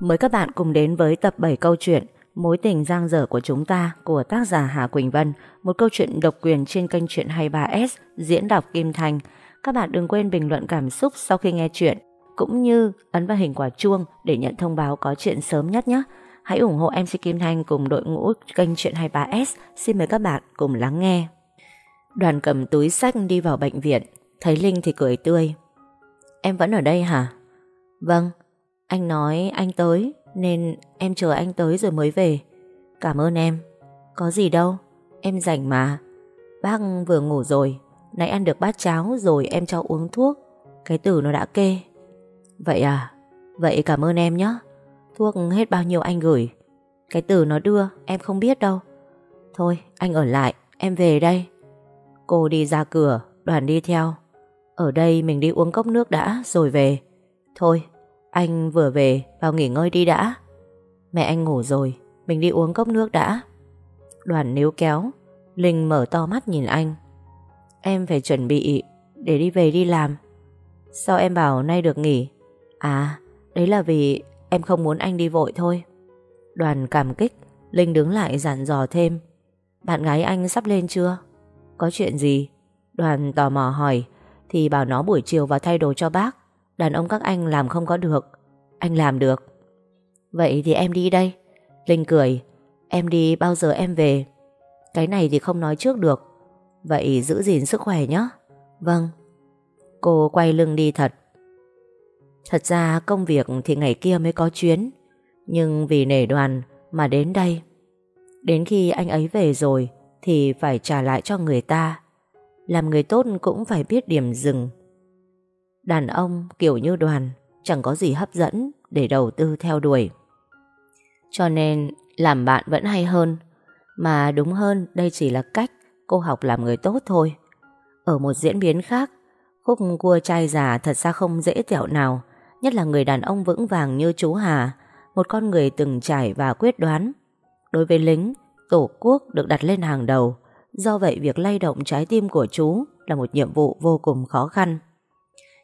Mời các bạn cùng đến với tập 7 câu chuyện Mối tình giang dở của chúng ta của tác giả Hà Quỳnh Vân, một câu chuyện độc quyền trên kênh truyện 23S diễn đọc Kim Thành. Các bạn đừng quên bình luận cảm xúc sau khi nghe chuyện, cũng như ấn vào hình quả chuông để nhận thông báo có chuyện sớm nhất nhé. Hãy ủng hộ MC Kim Thanh cùng đội ngũ kênh truyện 23S. Xin mời các bạn cùng lắng nghe. Đoàn cầm túi sách đi vào bệnh viện, thấy Linh thì cười tươi. Em vẫn ở đây hả? Vâng, anh nói anh tới nên em chờ anh tới rồi mới về. Cảm ơn em. Có gì đâu, em rảnh mà. Bác vừa ngủ rồi, nãy ăn được bát cháo rồi em cho uống thuốc. Cái tử nó đã kê. Vậy à? Vậy cảm ơn em nhé. Thuốc hết bao nhiêu anh gửi. Cái tử nó đưa, em không biết đâu. Thôi, anh ở lại, em về đây. Cô đi ra cửa, đoàn đi theo. Ở đây mình đi uống cốc nước đã, rồi về. Thôi, anh vừa về, vào nghỉ ngơi đi đã. Mẹ anh ngủ rồi, mình đi uống cốc nước đã. Đoàn níu kéo, Linh mở to mắt nhìn anh. Em phải chuẩn bị để đi về đi làm. Sao em bảo nay được nghỉ? À, đấy là vì em không muốn anh đi vội thôi. Đoàn cảm kích, Linh đứng lại dặn dò thêm. Bạn gái anh sắp lên chưa? Có chuyện gì? Đoàn tò mò hỏi, thì bảo nó buổi chiều vào thay đồ cho bác. Đàn ông các anh làm không có được. Anh làm được. Vậy thì em đi đây. Linh cười. Em đi, bao giờ em về? Cái này thì không nói trước được. Vậy giữ gìn sức khỏe nhé. Vâng. Cô quay lưng đi thật. Thật ra công việc thì ngày kia mới có chuyến. Nhưng vì nể đoàn mà đến đây. Đến khi anh ấy về rồi Thì phải trả lại cho người ta. Làm người tốt cũng phải biết điểm dừng. Đàn ông kiểu như đoàn chẳng có gì hấp dẫn để đầu tư theo đuổi. Cho nên làm bạn vẫn hay hơn. Mà đúng hơn đây chỉ là cách cô học làm người tốt thôi. Ở một diễn biến khác, khúc cua trai già thật ra không dễ tẹo nào, nhất là người đàn ông vững vàng như chú Hà, một con người từng trải và quyết đoán. Đối với lính, tổ quốc được đặt lên hàng đầu, do vậy việc lay động trái tim của chú là một nhiệm vụ vô cùng khó khăn.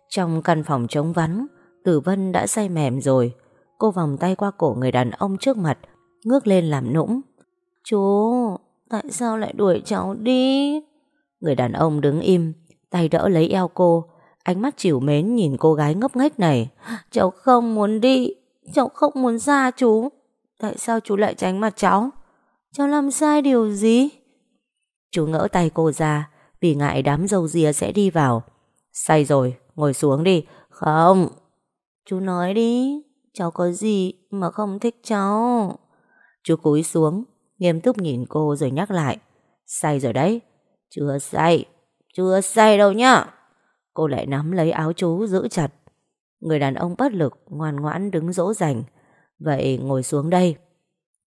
Trong căn phòng trống vắng, Tử Vân đã say mềm rồi. Cô vòng tay qua cổ người đàn ông trước mặt, ngước lên làm nũng. Chú, tại sao lại đuổi cháu đi? Người đàn ông đứng im, tay đỡ lấy eo cô, ánh mắt chịu mến nhìn cô gái ngốc nghếch này. Cháu không muốn đi, cháu không muốn ra chú. Tại sao chú lại tránh mặt cháu? Cháu làm sai điều gì? Chú ngỡ tay cô ra, vì ngại đám dâu ria sẽ đi vào. Say rồi, ngồi xuống đi. Không. Chú nói đi, cháu có gì mà không thích cháu. Chú cúi xuống, nghiêm túc nhìn cô rồi nhắc lại. Say rồi đấy. Chưa say, chưa say đâu nhá. Cô lại nắm lấy áo chú giữ chặt. Người đàn ông bất lực, ngoan ngoãn đứng dỗ dành. Vậy ngồi xuống đây.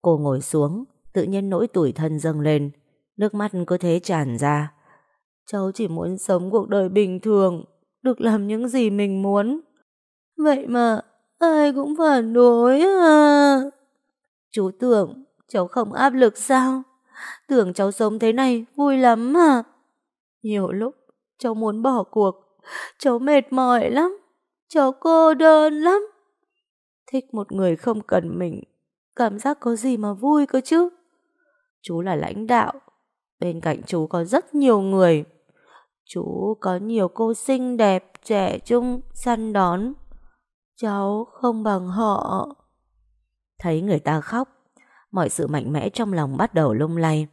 Cô ngồi xuống, tự nhiên nỗi tủi thân dâng lên. Nước mắt cứ thế tràn ra. Cháu chỉ muốn sống cuộc đời bình thường, được làm những gì mình muốn. Vậy mà ai cũng phản đối à. Chú tưởng cháu không áp lực sao? Tưởng cháu sống thế này vui lắm à Nhiều lúc cháu muốn bỏ cuộc, cháu mệt mỏi lắm, cháu cô đơn lắm. Thích một người không cần mình, cảm giác có gì mà vui cơ chứ. Chú là lãnh đạo, bên cạnh chú có rất nhiều người. Chú có nhiều cô xinh đẹp, trẻ trung, săn đón. Cháu không bằng họ. Thấy người ta khóc, mọi sự mạnh mẽ trong lòng bắt đầu lung lay.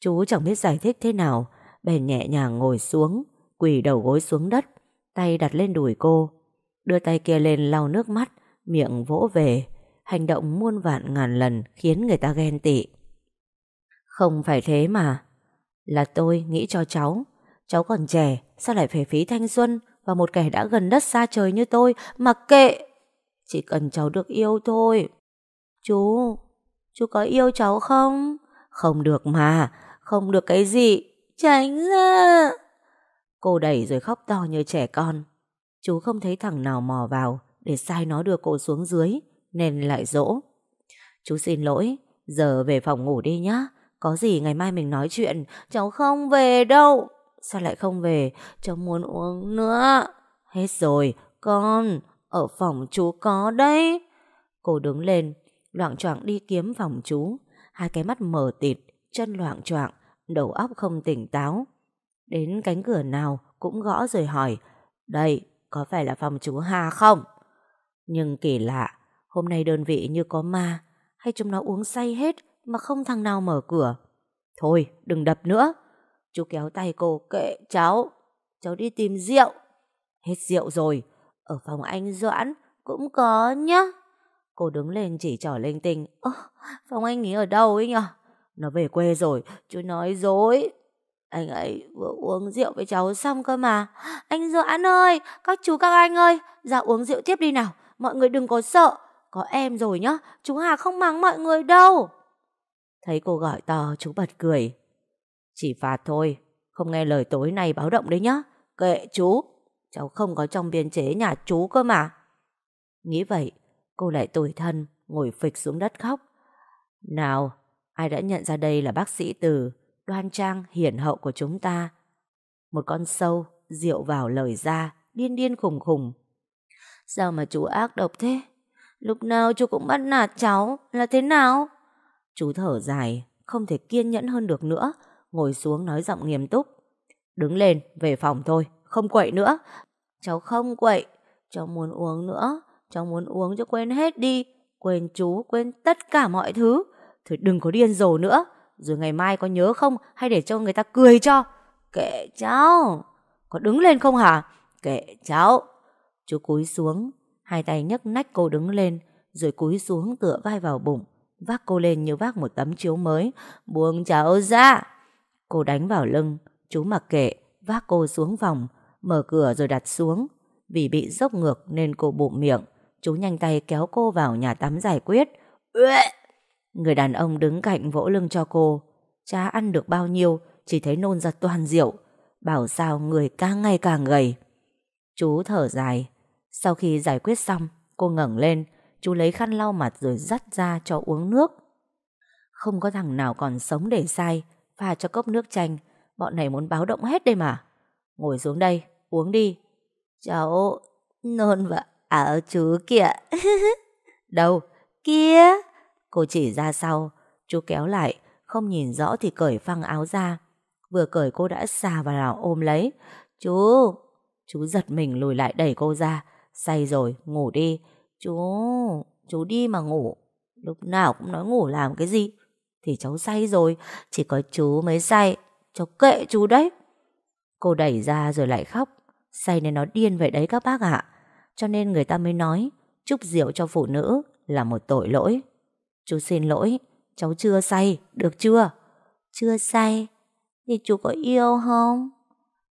Chú chẳng biết giải thích thế nào, bèn nhẹ nhàng ngồi xuống, quỳ đầu gối xuống đất, tay đặt lên đùi cô. Đưa tay kia lên lau nước mắt, miệng vỗ về, hành động muôn vạn ngàn lần khiến người ta ghen tị. Không phải thế mà, là tôi nghĩ cho cháu, Cháu còn trẻ, sao lại phải phí thanh xuân và một kẻ đã gần đất xa trời như tôi, mặc kệ. Chỉ cần cháu được yêu thôi. Chú, chú có yêu cháu không? Không được mà, không được cái gì. Tránh ra. Cô đẩy rồi khóc to như trẻ con. Chú không thấy thằng nào mò vào để sai nó đưa cô xuống dưới, nên lại dỗ. Chú xin lỗi, giờ về phòng ngủ đi nhá. Có gì ngày mai mình nói chuyện, cháu không về đâu. Sao lại không về? Cháu muốn uống nữa. Hết rồi, con. Ở phòng chú có đấy. Cô đứng lên, loạn choạng đi kiếm phòng chú. Hai cái mắt mở tịt, chân loạn choạng, đầu óc không tỉnh táo. Đến cánh cửa nào cũng gõ rồi hỏi, đây, có phải là phòng chú Hà không? Nhưng kỳ lạ, hôm nay đơn vị như có ma, hay chúng nó uống say hết mà không thằng nào mở cửa. Thôi, đừng đập nữa. Chú kéo tay cô, kệ cháu, cháu đi tìm rượu. Hết rượu rồi, ở phòng anh Doãn cũng có nhá. Cô đứng lên chỉ trỏ Linh tinh. Ơ, phòng anh ấy ở đâu ấy nhở? Nó về quê rồi, chú nói dối. Anh ấy vừa uống rượu với cháu xong cơ mà. Anh Doãn ơi, các chú các anh ơi, ra uống rượu tiếp đi nào. Mọi người đừng có sợ. Có em rồi nhá, chú Hà không mắng mọi người đâu. Thấy cô gọi to, chú bật cười. Chỉ phạt thôi, không nghe lời tối nay báo động đấy nhá. Kệ chú, cháu không có trong biên chế nhà chú cơ mà. Nghĩ vậy, cô lại tủi thân, ngồi phịch xuống đất khóc. Nào, ai đã nhận ra đây là bác sĩ Từ, đoan trang, hiển hậu của chúng ta? Một con sâu, rượu vào lời ra, điên điên khùng khùng. Sao mà chú ác độc thế? Lúc nào chú cũng bắt nạt cháu, là thế nào? Chú thở dài, không thể kiên nhẫn hơn được nữa, ngồi xuống nói giọng nghiêm túc. Đứng lên, về phòng thôi, không quậy nữa. Cháu không quậy, cháu muốn uống nữa, cháu muốn uống cho quên hết đi, quên chú, quên tất cả mọi thứ. Thôi đừng có điên rồ nữa, rồi ngày mai có nhớ không hay để cho người ta cười cho. Kệ cháu, có đứng lên không hả? Kệ cháu. Chú cúi xuống, hai tay nhấc nách cô đứng lên, rồi cúi xuống tựa vai vào bụng, vác cô lên như vác một tấm chiếu mới, buông cháu ra. Cô đánh vào lưng, chú mặc kệ, vác cô xuống vòng mở cửa rồi đặt xuống. Vì bị dốc ngược nên cô bụng miệng, chú nhanh tay kéo cô vào nhà tắm giải quyết. Uệ! Người đàn ông đứng cạnh vỗ lưng cho cô. Cha ăn được bao nhiêu, chỉ thấy nôn ra toàn rượu. Bảo sao người càng ngày càng gầy. Chú thở dài. Sau khi giải quyết xong, cô ngẩng lên, chú lấy khăn lau mặt rồi dắt ra cho uống nước. Không có thằng nào còn sống để sai, pha cho cốc nước chanh. Bọn này muốn báo động hết đây mà. Ngồi xuống đây, uống đi. Cháu nôn vợ ở chú kìa. Đâu? Kia! Cô chỉ ra sau, chú kéo lại, không nhìn rõ thì cởi phăng áo ra. Vừa cởi cô đã xà vào nào ôm lấy. Chú! Chú giật mình lùi lại đẩy cô ra. Say rồi, ngủ đi. Chú! Chú đi mà ngủ. Lúc nào cũng nói ngủ làm cái gì? Thì cháu say rồi, chỉ có chú mới say. Cháu kệ chú đấy. Cô đẩy ra rồi lại khóc. Say nên nó điên vậy đấy các bác ạ. Cho nên người ta mới nói chúc rượu cho phụ nữ là một tội lỗi. Chú xin lỗi, cháu chưa say, được chưa? Chưa say, thì chú có yêu không?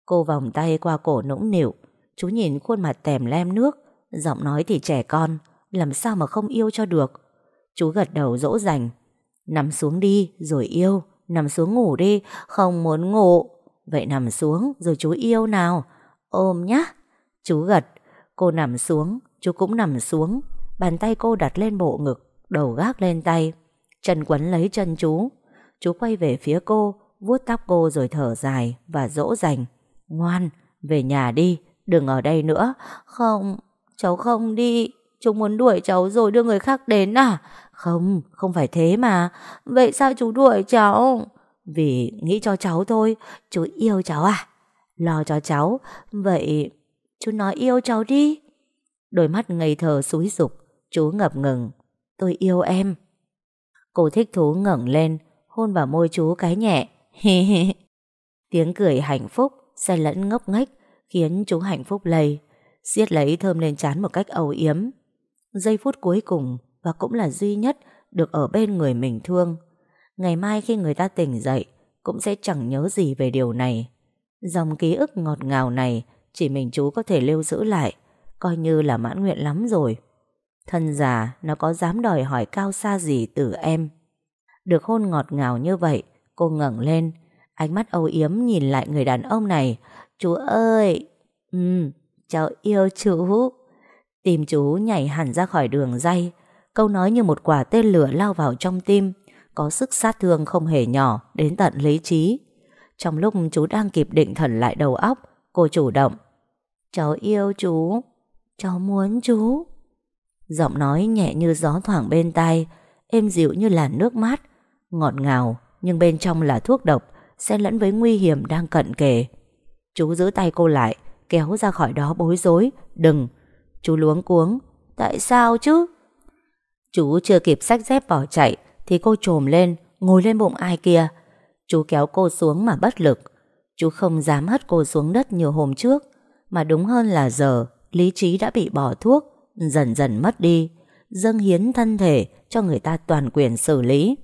Cô vòng tay qua cổ nũng nịu, chú nhìn khuôn mặt tèm lem nước, giọng nói thì trẻ con, làm sao mà không yêu cho được. Chú gật đầu dỗ dành, nằm xuống đi rồi yêu, nằm xuống ngủ đi, không muốn ngủ. Vậy nằm xuống rồi chú yêu nào, ôm nhá. Chú gật, cô nằm xuống, chú cũng nằm xuống, bàn tay cô đặt lên bộ ngực đầu gác lên tay, chân quấn lấy chân chú. Chú quay về phía cô, vuốt tóc cô rồi thở dài và dỗ dành. Ngoan, về nhà đi, đừng ở đây nữa. Không, cháu không đi. Chú muốn đuổi cháu rồi đưa người khác đến à? Không, không phải thế mà. Vậy sao chú đuổi cháu? Vì nghĩ cho cháu thôi, chú yêu cháu à? Lo cho cháu, vậy chú nói yêu cháu đi. Đôi mắt ngây thờ xúi dục, chú ngập ngừng Tôi yêu em. Cô thích thú ngẩng lên, hôn vào môi chú cái nhẹ. Tiếng cười hạnh phúc, xe lẫn ngốc nghếch, khiến chú hạnh phúc lây, siết lấy thơm lên chán một cách âu yếm. Giây phút cuối cùng, và cũng là duy nhất, được ở bên người mình thương. Ngày mai khi người ta tỉnh dậy, cũng sẽ chẳng nhớ gì về điều này. Dòng ký ức ngọt ngào này, chỉ mình chú có thể lưu giữ lại, coi như là mãn nguyện lắm rồi. Thân già nó có dám đòi hỏi cao xa gì từ em Được hôn ngọt ngào như vậy Cô ngẩng lên Ánh mắt âu yếm nhìn lại người đàn ông này Chú ơi Ừ cháu yêu chú Tim chú nhảy hẳn ra khỏi đường dây Câu nói như một quả tên lửa lao vào trong tim, Có sức sát thương không hề nhỏ, Đến tận lý trí. Trong lúc chú đang kịp định thần lại đầu óc, Cô chủ động, Cháu yêu chú, Cháu muốn chú. Giọng nói nhẹ như gió thoảng bên tai, Êm dịu như làn nước mát, Ngọt ngào, nhưng bên trong là thuốc độc, Xen lẫn với nguy hiểm đang cận kề. Chú giữ tay cô lại, Kéo ra khỏi đó bối rối, Đừng, Chú luống cuống, Tại sao chứ? Chú chưa kịp xách dép bỏ chạy, Thì cô trồm lên, Ngồi lên bụng ai kia. Chú kéo cô xuống mà bất lực. Chú không dám hất cô xuống đất nhiều hôm trước. Mà đúng hơn là giờ, Lý trí đã bị bỏ thuốc, Dần dần mất đi, Dâng hiến thân thể cho người ta toàn quyền xử lý.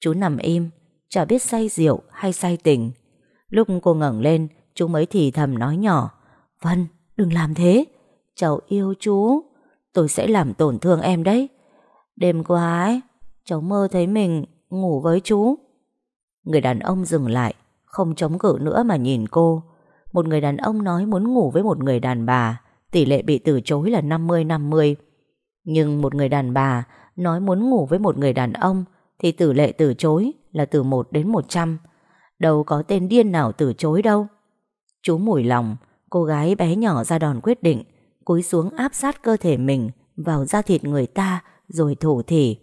Chú nằm im, Chả biết say rượu hay say tình. Lúc cô ngẩng lên, Chú mới thì thầm nói nhỏ, Vân, đừng làm thế. Cháu yêu chú. Tôi sẽ làm tổn thương em đấy. Đêm qua ấy, Cháu mơ thấy mình ngủ với chú. Người đàn ông dừng lại, Không chống cự nữa mà nhìn cô. Một người đàn ông nói muốn ngủ với một người đàn bà, Tỷ lệ bị từ chối là 50-50 Nhưng một người đàn bà Nói muốn ngủ với một người đàn ông Thì tỷ lệ từ chối là từ 1 đến 100 Đâu có tên điên nào từ chối đâu. Chú mùi lòng, Cô gái bé nhỏ ra đòn quyết định, Cúi xuống áp sát cơ thể mình Vào da thịt người ta rồi thủ thỉ.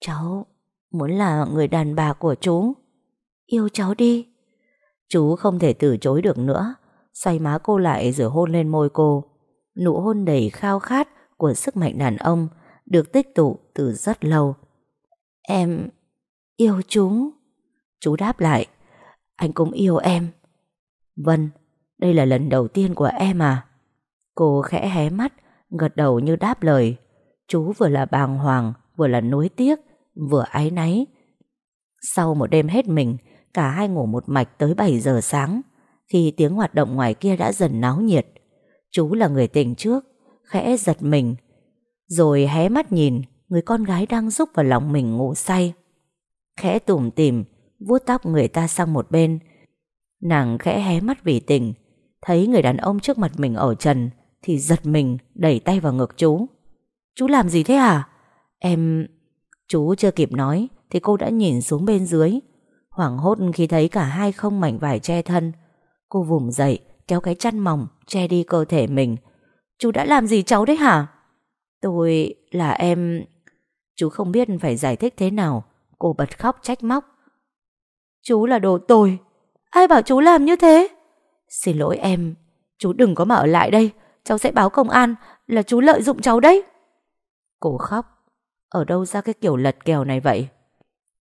Cháu muốn là người đàn bà của chú. Yêu cháu đi. Chú không thể từ chối được nữa. Xoay má cô lại rồi hôn lên môi cô. Nụ hôn đầy khao khát Của sức mạnh đàn ông Được tích tụ từ rất lâu. Em yêu chú. Chú đáp lại, Anh cũng yêu em. Vân, Đây là lần đầu tiên của em à? Cô khẽ hé mắt, Gật đầu như đáp lời. Chú vừa là bàng hoàng, Vừa là nuối tiếc, Vừa ái náy. Sau một đêm hết mình, Cả hai ngủ một mạch tới 7 giờ sáng, Khi tiếng hoạt động ngoài kia đã dần náo nhiệt. Chú là người tỉnh trước, Khẽ giật mình, Rồi hé mắt nhìn Người con gái đang rúc vào lòng mình ngủ say. Khẽ tủm tìm vuốt tóc người ta sang một bên. Nàng khẽ hé mắt vì tỉnh, Thấy người đàn ông trước mặt mình ở trần, Thì giật mình, đẩy tay vào ngực chú. Chú làm gì thế hả? Em... Chú chưa kịp nói Thì cô đã nhìn xuống bên dưới. Hoảng hốt khi thấy cả hai không mảnh vải che thân. Cô vùng dậy, Kéo cái chăn mỏng, Che đi cơ thể mình. Chú đã làm gì cháu đấy hả? Tôi là em, Chú không biết phải giải thích thế nào. Cô bật khóc trách móc. Chú là đồ tồi. Ai bảo chú làm như thế? Xin lỗi em, Chú đừng có mà ở lại đây. Cháu sẽ báo công an Là chú lợi dụng cháu đấy. Cô khóc. Ở đâu ra cái kiểu lật kèo này vậy?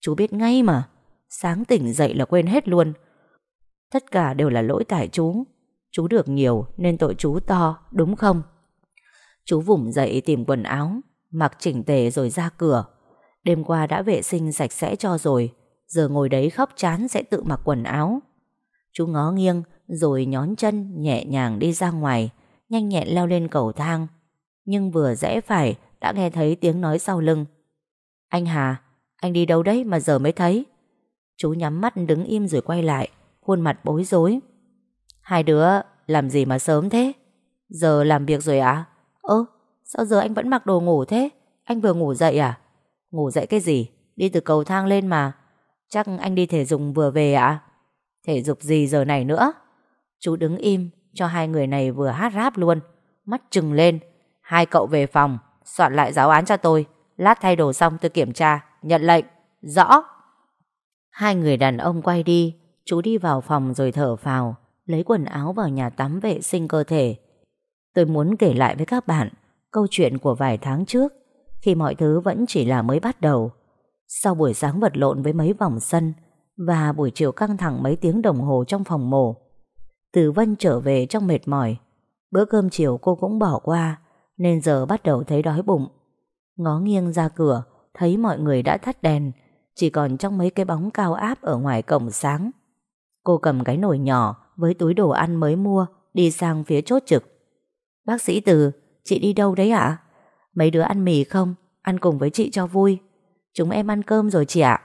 Chú biết ngay mà. Sáng tỉnh dậy là quên hết luôn. Tất cả đều là lỗi tại chú. Chú được nhiều nên tội chú to, Đúng không? Chú vùng dậy tìm quần áo, Mặc chỉnh tề rồi ra cửa. Đêm qua đã vệ sinh sạch sẽ cho rồi. Giờ ngồi đấy khóc chán sẽ tự mặc quần áo. Chú ngó nghiêng Rồi nhón chân nhẹ nhàng đi ra ngoài, Nhanh nhẹn leo lên cầu thang. Nhưng vừa rẽ phải đã nghe thấy tiếng nói sau lưng. Anh Hà, Anh đi đâu đấy mà giờ mới thấy? Chú nhắm mắt đứng im rồi quay lại, Khuôn mặt bối rối. Hai đứa làm gì mà sớm thế? Giờ làm việc rồi à Ơ, sao giờ anh vẫn mặc đồ ngủ thế? Anh vừa ngủ dậy à? Ngủ dậy cái gì? Đi từ cầu thang lên mà. Chắc anh đi thể dục vừa về ạ? Thể dục gì giờ này nữa? Chú đứng im cho hai người này vừa hát rap luôn. Mắt trừng lên. Hai cậu về phòng. Soạn lại giáo án cho tôi. Lát thay đồ xong tôi kiểm tra. Nhận lệnh. Rõ. Hai người đàn ông quay đi. Chú đi vào phòng rồi thở phào. Lấy quần áo vào nhà tắm vệ sinh cơ thể. Tôi muốn kể lại với các bạn Câu chuyện của vài tháng trước, Khi mọi thứ vẫn chỉ là mới bắt đầu. Sau buổi sáng vật lộn với mấy vòng sân Và buổi chiều căng thẳng mấy tiếng đồng hồ trong phòng mổ, Từ Vân trở về trong mệt mỏi. Bữa cơm chiều cô cũng bỏ qua. Nên giờ bắt đầu thấy đói bụng. Ngó nghiêng ra cửa, Thấy mọi người đã thắt đèn. Chỉ còn trong mấy cái bóng cao áp Ở ngoài cổng sáng. Cô cầm cái nồi nhỏ Với túi đồ ăn mới mua, Đi sang phía chốt trực. Bác sĩ Từ, Chị đi đâu đấy ạ? Mấy đứa ăn mì không? Ăn cùng với chị cho vui. Chúng em ăn cơm rồi chị ạ.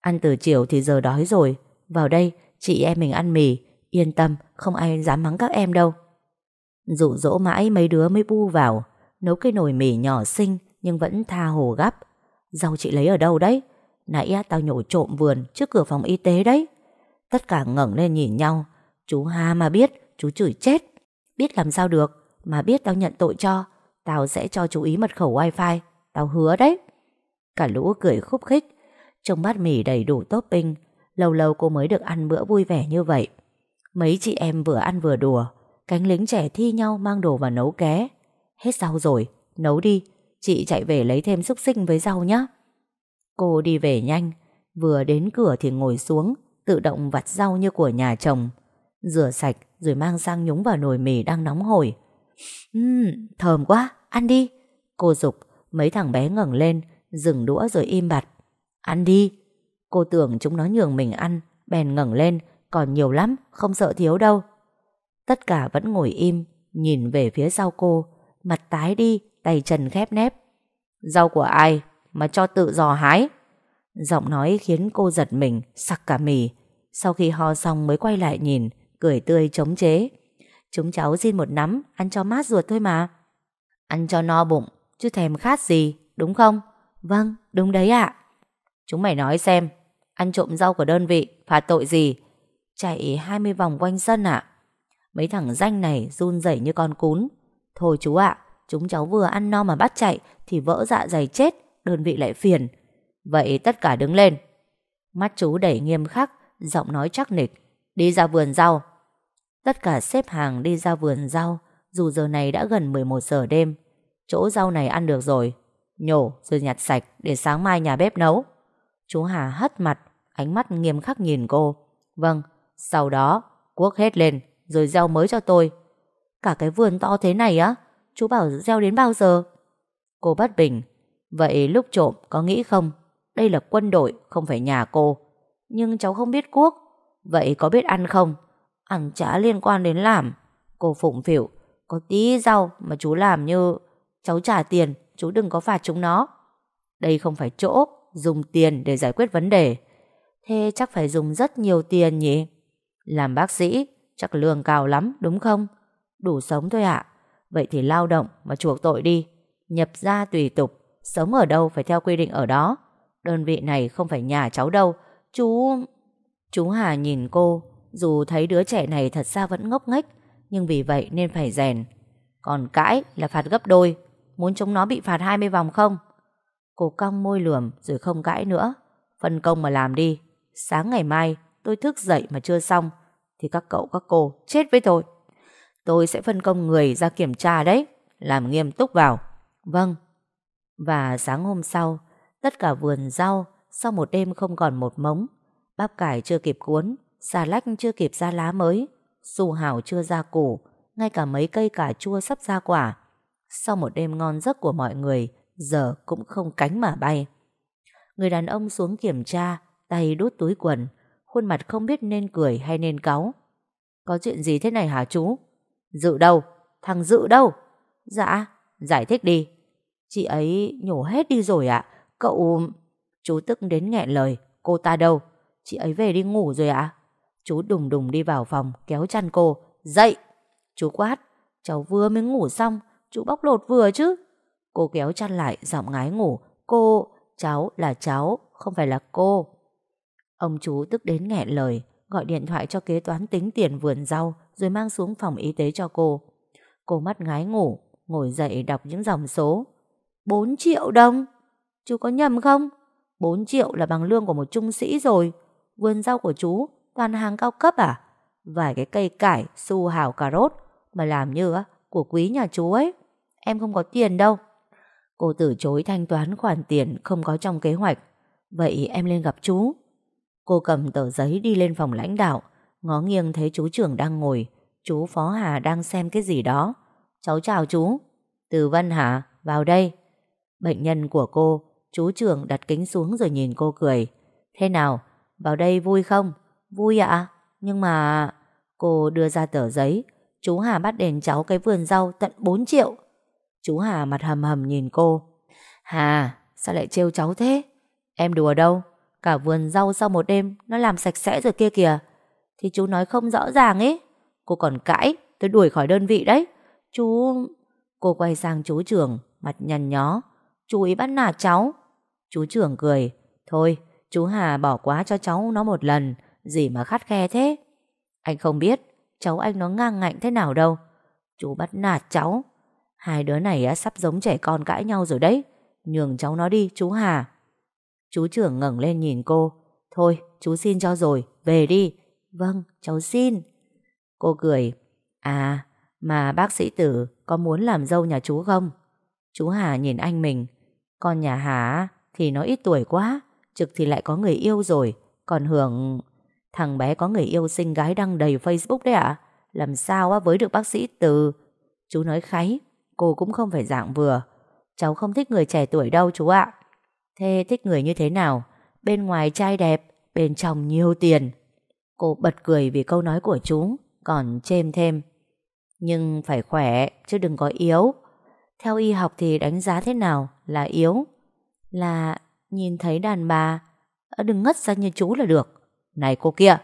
Ăn từ chiều thì giờ đói rồi. Vào đây, chị em mình ăn mì. Yên tâm, không ai dám mắng các em đâu. Dụ dỗ mãi mấy đứa mới bu vào. Nấu cái nồi mì nhỏ xinh, Nhưng vẫn tha hồ gắp. Rau chị lấy ở đâu đấy? Nãy tao nhổ trộm vườn trước cửa phòng y tế đấy. Tất cả ngẩng lên nhìn nhau. Chú Ha mà biết, Chú chửi chết. Biết làm sao được, Mà biết tao nhận tội cho. Tao sẽ cho chú ý mật khẩu wifi. Tao hứa đấy. Cả lũ cười khúc khích. Trong bát mì đầy đủ topping, Lâu lâu cô mới được ăn bữa vui vẻ như vậy. Mấy chị em vừa ăn vừa đùa. Cánh lính trẻ thi nhau mang đồ vào nấu ké. Hết rau rồi Nấu đi. Chị chạy về lấy thêm xúc xinh với rau nhé Cô đi về nhanh. Vừa đến cửa thì ngồi xuống Tự động vặt rau như của nhà chồng. Rửa sạch rồi mang sang nhúng vào nồi mì đang nóng hổi. Ừm, thơm quá, ăn đi. Cô dục Mấy thằng bé ngẩng lên Dừng đũa rồi im bặt. Ăn đi. Cô tưởng chúng nó nhường mình ăn Bèn ngẩng lên Còn nhiều lắm, không sợ thiếu đâu. Tất cả vẫn ngồi im Nhìn về phía sau cô Mặt tái đi, tay chân khép nép. Rau của ai mà cho tự dò hái? Giọng nói khiến cô giật mình Sặc cả mì. Sau khi ho xong mới quay lại nhìn Cười tươi chống chế. Chúng cháu xin một nắm Ăn cho mát ruột thôi mà. Ăn cho no bụng Chứ thèm khát gì Đúng không? Vâng đúng đấy ạ. Chúng mày nói xem Ăn trộm rau của đơn vị Phạt tội gì? Chạy 20 vòng quanh sân ạ. Mấy thằng danh này run rẩy như con cún. Thôi chú ạ, Chúng cháu vừa ăn no mà bắt chạy Thì vỡ dạ dày chết, Đơn vị lại phiền. Vậy tất cả đứng lên. Mắt chú đẩy nghiêm khắc, Giọng nói chắc nịch. Đi ra vườn rau. Tất cả xếp hàng đi ra vườn rau, Dù giờ này đã gần 11 giờ đêm. Chỗ rau này ăn được rồi. Nhổ, rồi nhặt sạch Để sáng mai nhà bếp nấu. Chú Hà hất mặt, Ánh mắt nghiêm khắc nhìn cô. Vâng Sau đó, Cuốc hết lên. Rồi gieo mới cho tôi. Cả cái vườn to thế này á, Chú bảo gieo đến bao giờ? Cô bất bình. Vậy lúc trộm có nghĩ không? Đây là quân đội, không phải nhà cô. Nhưng cháu không biết cuốc. Vậy có biết ăn không? Ăn chả liên quan đến làm. Cô phụng phịu. Có tí rau mà chú làm như, Cháu trả tiền, chú đừng có phạt chúng nó. Đây không phải chỗ Dùng tiền để giải quyết vấn đề. Thế chắc phải dùng rất nhiều tiền nhỉ? Làm bác sĩ Chắc lương cao lắm, đúng không? Đủ sống thôi ạ. Vậy thì lao động mà chuộc tội đi. Nhập ra tùy tục, Sống ở đâu phải theo quy định ở đó. Đơn vị này không phải nhà cháu đâu. Chú... Chú Hà nhìn cô, Dù thấy đứa trẻ này thật ra vẫn ngốc nghếch, Nhưng vì vậy nên phải rèn. Còn cãi là phạt gấp đôi. Muốn chúng nó bị phạt 20 vòng không? Cô cong môi lườm rồi không cãi nữa. Phân công mà làm đi. Sáng ngày mai, tôi thức dậy mà chưa xong. Thì các cậu, các cô chết với tôi. Tôi sẽ phân công người ra kiểm tra đấy, Làm nghiêm túc vào. Vâng. Và sáng hôm sau, Tất cả vườn rau Sau một đêm không còn một mống, Bắp cải chưa kịp cuốn, Xà lách chưa kịp ra lá mới, Su hào chưa ra củ, Ngay cả mấy cây cà chua sắp ra quả. Sau một đêm ngon giấc của mọi người, Giờ cũng không cánh mà bay. Người đàn ông xuống kiểm tra, Tay đút túi quần Khuôn mặt không biết nên cười hay nên cáu. Có chuyện gì thế này hả chú? Dự đâu? Thằng Dự đâu? Dạ Giải thích đi. Chị ấy nhổ hết đi rồi ạ. Cậu, Chú tức đến nghẹn lời. Cô ta đâu? Chị ấy về đi ngủ rồi ạ. Chú đùng đùng đi vào phòng, Kéo chăn cô. Dậy! Chú quát. Cháu vừa mới ngủ xong, Chú bóc lột vừa chứ. Cô kéo chăn lại, giọng ngái ngủ. Cô, Cháu là cháu, Không phải là cô. Ông chú tức đến nghẹn lời Gọi điện thoại cho kế toán tính tiền vườn rau Rồi mang xuống phòng y tế cho cô. Cô mắt ngái ngủ Ngồi dậy đọc những dòng số. 4 triệu đồng! Chú có nhầm không? 4 triệu là bằng lương của một trung sĩ rồi. Vườn rau của chú Toàn hàng cao cấp à? Vài cái cây cải, su hào, cà rốt Mà làm như á, của quý nhà chú ấy. Em không có tiền đâu. Cô từ chối thanh toán khoản tiền Không có trong kế hoạch. Vậy em lên gặp chú. Cô cầm tờ giấy đi lên phòng lãnh đạo. Ngó nghiêng thấy chú trưởng đang ngồi. Chú Phó Hà đang xem cái gì đó. Cháu chào chú. Từ Vân Hà, Vào đây. Bệnh nhân của cô Chú trưởng đặt kính xuống rồi nhìn cô cười. Thế nào? Vào đây vui không? Vui ạ. Nhưng mà... Cô đưa ra tờ giấy. Chú Hà bắt đền cháu cái vườn rau tận 4 triệu. Chú Hà mặt hầm hầm nhìn cô. Hà Sao lại trêu cháu thế? Em đùa đâu? Cả vườn rau sau một đêm Nó làm sạch sẽ rồi kia kìa. Thì chú nói không rõ ràng ấy Cô còn cãi Tôi đuổi khỏi đơn vị đấy. Chú... Cô quay sang chú trưởng Mặt nhăn nhó. Chú ý bắt nạt cháu. Chú trưởng cười. Thôi chú Hà bỏ quá cho cháu nó một lần. Gì mà khắt khe thế? Anh không biết Cháu anh nó ngang ngạnh thế nào đâu. Chú bắt nạt cháu. Hai đứa này á, sắp giống trẻ con cãi nhau rồi đấy. Nhường cháu nó đi, chú Hà. Chú trưởng ngẩng lên nhìn cô. Thôi, chú xin cho rồi, về đi. Vâng, cháu xin. Cô cười. À, mà bác sĩ Tử có muốn làm dâu nhà chú không? Chú Hà nhìn anh mình. Con nhà Hà thì nó ít tuổi quá, Trực thì lại có người yêu rồi. Còn Hưởng... Thằng bé có người yêu xinh gái đăng đầy Facebook đấy ạ. Làm sao á với được bác sĩ Từ? Chú nói kháy, cô cũng không phải dạng vừa. Cháu không thích người trẻ tuổi đâu chú ạ. Thế thích người như thế nào? Bên ngoài trai đẹp, bên trong nhiều tiền. Cô bật cười vì câu nói của chú, còn chêm thêm. Nhưng phải khỏe, chứ đừng có yếu. Theo y học thì đánh giá thế nào là yếu? Là nhìn thấy đàn bà, ờ, đừng ngất ra như chú là được. Này cô kia!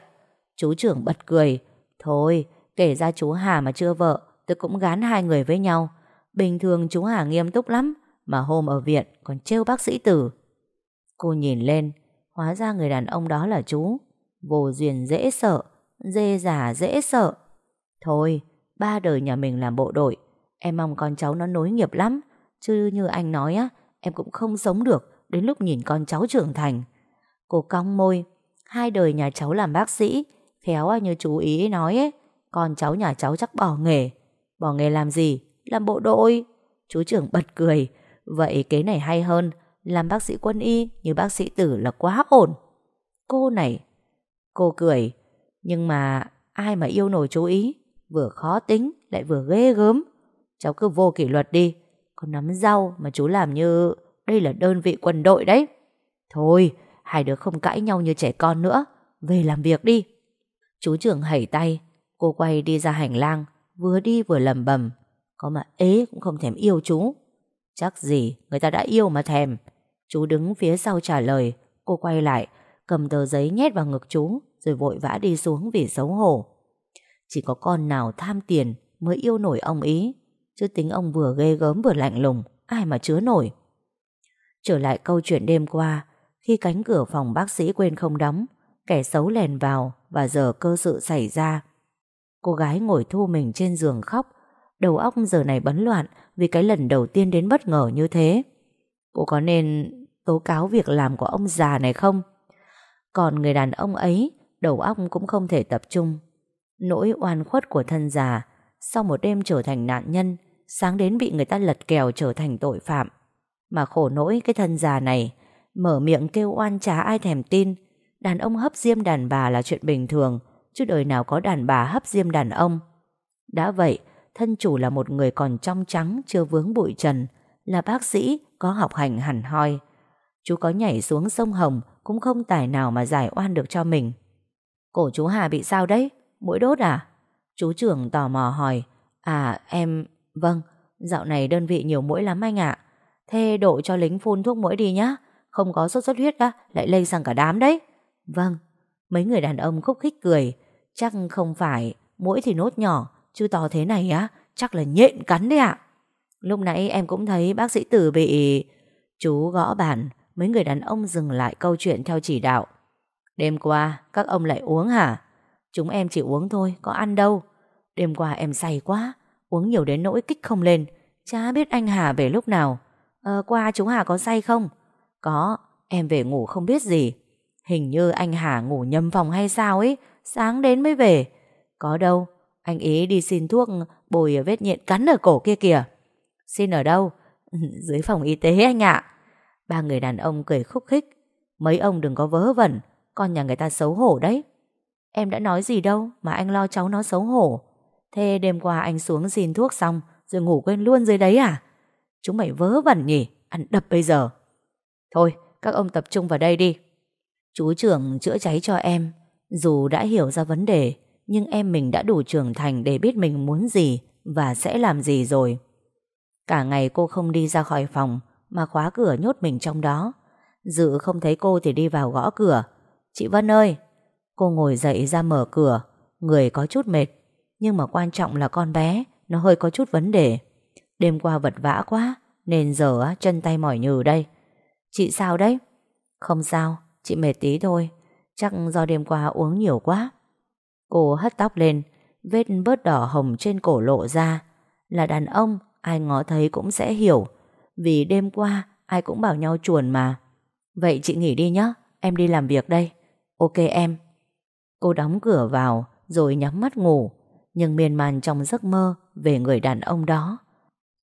Chú trưởng bật cười. Thôi, kể ra chú Hà mà chưa vợ, tôi cũng gán hai người với nhau. Bình thường chú Hà nghiêm túc lắm, mà hôm ở viện còn trêu bác sĩ tử. Cô nhìn lên, hóa ra người đàn ông đó là chú. Vô duyên dễ sợ, dê giả dễ sợ. Thôi, ba đời nhà mình làm bộ đội, em mong con cháu nó nối nghiệp lắm. Chứ như anh nói á, em cũng không sống được đến lúc nhìn con cháu trưởng thành. Cô cong môi, hai đời nhà cháu làm bác sĩ, khéo như chú ý nói ấy, con cháu nhà cháu chắc bỏ nghề. Bỏ nghề làm gì? Làm bộ đội. Chú trưởng bật cười, vậy kế này hay hơn, làm bác sĩ quân y như bác sĩ tử là quá ổn. Cô này, cô cười, nhưng mà ai mà yêu nổi chú ý, vừa khó tính lại vừa ghê gớm. Cháu cứ vô kỷ luật đi, Con nắm rau mà chú làm như đây là đơn vị quân đội đấy. Thôi, hai đứa không cãi nhau như trẻ con nữa, về làm việc đi. Chú trưởng hẩy tay, cô quay đi ra hành lang, vừa đi vừa lầm bầm. Có mà ế cũng không thèm yêu chú. Chắc gì người ta đã yêu mà thèm. Chú đứng phía sau trả lời, cô quay lại, cầm tờ giấy nhét vào ngực chú, rồi vội vã đi xuống vì xấu hổ. Chỉ có con nào tham tiền mới yêu nổi ông ý, chứ tính ông vừa ghê gớm vừa lạnh lùng, ai mà chứa nổi. Trở lại câu chuyện đêm qua, khi cánh cửa phòng bác sĩ quên không đóng, kẻ xấu lèn vào và giờ cơ sự xảy ra. Cô gái ngồi thu mình trên giường khóc, đầu óc giờ này bấn loạn vì cái lần đầu tiên đến bất ngờ như thế. Cô có nên tố cáo việc làm của ông già này không? Còn người đàn ông ấy, đầu óc cũng không thể tập trung. Nỗi oan khuất của thân già, sau một đêm trở thành nạn nhân, sáng đến bị người ta lật kèo trở thành tội phạm. Mà khổ nỗi cái thân già này, mở miệng kêu oan chả ai thèm tin. Đàn ông hấp diêm đàn bà là chuyện bình thường, chứ đời nào có đàn bà hấp diêm đàn ông. Đã vậy, thân chủ là một người còn trong trắng chưa vướng bụi trần, là bác sĩ có học hành hẳn hoi. Chú có nhảy xuống sông Hồng cũng không tài nào mà giải oan được cho mình. Cổ chú Hà bị sao đấy? Mũi đốt à? Chú trưởng tò mò hỏi. À em... Vâng, dạo này đơn vị nhiều mũi lắm anh ạ. Thế độ cho lính phun thuốc mũi đi nhá. Không có sốt xuất huyết á, lại lây sang cả đám đấy. Vâng, mấy người đàn ông khúc khích cười. Chắc không phải, mũi thì nốt nhỏ, chứ to thế này á, chắc là nhện cắn đấy ạ. Lúc nãy em cũng thấy bác sĩ Tử bị... Chú gõ bàn, mấy người đàn ông dừng lại câu chuyện theo chỉ đạo. Đêm qua, các ông lại uống hả? Chúng em chỉ uống thôi, có ăn đâu. Đêm qua em say quá, uống nhiều đến nỗi kích không lên. Chả biết anh Hà về lúc nào. Ờ, qua chú Hà có say không? Có, em về ngủ không biết gì. Hình như anh Hà ngủ nhầm phòng hay sao ấy, sáng đến mới về. Có đâu, anh ý đi xin thuốc bồi vết nhện cắn ở cổ kia kìa. Xin ở đâu? Dưới phòng y tế anh ạ. Ba người đàn ông cười khúc khích. Mấy ông đừng có vớ vẩn, con nhà người ta xấu hổ đấy. Em đã nói gì đâu mà anh lo cháu nó xấu hổ. Thế đêm qua anh xuống xin thuốc xong rồi ngủ quên luôn dưới đấy à? Chúng mày vớ vẩn nhỉ, ăn đập bây giờ. Thôi, các ông tập trung vào đây đi. Chú trưởng chữa cháy cho em. Dù đã hiểu ra vấn đề, nhưng em mình đã đủ trưởng thành để biết mình muốn gì và sẽ làm gì rồi. Cả ngày cô không đi ra khỏi phòng mà khóa cửa nhốt mình trong đó. Dự không thấy cô thì đi vào gõ cửa. Chị Vân ơi! Cô ngồi dậy ra mở cửa, người có chút mệt. Nhưng mà quan trọng là con bé, nó hơi có chút vấn đề. Đêm qua vật vã quá, nên giờ chân tay mỏi nhừ đây. Chị sao đấy? Không sao, chị mệt tí thôi. Chắc do đêm qua uống nhiều quá. Cô hất tóc lên, vết bớt đỏ hồng trên cổ lộ ra. Là đàn ông, ai ngó thấy cũng sẽ hiểu. Vì đêm qua ai cũng bảo nhau chuồn mà. Vậy chị nghỉ đi nhé, em đi làm việc đây. Ok em. Cô đóng cửa vào rồi nhắm mắt ngủ, nhưng miên man trong giấc mơ về người đàn ông đó.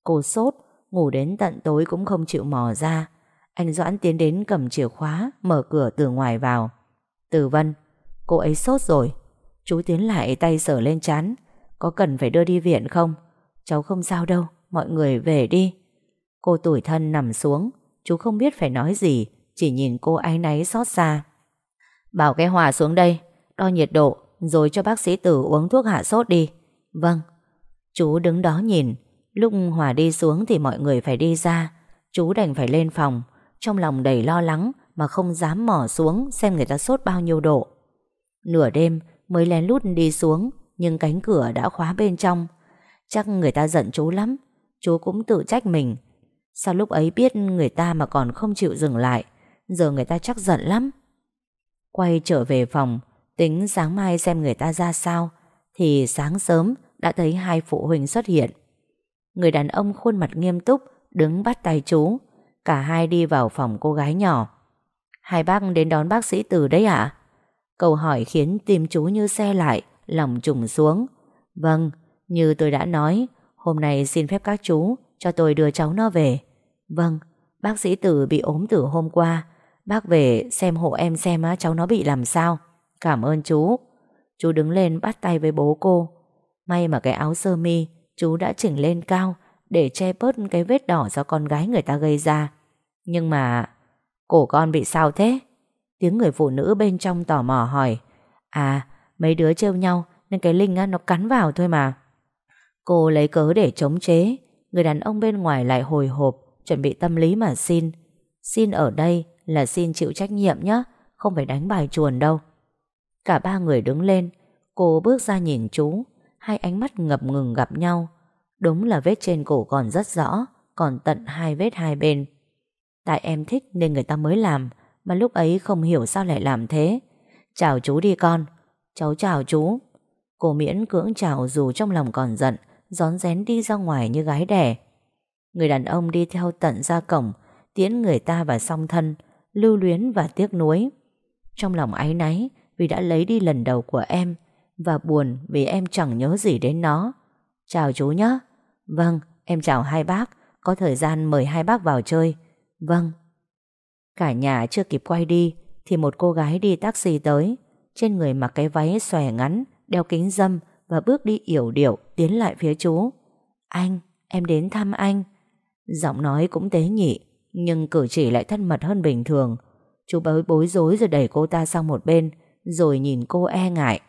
Cô sốt, ngủ đến tận tối cũng không chịu mò ra. Anh Doãn tiến đến cầm chìa khóa, mở cửa từ ngoài vào. Từ Vân, cô ấy sốt rồi. Chú tiến lại tay sờ lên chán. Có cần phải đưa đi viện không? Cháu không sao đâu, mọi người về đi. Cô tủi thân nằm xuống, chú không biết phải nói gì, chỉ nhìn cô áy náy xót xa. Bảo cái hòa xuống đây, đo nhiệt độ, rồi cho bác sĩ tử uống thuốc hạ sốt đi. Vâng. Chú đứng đó nhìn, lúc Hòa đi xuống thì mọi người phải đi ra. Chú đành phải lên phòng, trong lòng đầy lo lắng mà không dám mò xuống xem người ta sốt bao nhiêu độ. Nửa đêm mới lén lút đi xuống, nhưng cánh cửa đã khóa bên trong. Chắc người ta giận chú lắm, chú cũng tự trách mình. Sao lúc ấy biết người ta mà còn không chịu dừng lại, giờ người ta chắc giận lắm. Quay trở về phòng, tính sáng mai xem người ta ra sao, thì sáng sớm đã thấy hai phụ huynh xuất hiện. Người đàn ông khuôn mặt nghiêm túc, đứng bắt tay chú. Cả hai đi vào phòng cô gái nhỏ. Hai bác đến đón bác sĩ từ đấy ạ? Câu hỏi khiến tim chú như xe lại, lòng trùng xuống. Vâng, như tôi đã nói, hôm nay xin phép các chú cho tôi đưa cháu nó về. Vâng, bác sĩ Tử bị ốm từ hôm qua. Bác về xem hộ em xem á, cháu nó bị làm sao. Cảm ơn chú. Chú đứng lên bắt tay với bố cô. May mà cái áo sơ mi chú đã chỉnh lên cao để che bớt cái vết đỏ do con gái người ta gây ra. Nhưng mà cổ con bị sao thế? Tiếng người phụ nữ bên trong tò mò hỏi. À, mấy đứa trêu nhau nên cái Linh á, nó cắn vào thôi mà. Cô lấy cớ để chống chế. Người đàn ông bên ngoài lại hồi hộp chuẩn bị tâm lý mà xin. Xin ở đây là xin chịu trách nhiệm nhé, không phải đánh bài chuồn đâu. Cả ba người đứng lên, cô bước ra nhìn chú, hai ánh mắt ngập ngừng gặp nhau. Đúng là vết trên cổ còn rất rõ, còn tận hai vết hai bên. Tại em thích nên người ta mới làm, mà lúc ấy không hiểu sao lại làm thế. Chào chú đi con. Cháu chào chú. Cô miễn cưỡng chào dù trong lòng còn giận, gión rén đi ra ngoài như gái đẻ. Người đàn ông đi theo tận ra cổng, tiễn người ta và song thân, lưu luyến và tiếc nuối. Trong lòng áy náy vì đã lấy đi lần đầu của em và buồn vì em chẳng nhớ gì đến nó. Chào chú nhé. Vâng, em chào hai bác, có thời gian mời hai bác vào chơi. Vâng. Cả nhà chưa kịp quay đi thì một cô gái đi taxi tới, trên người mặc cái váy xòe ngắn, đeo kính dâm và bước đi yểu điệu tiến lại phía chú. Anh, em đến thăm anh. Giọng nói cũng tế nhị, nhưng cử chỉ lại thân mật hơn bình thường. Chú bối bối rối rồi đẩy cô ta sang một bên, rồi nhìn cô e ngại.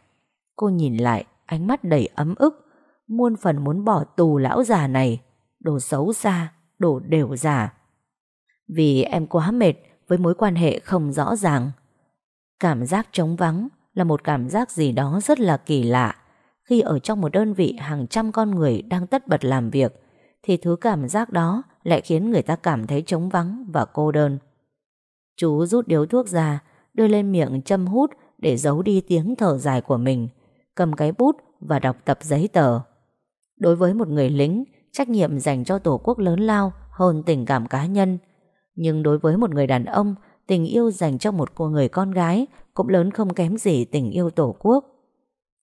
Cô nhìn lại, ánh mắt đầy ấm ức, muôn phần muốn bỏ tù lão già này. Đồ xấu xa, đồ đều giả. Vì em quá mệt với mối quan hệ không rõ ràng. Cảm giác trống vắng là một cảm giác gì đó rất là kỳ lạ. Khi ở trong một đơn vị hàng trăm con người đang tất bật làm việc, thì thứ cảm giác đó lại khiến người ta cảm thấy trống vắng và cô đơn. Chú rút điếu thuốc ra, đưa lên miệng châm hút để giấu đi tiếng thở dài của mình, cầm cái bút và đọc tập giấy tờ. Đối với một người lính, trách nhiệm dành cho tổ quốc lớn lao hơn tình cảm cá nhân. Nhưng đối với một người đàn ông, tình yêu dành cho một cô người con gái cũng lớn không kém gì tình yêu tổ quốc.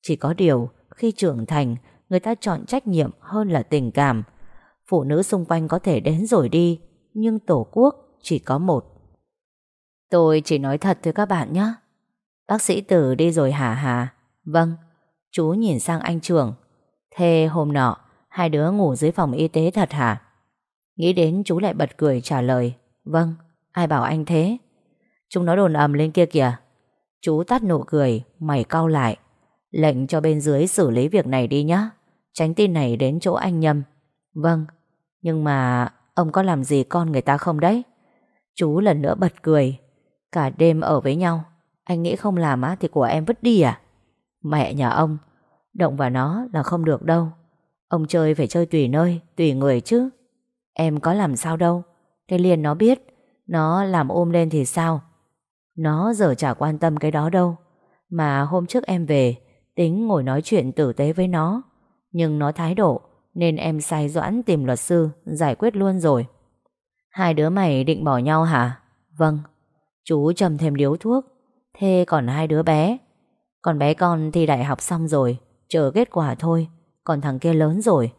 Chỉ có điều, khi trưởng thành, người ta chọn trách nhiệm hơn là tình cảm. Phụ nữ xung quanh có thể đến rồi đi, nhưng tổ quốc chỉ có một. Tôi chỉ nói thật thôi các bạn nhé. Bác sĩ Tử đi rồi hả hả? Vâng. Chú nhìn sang anh trưởng. Thế hôm nọ, hai đứa ngủ dưới phòng y tế thật hả? Nghĩ đến chú lại bật cười trả lời. Vâng, ai bảo anh thế? Chúng nó đồn ầm lên kia kìa. Chú tắt nụ cười, mày cau lại. Lệnh cho bên dưới xử lý việc này đi nhá. Tránh tin này đến chỗ anh nhầm. Vâng, nhưng mà ông có làm gì con người ta không đấy? Chú lần nữa bật cười. Cả đêm ở với nhau, anh nghĩ không làm á thì của em vứt đi à? Mẹ nhà ông, động vào nó là không được đâu. Ông chơi phải chơi tùy nơi, tùy người chứ. Em có làm sao đâu. Cái liền nó biết, nó làm ôm lên thì sao? Nó giờ chả quan tâm cái đó đâu. Mà hôm trước em về, tính ngồi nói chuyện tử tế với nó. Nhưng nó thái độ, Nên em sai Doãn tìm luật sư Giải quyết luôn rồi Hai đứa mày định bỏ nhau hả? Vâng Chú trầm thêm điếu thuốc Thế còn hai đứa bé Còn bé con thì đại học xong rồi Chờ kết quả thôi Còn thằng kia lớn rồi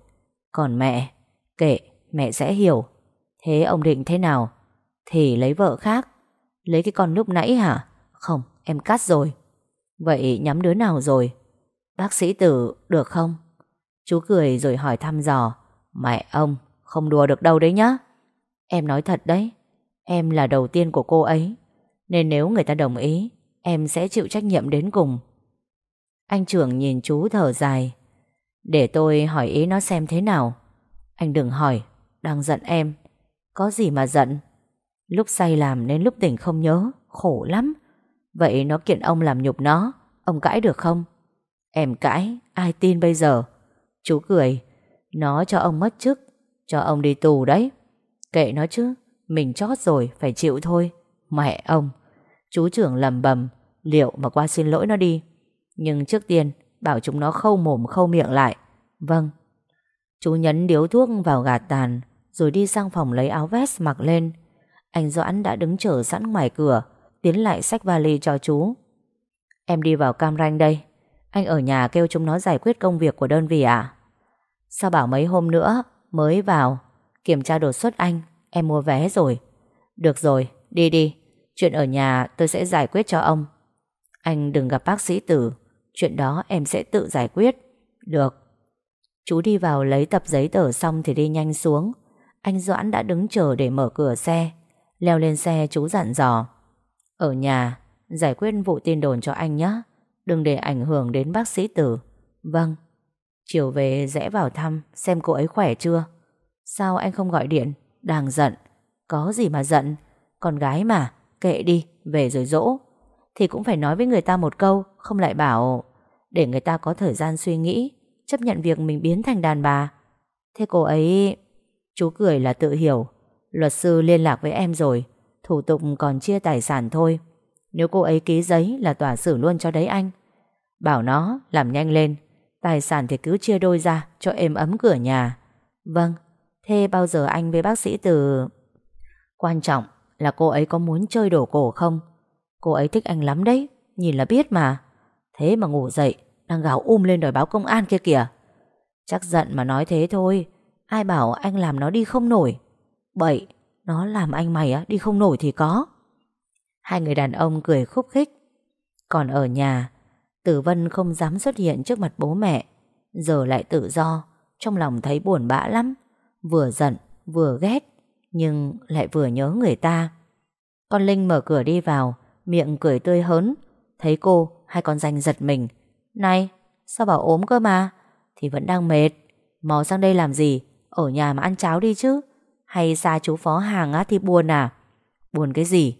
Còn mẹ Kệ mẹ sẽ hiểu Thế ông định thế nào? Thì lấy vợ khác. Lấy cái con lúc nãy hả? Không, em cắt rồi. Vậy nhắm đứa nào rồi? Bác sĩ tử, được không? Chú cười rồi hỏi thăm dò. Mẹ ông, không đùa được đâu đấy nhá. Em nói thật đấy, Em là đầu tiên của cô ấy, Nên nếu người ta đồng ý, Em sẽ chịu trách nhiệm đến cùng. Anh trưởng nhìn chú thở dài. Để tôi hỏi ý nó xem thế nào. Anh đừng hỏi, Đang giận em. Có gì mà giận? Lúc say làm nên lúc tỉnh không nhớ, Khổ lắm. Vậy nó kiện ông làm nhục nó, Ông cãi được không? Em cãi, ai tin bây giờ? Chú cười, Nó cho ông mất chức, Cho ông đi tù đấy. Kệ nó chứ, Mình chót rồi, phải chịu thôi. Mẹ ông, Chú trưởng lầm bầm, Liệu mà qua xin lỗi nó đi. Nhưng trước tiên, bảo chúng nó khâu mồm, khâu miệng lại. Vâng. Chú nhấn điếu thuốc vào gạt tàn rồi đi sang phòng lấy áo vest mặc lên. Anh Doãn đã đứng chờ sẵn ngoài cửa, Tiến lại xách vali cho chú. Em đi vào Cam Ranh đây. Anh ở nhà kêu chúng nó giải quyết công việc của đơn vị à Sao bảo mấy hôm nữa Mới vào? Kiểm tra đột xuất anh, Em mua vé rồi. Được rồi, đi đi. Chuyện ở nhà tôi sẽ giải quyết cho ông. Anh đừng gặp bác sĩ tử. Chuyện đó em sẽ tự giải quyết. Được. Chú đi vào lấy tập giấy tờ xong thì đi nhanh xuống. Anh Doãn đã đứng chờ để mở cửa xe. Leo lên xe, chú dặn dò. Ở nhà, Giải quyết vụ tin đồn cho anh nhé. Đừng để ảnh hưởng đến bác sĩ tử. Vâng. Chiều về rẽ vào thăm, Xem cô ấy khỏe chưa? Sao anh không gọi điện? Đang giận. Có gì mà giận? Con gái mà, Kệ đi, Về rồi dỗ. Thì cũng phải nói với người ta một câu, Không lại bảo. Để người ta có thời gian suy nghĩ, Chấp nhận việc mình biến thành đàn bà. Thế cô ấy Chú cười là tự hiểu. Luật sư liên lạc với em rồi. Thủ tục còn chia tài sản thôi. Nếu cô ấy ký giấy là tòa xử luôn cho đấy anh. Bảo nó làm nhanh lên. Tài sản thì cứ chia đôi ra Cho êm ấm cửa nhà. Vâng Thế bao giờ anh với bác sĩ từ Quan trọng là cô ấy có muốn chơi đổ cổ không? Cô ấy thích anh lắm đấy, Nhìn là biết mà. Thế mà ngủ dậy, Đang gào um lên đòi báo công an kia kìa. Chắc giận mà nói thế thôi. Ai bảo anh làm nó đi không nổi? Bậy, Nó làm anh mày á, đi không nổi thì có. Hai người đàn ông cười khúc khích. Còn ở nhà, Tử Vân không dám xuất hiện trước mặt bố mẹ. Giờ lại tự do, Trong lòng thấy buồn bã lắm. Vừa giận, vừa ghét, Nhưng lại vừa nhớ người ta. Con Linh mở cửa đi vào, Miệng cười tươi hớn. Thấy cô, hai con danh giật mình. Này, sao bảo ốm cơ mà? Thì vẫn đang mệt. Mò sang đây làm gì? Ở nhà mà ăn cháo đi chứ. Hay xa chú phó hàng á thì buồn à? Buồn cái gì?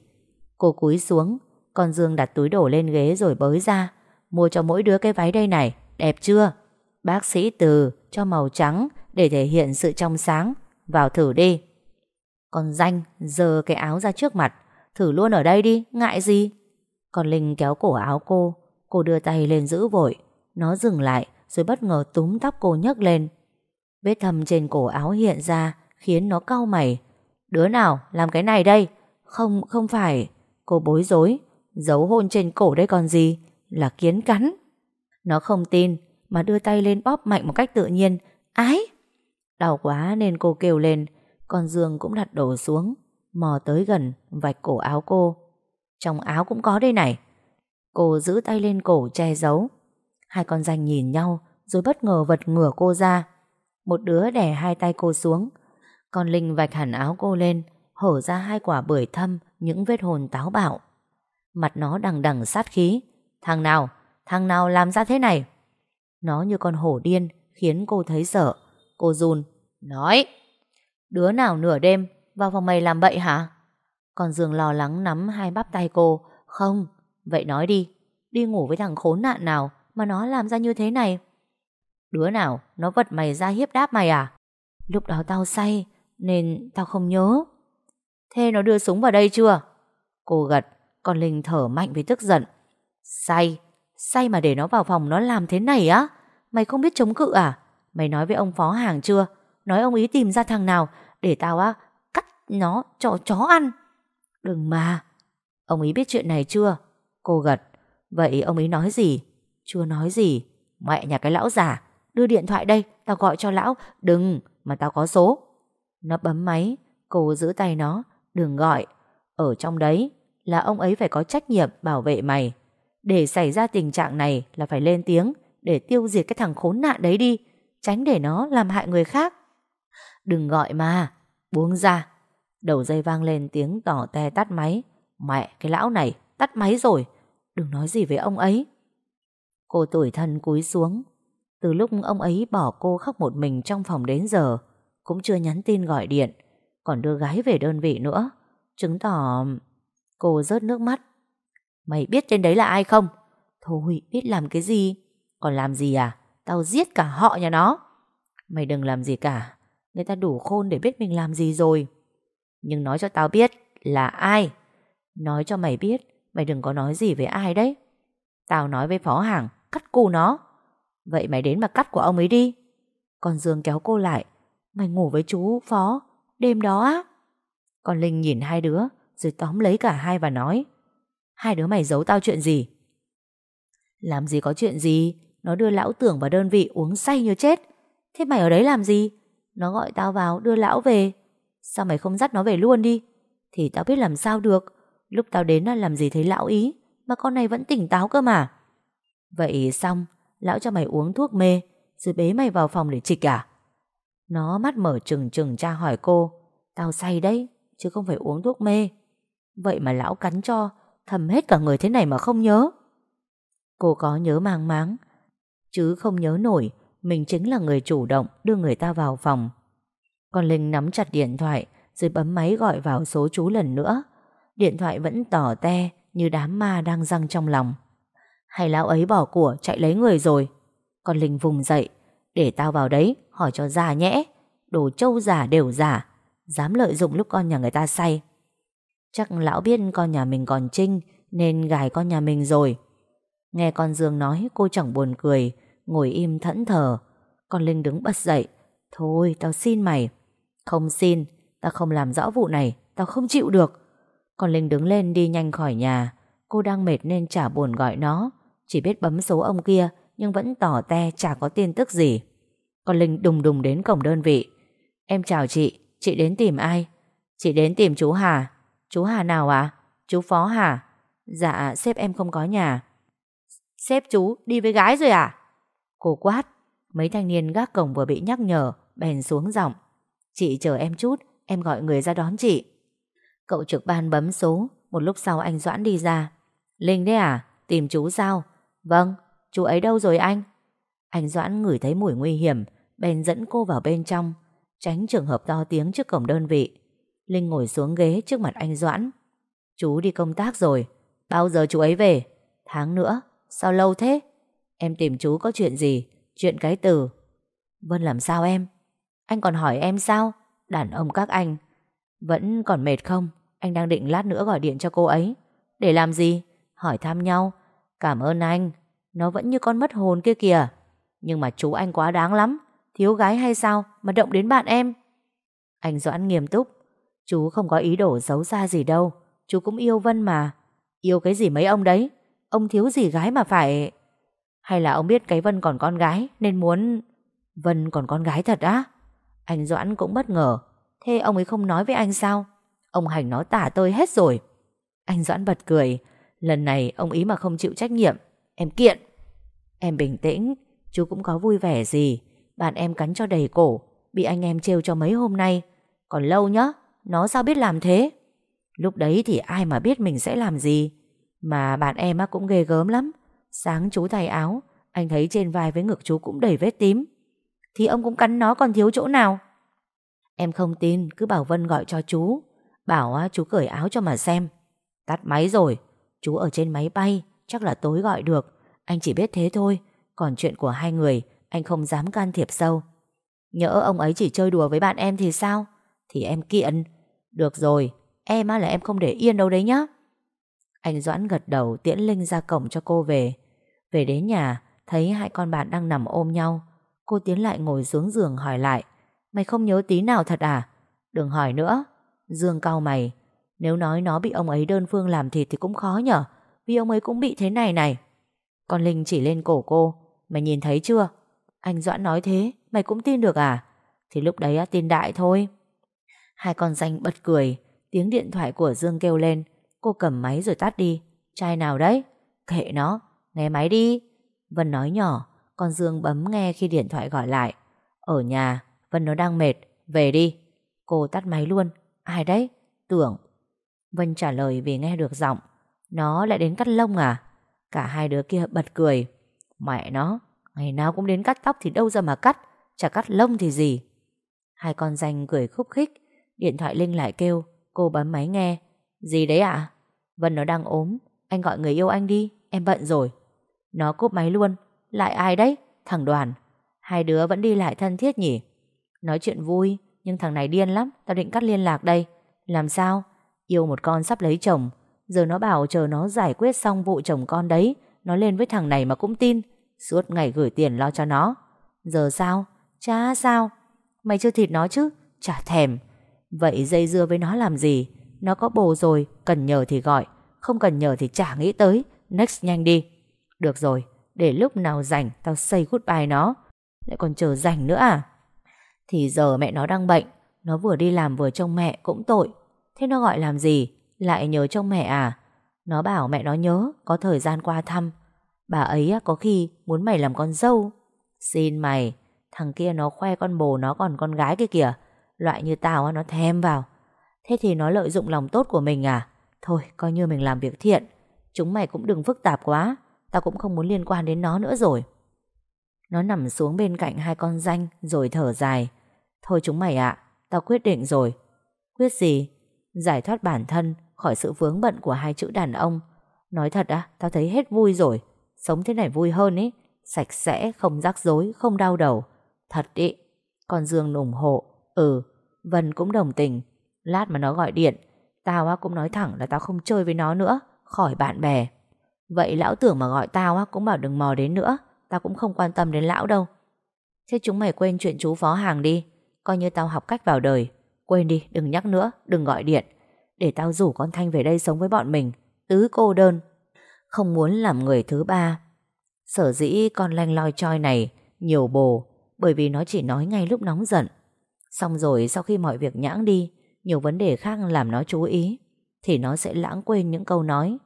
Cô cúi xuống, Con Dương đặt túi đổ lên ghế rồi bới ra. Mua cho mỗi đứa cái váy đây này, Đẹp chưa? Bác sĩ từ, cho màu trắng Để thể hiện sự trong sáng. Vào thử đi. Con danh giơ cái áo ra trước mặt. Thử luôn ở đây đi, ngại gì? Con Linh kéo cổ áo cô. Cô đưa tay lên giữ vội. Nó dừng lại, rồi bất ngờ túm tóc cô nhấc lên. Vết thâm trên cổ áo hiện ra, Khiến nó cau mày Đứa nào, làm cái này đây Không không phải Cô bối rối Dấu hôn trên cổ đây còn gì là kiến cắn. Nó không tin, mà đưa tay lên bóp mạnh một cách tự nhiên. Ái! Đau quá nên cô kêu lên. Con Dương cũng đặt đổ xuống. Mò tới gần, vạch cổ áo cô. Trong áo cũng có đây này. Cô giữ tay lên cổ che giấu. Hai con danh nhìn nhau, rồi bất ngờ vật ngửa cô ra. Một đứa đè hai tay cô xuống. Con Linh vạch hẳn áo cô lên hở ra hai quả bưởi thâm những vết hồn táo bạo. Mặt nó đằng đằng sát khí Thằng nào, thằng nào làm ra thế này? Nó như con hổ điên khiến cô thấy sợ. Cô run. Nói, đứa nào nửa đêm vào phòng mày làm bậy hả? Còn Dương lo lắng nắm hai bắp tay cô. Không, vậy nói đi. Đi ngủ với thằng khốn nạn nào mà nó làm ra như thế này? Đứa nào nó vật mày ra hiếp đáp mày à? Lúc đó tao say nên tao không nhớ. Thế nó đưa súng vào đây chưa? Cô gật, còn Linh thở mạnh vì tức giận. Say, say mà để nó vào phòng nó làm thế này á? Mày không biết chống cự à? Mày nói với ông phó hàng chưa Nói ông ý tìm ra thằng nào Để tao á cắt nó cho chó ăn Đừng mà Ông ý biết chuyện này chưa Cô gật Vậy ông ý nói gì Chưa nói gì Mẹ nhà cái lão già Đưa điện thoại đây, Tao gọi cho lão. Đừng, Mà tao có số. Nó bấm máy, Cô giữ tay nó. Đừng gọi. Ở trong đấy Là ông ấy phải có trách nhiệm bảo vệ mày. Để xảy ra tình trạng này Là phải lên tiếng Để tiêu diệt cái thằng khốn nạn đấy đi, Tránh để nó làm hại người khác. Đừng gọi mà, Buông ra. Đầu dây vang lên tiếng tỏ te tắt máy. Mẹ, cái lão này, Tắt máy rồi. Đừng nói gì với ông ấy. Cô tuổi thân cúi xuống. Từ lúc ông ấy bỏ cô khóc một mình trong phòng đến giờ, Cũng chưa nhắn tin gọi điện, Còn đưa gái về đơn vị nữa. Chứng tỏ Cô rớt nước mắt. Mày biết trên đấy là ai không? Thôi biết làm cái gì? Còn làm gì à? Tao giết cả họ nhà nó. Mày đừng làm gì cả. Người ta đủ khôn để biết mình làm gì rồi. Nhưng nói cho tao biết là ai? Nói cho mày biết, Mày đừng có nói gì với ai đấy. Tao nói với phó hàng, Cắt cù nó. Vậy mày đến mà cắt của ông ấy đi. Còn Dương kéo cô lại. Mày ngủ với chú, phó. Đêm đó á. Còn Linh nhìn hai đứa, Rồi tóm lấy cả hai và nói. Hai đứa mày giấu tao chuyện gì? Làm gì có chuyện gì? Nó đưa lão tưởng vào đơn vị uống say như chết. Thế mày ở đấy làm gì? Nó gọi tao vào, đưa lão về. Sao mày không dắt nó về luôn đi? Thì tao biết làm sao được. Lúc tao đến là làm gì thấy lão ý? Mà con này vẫn tỉnh táo cơ mà. Vậy xong Lão cho mày uống thuốc mê, Rồi bế mày vào phòng để trịch à? Nó mắt mở trừng trừng tra hỏi cô, Tao say đấy, Chứ không phải uống thuốc mê. Vậy mà lão cắn cho, Thầm hết cả người thế này mà không nhớ. Cô có nhớ mang máng, Chứ không nhớ nổi, Mình chính là người chủ động đưa người ta vào phòng. Còn Linh nắm chặt điện thoại, Rồi bấm máy gọi vào số chú lần nữa. Điện thoại vẫn tỏ te Như đám ma đang răng trong lòng. Hay lão ấy bỏ của, chạy lấy người rồi. Còn Linh vùng dậy, Để tao vào đấy, hỏi cho già nhẽ. Đồ trâu giả đều giả Dám lợi dụng lúc con nhà người ta say. Chắc lão biết con nhà mình còn trinh, Nên gài con nhà mình rồi. Nghe con Dương nói, cô chẳng buồn cười, Ngồi im thẫn thờ. Con Linh đứng bật dậy, Thôi, tao xin mày. Không xin, Tao không làm rõ vụ này, Tao không chịu được. Con Linh đứng lên đi nhanh khỏi nhà. Cô đang mệt nên chả buồn gọi nó. Chỉ biết bấm số ông kia, Nhưng vẫn tỏ te chả có tin tức gì. Còn Linh đùng đùng đến cổng đơn vị. Em chào chị Chị đến tìm ai? Chị đến tìm chú Hà. Chú Hà nào ạ? Chú Phó Hà? Dạ sếp em không có nhà. Sếp chú đi với gái rồi à Cô quát. Mấy thanh niên gác cổng vừa bị nhắc nhở, Bèn xuống giọng. Chị chờ em chút, Em gọi người ra đón chị. Cậu trực ban bấm số, Một lúc sau anh Doãn đi ra. Linh đấy à? Tìm chú sao? Vâng Chú ấy đâu rồi anh? Anh Doãn ngửi thấy mùi nguy hiểm, Bèn dẫn cô vào bên trong, Tránh trường hợp to tiếng trước cổng đơn vị. Linh ngồi xuống ghế trước mặt anh Doãn. Chú đi công tác rồi, Bao giờ chú ấy về? Tháng nữa, Sao lâu thế? Em tìm chú có chuyện gì? Chuyện cái từ. Vân làm sao em? Anh còn hỏi em sao? Đàn ông các anh. Vẫn còn mệt không? Anh đang định lát nữa gọi điện cho cô ấy. Để làm gì? Hỏi thăm nhau. Cảm ơn anh, Nó vẫn như con mất hồn kia kìa. Nhưng mà chú anh quá đáng lắm, Thiếu gái hay sao mà động đến bạn em? Anh Doãn nghiêm túc. Chú không có ý đồ xấu xa gì đâu, Chú cũng yêu Vân mà. Yêu cái gì mấy ông đấy? Ông thiếu gì gái mà phải Hay là ông biết cái Vân còn con gái Nên muốn Vân còn con gái thật á? Anh Doãn cũng bất ngờ. Thế ông ấy không nói với anh sao? Ông Hành nó tả tôi hết rồi. Anh Doãn bật cười. Lần này ông ý mà không chịu trách nhiệm. Em kiện. Em bình tĩnh. Chú cũng có vui vẻ gì. Bạn em cắn cho đầy cổ. Bị anh em trêu cho mấy hôm nay. Còn lâu nhá. Nó sao biết làm thế? Lúc đấy thì ai mà biết mình sẽ làm gì. Mà bạn em cũng ghê gớm lắm. Sáng chú thay áo. Anh thấy trên vai với ngực chú cũng đầy vết tím. Thì ông cũng cắn nó còn thiếu chỗ nào? Em không tin. Cứ bảo Vân gọi cho chú. Bảo chú cởi áo cho mà xem. Tắt máy rồi. Chú ở trên máy bay, Chắc là tối gọi được. Anh chỉ biết thế thôi, Còn chuyện của hai người, Anh không dám can thiệp sâu. Nhỡ ông ấy chỉ chơi đùa với bạn em thì sao? Thì em kiện. Được rồi, Em á là em không để yên đâu đấy nhá. Anh Doãn gật đầu tiễn Linh ra cổng cho cô về. Về đến nhà, Thấy hai con bạn đang nằm ôm nhau. Cô tiến lại ngồi xuống giường hỏi lại, Mày không nhớ tí nào thật à? Đừng hỏi nữa. Dương cau mày nếu nói nó bị ông ấy đơn phương làm thịt thì cũng khó nhở, Vì ông ấy cũng bị thế này này. Con Linh chỉ lên cổ cô, Mày nhìn thấy chưa? Anh Doãn nói thế, Mày cũng tin được à? Thì lúc đấy tin đại thôi. Hai con danh bật cười, Tiếng điện thoại của Dương kêu lên. Cô cầm máy rồi tắt đi. Trai nào đấy? Kệ nó Nghe máy đi. Vân nói nhỏ, Con Dương bấm nghe khi điện thoại gọi lại. Ở nhà, Vân nó đang mệt, Về đi. Cô tắt máy luôn. Ai đấy? Tưởng Vân trả lời vì nghe được giọng. Nó lại đến cắt lông à? Cả hai đứa kia bật cười. Mẹ nó, Ngày nào cũng đến cắt tóc thì đâu ra mà cắt, Chả cắt lông thì gì. Hai con danh cười khúc khích, Điện thoại Linh lại kêu, Cô bấm máy nghe. Gì đấy ạ? Vân nó đang ốm, Anh gọi người yêu anh đi, Em bận rồi. Nó cúp máy luôn, Lại ai đấy? Thằng Đoàn. Hai đứa vẫn đi lại thân thiết nhỉ? Nói chuyện vui, Nhưng thằng này điên lắm, Tao định cắt liên lạc đây. Làm sao? Yêu một con sắp lấy chồng. Giờ nó bảo chờ nó giải quyết xong vụ chồng con đấy, Nó lên với thằng này mà cũng tin. Suốt ngày gửi tiền lo cho nó. Giờ sao? Chả sao. Mày chưa thịt nó chứ? Chả thèm. Vậy dây dưa với nó làm gì? Nó có bồ rồi, Cần nhờ thì gọi. Không cần nhờ thì chả nghĩ tới. Next nhanh đi. Được rồi, Để lúc nào rảnh Tao say goodbye nó. Lại còn chờ rảnh nữa à? Thì giờ mẹ nó đang bệnh. Nó vừa đi làm vừa trông mẹ cũng tội. Thế nó gọi làm gì? Lại nhớ trông mẹ à? Nó bảo mẹ nó nhớ, Có thời gian qua thăm. Bà ấy có khi muốn mày làm con dâu. Xin mày, Thằng kia nó khoe con bồ nó còn con gái kia kìa. Loại như tao nó thèm vào. Thế thì nó lợi dụng lòng tốt của mình à? Thôi, coi như mình làm việc thiện. Chúng mày cũng đừng phức tạp quá. Tao cũng không muốn liên quan đến nó nữa rồi. Nó nằm xuống bên cạnh hai con danh, Rồi thở dài. Thôi chúng mày ạ, Tao quyết định rồi. Quyết gì? Giải thoát bản thân khỏi sự vướng bận của hai chữ đàn ông. Nói thật á Tao thấy hết vui rồi. Sống thế này vui hơn ý Sạch sẽ, không rắc rối, không đau đầu. Thật ý. Con Dương ủng hộ. Ừ, Vân cũng đồng tình. Lát mà nó gọi điện Tao á cũng nói thẳng là tao không chơi với nó nữa Khỏi bạn bè. Vậy lão tưởng mà gọi tao á cũng bảo đừng mò đến nữa Tao cũng không quan tâm đến lão đâu. Thế chúng mày quên chuyện chú phó hàng đi Coi như tao học cách vào đời. Quên đi, đừng nhắc nữa, đừng gọi điện. Để tao rủ con Thanh về đây sống với bọn mình Tứ cô đơn. Không muốn làm người thứ ba. Sở dĩ con lanh loi choi này Nhiều bồ Bởi vì nó chỉ nói ngay lúc nóng giận. Xong rồi sau khi mọi việc nhãng đi Nhiều vấn đề khác làm nó chú ý Thì nó sẽ lãng quên những câu nói.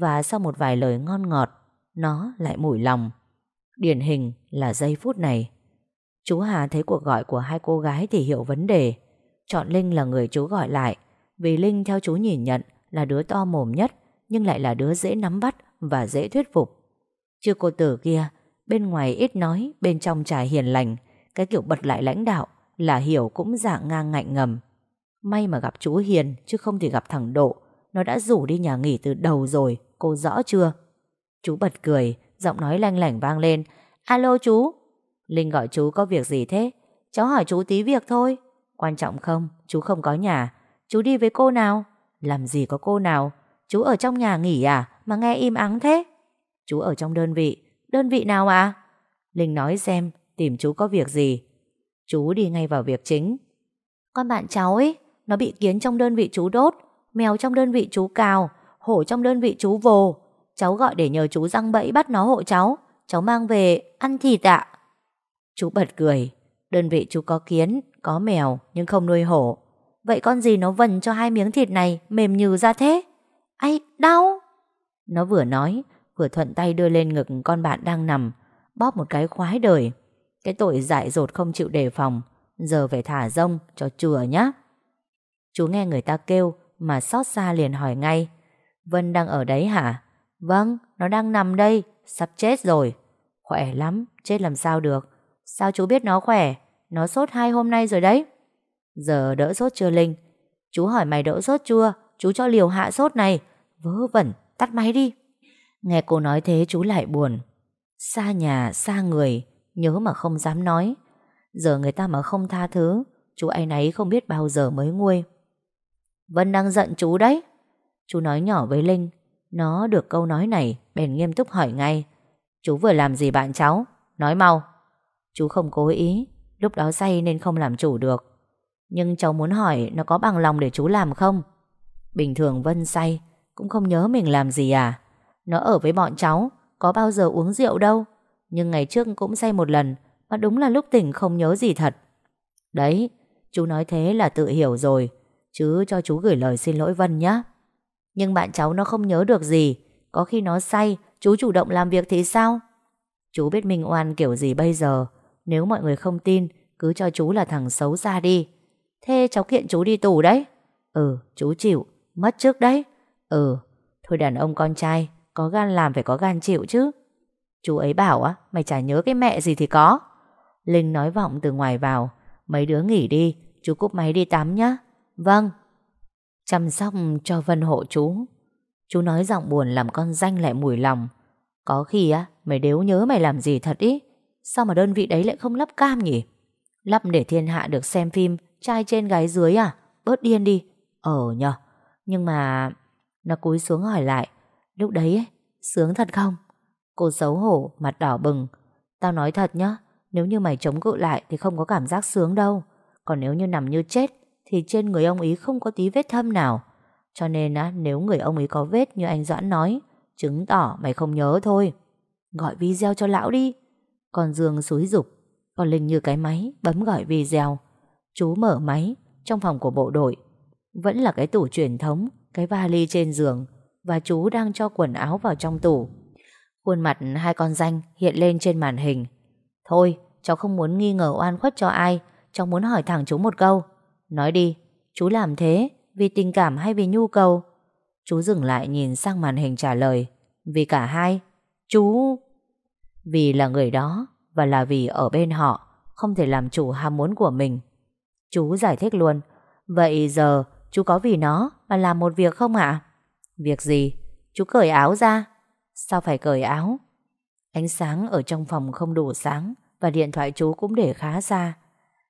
Và sau một vài lời ngon ngọt Nó lại mủi lòng. Điển hình là giây phút này. Chú Hà thấy cuộc gọi của hai cô gái Thì hiểu vấn đề. Chọn Linh là người chú gọi lại Vì Linh theo chú nhìn nhận là đứa to mồm nhất Nhưng lại là đứa dễ nắm bắt Và dễ thuyết phục Chứ cô tử kia Bên ngoài ít nói Bên trong trà hiền lành Cái kiểu bật lại lãnh đạo là Hiểu cũng dạng ngang ngạnh ngầm. May mà gặp chú Hiền chứ không thì gặp thằng Độ. Nó đã rủ đi nhà nghỉ từ đầu rồi, cô rõ chưa? Chú bật cười, giọng nói lanh lảnh vang lên. Alo chú. Linh gọi chú có việc gì thế? Cháu hỏi chú tí việc thôi. Quan trọng không? Chú không có nhà. Chú đi với cô nào? Làm gì có cô nào? Chú ở trong nhà nghỉ à? Mà nghe im ắng thế? Chú ở trong đơn vị. Đơn vị nào à? Linh nói xem, tìm chú có việc gì. Chú đi ngay vào việc chính Con bạn cháu ấy Nó bị kiến trong đơn vị chú đốt Mèo trong đơn vị chú cào Hổ trong đơn vị chú vồ Cháu gọi để nhờ chú răng bẫy bắt nó hộ cháu Cháu mang về ăn thịt ạ Chú bật cười Đơn vị chú có kiến, có mèo Nhưng không nuôi hổ. Vậy con gì nó vần cho hai miếng thịt này, Mềm như ra thế? Ây đau! Nó vừa nói, Vừa thuận tay đưa lên ngực con bạn đang nằm, Bóp một cái khoái đời. Cái tội dại dột không chịu đề phòng, Giờ phải thả rông cho chừa nhá. Chú nghe người ta kêu Mà xót xa liền hỏi ngay. Vân đang ở đấy hả? Vâng nó đang nằm đây, Sắp chết rồi. Khỏe lắm, chết làm sao được. Sao chú biết nó khỏe? Nó sốt hai hôm nay rồi đấy. Giờ đỡ sốt chưa Linh? Chú hỏi mày đỡ sốt chưa? Chú cho liều hạ sốt này. Vớ vẩn, tắt máy đi. Nghe cô nói thế chú lại buồn. Xa nhà, xa người, Nhớ mà không dám nói. Giờ người ta mà không tha thứ, Chú ấy nấy không biết bao giờ mới nguôi. Vân đang giận chú đấy. Chú nói nhỏ với Linh. Nó được câu nói này, Bèn nghiêm túc hỏi ngay. Chú vừa làm gì bạn cháu? Nói mau. Chú không cố ý. Lúc đó say nên không làm chủ được. Nhưng cháu muốn hỏi Nó có bằng lòng để chú làm không? Bình thường Vân say, Cũng không nhớ mình làm gì à? Nó ở với bọn cháu, Có bao giờ uống rượu đâu. Nhưng ngày trước cũng say một lần, Mà đúng là lúc tỉnh không nhớ gì thật. Đấy, Chú nói thế là tự hiểu rồi, Chứ cho chú gửi lời xin lỗi Vân nhé Nhưng bạn cháu nó không nhớ được gì, Có khi nó say, Chú chủ động làm việc thì sao? Chú biết mình Oan kiểu gì bây giờ? Nếu mọi người không tin, Cứ cho chú là thằng xấu xa đi. Thế cháu kiện chú đi tù đấy. Ừ chú chịu. Mất trước đấy. Ừ. Thôi đàn ông con trai, Có gan làm phải có gan chịu chứ. Chú ấy bảo á, Mày chả nhớ cái mẹ gì thì có. Linh nói vọng từ ngoài vào. Mấy đứa nghỉ đi, Chú cúp máy đi tắm nhá. Vâng. Chăm sóc cho Vân hộ chú. Chú nói giọng buồn làm con danh lại mùi lòng. Có khi á, Mày đếu nhớ mày làm gì thật ý. Sao mà đơn vị đấy lại không lắp cam nhỉ? Lắp để thiên hạ được xem phim Trai trên gái dưới à? Bớt điên đi. Ờ nhờ. Nhưng mà Nó cúi xuống hỏi lại. Lúc đấy ấy, sướng thật không? Cô xấu hổ mặt đỏ bừng. Tao nói thật nhá Nếu như mày chống cự lại thì không có cảm giác sướng đâu. Còn nếu như nằm như chết Thì trên người ông ý không có tí vết thâm nào. Cho nên á nếu người ông ý có vết như anh Doãn nói Chứng tỏ mày không nhớ thôi. Gọi video cho lão đi. Còn Dương xúi dục. Còn Linh như cái máy, bấm gọi video. Chú mở máy, Trong phòng của bộ đội. Vẫn là cái tủ truyền thống, Cái vali trên giường. Và chú đang cho quần áo vào trong tủ. Khuôn mặt hai con danh hiện lên trên màn hình. Thôi, cháu không muốn nghi ngờ oan khuất cho ai. Cháu muốn hỏi thẳng chú một câu. Nói đi, Chú làm thế vì tình cảm hay vì nhu cầu? Chú dừng lại nhìn sang màn hình trả lời. Vì cả hai. Chú vì là người đó Và là vì ở bên họ, Không thể làm chủ ham muốn của mình. Chú giải thích luôn, Vậy giờ chú có vì nó Mà làm một việc không ạ? Việc gì? Chú cởi áo ra. Sao phải cởi áo? Ánh sáng ở trong phòng không đủ sáng Và điện thoại chú cũng để khá xa.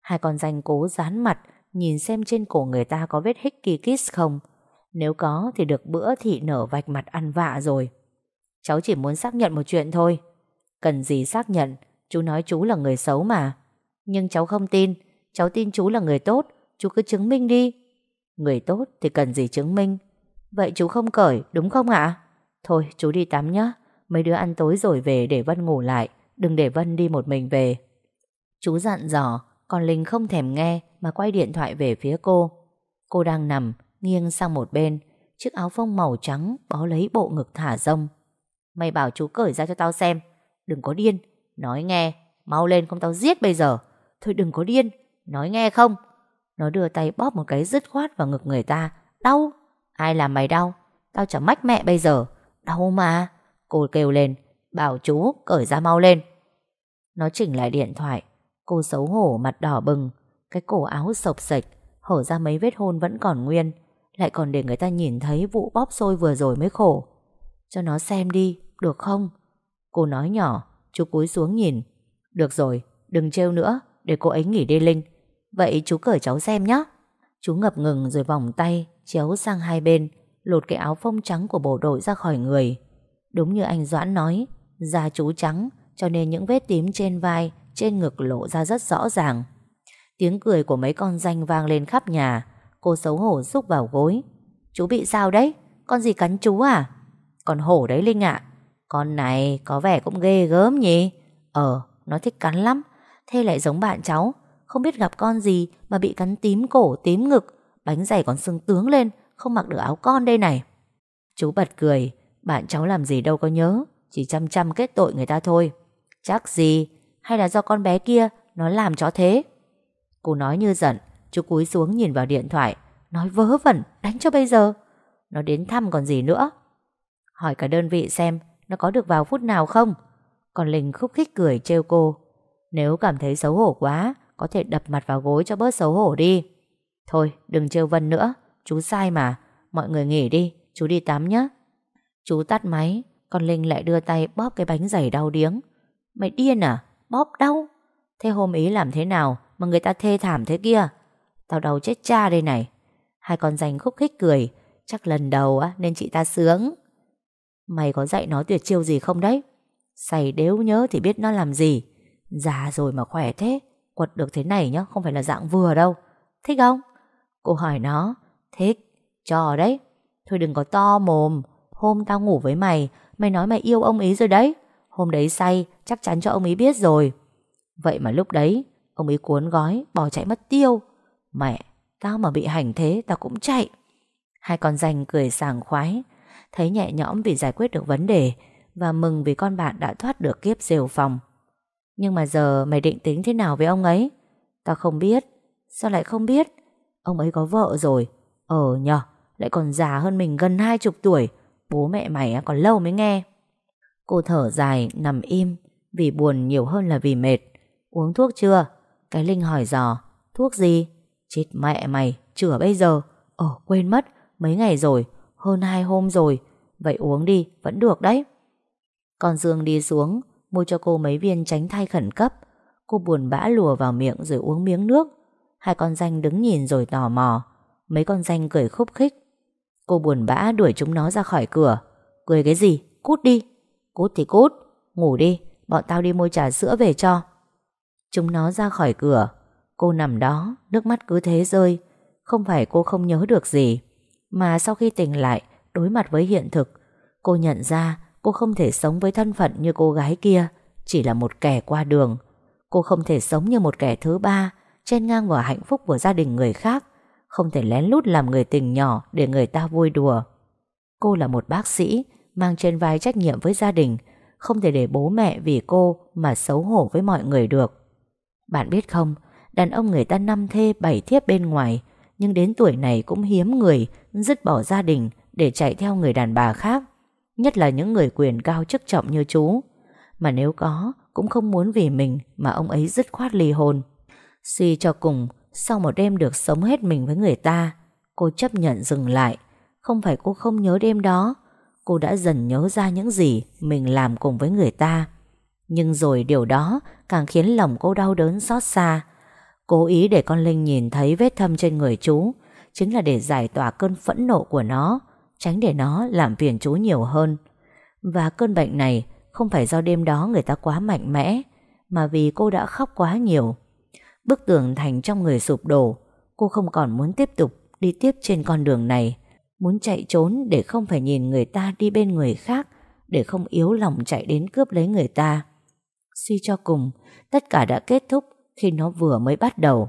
Hai con danh cố dán mặt, Nhìn xem trên cổ người ta có vết hickey kiss không. Nếu có thì được bữa thị nở vạch mặt ăn vạ rồi. Cháu chỉ muốn xác nhận một chuyện thôi. Cần gì xác nhận. Chú nói chú là người xấu mà. Nhưng cháu không tin. Cháu tin chú là người tốt. Chú cứ chứng minh đi. Người tốt thì cần gì chứng minh? Vậy chú không cởi, đúng không ạ? Thôi, chú đi tắm nhé Mấy đứa ăn tối rồi về để Vân ngủ lại. Đừng để Vân đi một mình về. Chú dặn dò, Còn Linh không thèm nghe Mà quay điện thoại về phía cô. Cô đang nằm, nghiêng sang một bên. Chiếc áo phông màu trắng bó lấy bộ ngực thả rông. Mày bảo chú cởi ra cho tao xem. Đừng có điên. Nói nghe. Mau lên không tao giết bây giờ. Thôi đừng có điên. Nói nghe không? Nó đưa tay bóp một cái dứt khoát vào ngực người ta. Đau. Ai làm mày đau? Tao chả mách mẹ bây giờ. Đau mà. Cô kêu lên. Bảo chú, cởi ra mau lên. Nó chỉnh lại điện thoại. Cô xấu hổ, mặt đỏ bừng. Cái cổ áo sộc sạch, Hở ra mấy vết hôn vẫn còn nguyên. Lại còn để người ta nhìn thấy vụ bóp xôi vừa rồi mới khổ. Cho nó xem đi, Được không? Cô nói nhỏ, Chú cúi xuống nhìn. Được rồi, đừng trêu nữa, Để cô ấy nghỉ đi Linh. Vậy chú cởi cháu xem nhé Chú ngập ngừng rồi vòng tay, Chéo sang hai bên, Lột cái áo phông trắng của bộ đội ra khỏi người. Đúng như anh Doãn nói, Da chú trắng, Cho nên những vết tím trên vai, Trên ngực lộ ra rất rõ ràng. Tiếng cười của mấy con danh vang lên khắp nhà. Cô xấu hổ xúc vào gối. Chú bị sao đấy? Con gì cắn chú à? Con hổ đấy Linh ạ. Con này có vẻ cũng ghê gớm nhỉ? Ờ nó thích cắn lắm. Thế lại giống bạn cháu. Không biết gặp con gì mà bị cắn tím cổ, tím ngực, Bánh giày còn sưng tướng lên, Không mặc được áo con đây này. Chú bật cười. Bạn cháu làm gì đâu có nhớ. Chỉ chăm chăm kết tội người ta thôi. Chắc gì? Hay là do con bé kia, Nó làm cho thế? Cô nói như giận. Chú cúi xuống nhìn vào điện thoại. Nói vớ vẩn, đánh cho bây giờ. Nó đến thăm còn gì nữa? Hỏi cả đơn vị xem nó có được vào phút nào không? Còn Linh khúc khích cười trêu cô. Nếu cảm thấy xấu hổ quá, Có thể đập mặt vào gối cho bớt xấu hổ đi. Thôi, đừng trêu Vân nữa. Chú sai mà. Mọi người nghỉ đi. Chú đi tắm nhé Chú tắt máy, Còn Linh lại đưa tay bóp cái bánh giày đau điếng. Mày điên à? Bóp đau? Thế hôm ý làm thế nào Mà người ta thê thảm thế kia? Tao đau chết cha đây này. Hai con dành khúc khích cười. Chắc lần đầu á, nên chị ta sướng. Mày có dạy nó tuyệt chiêu gì không đấy? Say đếu nhớ thì biết nó làm gì. Già rồi mà khỏe thế, Quật được thế này nhá, Không phải là dạng vừa đâu. Thích không? Cô hỏi nó. Thích, Cho đấy. Thôi đừng có to mồm. Hôm tao ngủ với mày Mày nói mày yêu ông ấy rồi đấy. Hôm đấy say, Chắc chắn cho ông ấy biết rồi. Vậy mà lúc đấy, Ông ấy cuốn gói, Bỏ chạy mất tiêu. Mẹ, Tao mà bị hành thế, Tao cũng chạy. Hai con danh cười sảng khoái. Thấy nhẹ nhõm vì giải quyết được vấn đề Và mừng vì con bạn đã thoát được kiếp rều phòng. Nhưng mà giờ mày định tính thế nào với ông ấy? Tao không biết. Sao lại không biết? Ông ấy có vợ rồi. Ờ nhờ, Lại còn già hơn mình gần hai chục tuổi. Bố mẹ mày còn lâu mới nghe. Cô thở dài, nằm im, Vì buồn nhiều hơn là vì mệt. Uống thuốc chưa? Cái Linh hỏi dò. Thuốc gì? Chết mẹ mày Chữa bây giờ. Ờ quên mất, Mấy ngày rồi. Hơn hai hôm rồi, Vậy uống đi, Vẫn được đấy. Con Dương đi xuống, Mua cho cô mấy viên tránh thai khẩn cấp. Cô buồn bã lùa vào miệng rồi uống miếng nước. Hai con danh đứng nhìn rồi tò mò. Mấy con danh cười khúc khích. Cô buồn bã đuổi chúng nó ra khỏi cửa. Cười cái gì? Cút đi. Cút thì cút. Ngủ đi, Bọn tao đi mua trà sữa về cho. Chúng nó ra khỏi cửa. Cô nằm đó, Nước mắt cứ thế rơi. Không phải cô không nhớ được gì. Mà sau khi tỉnh lại, Đối mặt với hiện thực, Cô nhận ra cô không thể sống với thân phận như cô gái kia, Chỉ là một kẻ qua đường. Cô không thể sống như một kẻ thứ ba, Chen ngang vào hạnh phúc của gia đình người khác, Không thể lén lút làm người tình nhỏ Để người ta vui đùa. Cô là một bác sĩ, Mang trên vai trách nhiệm với gia đình, Không thể để bố mẹ vì cô Mà xấu hổ với mọi người được. Bạn biết không, Đàn ông người ta năm thê bảy thiếp bên ngoài nhưng đến tuổi này cũng hiếm người Dứt bỏ gia đình Để chạy theo người đàn bà khác, Nhất là những người quyền cao chức trọng như chú. Mà nếu có, Cũng không muốn vì mình Mà ông ấy dứt khoát ly hôn. Suy cho cùng, Sau một đêm được sống hết mình với người ta, Cô chấp nhận dừng lại. Không phải cô không nhớ đêm đó, Cô đã dần nhớ ra những gì Mình làm cùng với người ta. Nhưng rồi điều đó Càng khiến lòng cô đau đớn xót xa. Cố ý để con Linh nhìn thấy vết thâm trên người chú, Chính là để giải tỏa cơn phẫn nộ của nó, Tránh để nó làm phiền chú nhiều hơn. Và cơn bệnh này Không phải do đêm đó người ta quá mạnh mẽ, Mà vì cô đã khóc quá nhiều. Bức tường thành trong người sụp đổ, Cô không còn muốn tiếp tục Đi tiếp trên con đường này, Muốn chạy trốn để không phải nhìn người ta đi bên người khác, Để không yếu lòng chạy đến cướp lấy người ta. Suy cho cùng, Tất cả đã kết thúc khi nó vừa mới bắt đầu.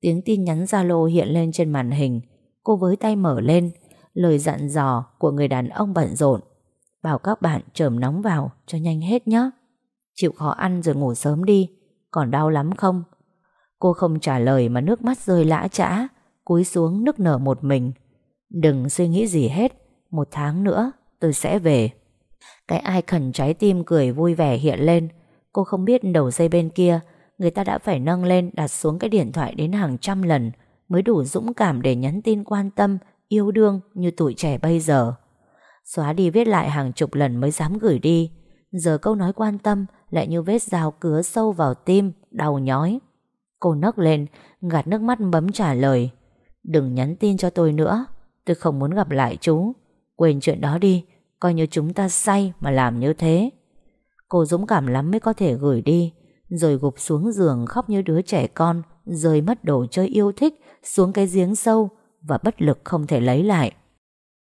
Tiếng tin nhắn Zalo hiện lên trên màn hình. Cô với tay mở lên, lời dặn dò của người đàn ông bận rộn. Bảo các bạn trởm nóng vào cho nhanh hết nhé. Chịu khó ăn rồi ngủ sớm đi, còn đau lắm không? Cô không trả lời mà nước mắt rơi lã chã, cúi xuống nức nở một mình. Đừng suy nghĩ gì hết, một tháng nữa tôi sẽ về. Cái ai khẩn trái tim cười vui vẻ hiện lên, cô không biết đầu dây bên kia người ta đã phải nâng lên đặt xuống cái điện thoại đến hàng trăm lần mới đủ dũng cảm để nhắn tin quan tâm, yêu đương như tuổi trẻ bây giờ. Xóa đi viết lại hàng chục lần mới dám gửi đi. Giờ câu nói quan tâm lại như vết dao cứa sâu vào tim, đau nhói. Cô nấc lên, gạt nước mắt bấm trả lời. Đừng nhắn tin cho tôi nữa, tôi không muốn gặp lại chú. Quên chuyện đó đi, coi như chúng ta say mà làm như thế. Cô dũng cảm lắm mới có thể gửi đi, rồi gục xuống giường khóc như đứa trẻ con, rơi mất đồ chơi yêu thích xuống cái giếng sâu và bất lực không thể lấy lại.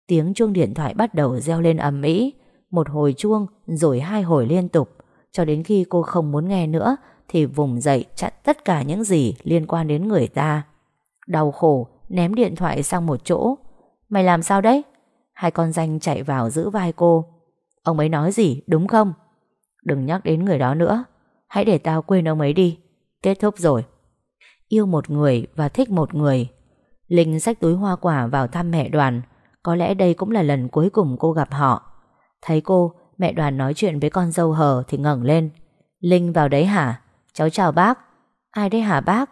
Tiếng chuông điện thoại bắt đầu reo lên ầm ĩ, một hồi chuông rồi hai hồi liên tục, cho đến khi cô không muốn nghe nữa thì vùng dậy chặn tất cả những gì liên quan đến người ta. Đau khổ, ném điện thoại sang một chỗ. Mày làm sao đấy? Hai con danh chạy vào giữ vai cô. Ông ấy nói gì, đúng không? Đừng nhắc đến người đó nữa. Hãy để tao quên ông ấy đi. Kết thúc rồi. Yêu một người và thích một người. Linh xách túi hoa quả vào thăm mẹ đoàn. Có lẽ đây cũng là lần cuối cùng cô gặp họ. Thấy cô Mẹ đoàn nói chuyện với con dâu hờ Thì ngẩng lên. Linh vào đấy hả? Cháu chào bác. Ai đấy hả bác?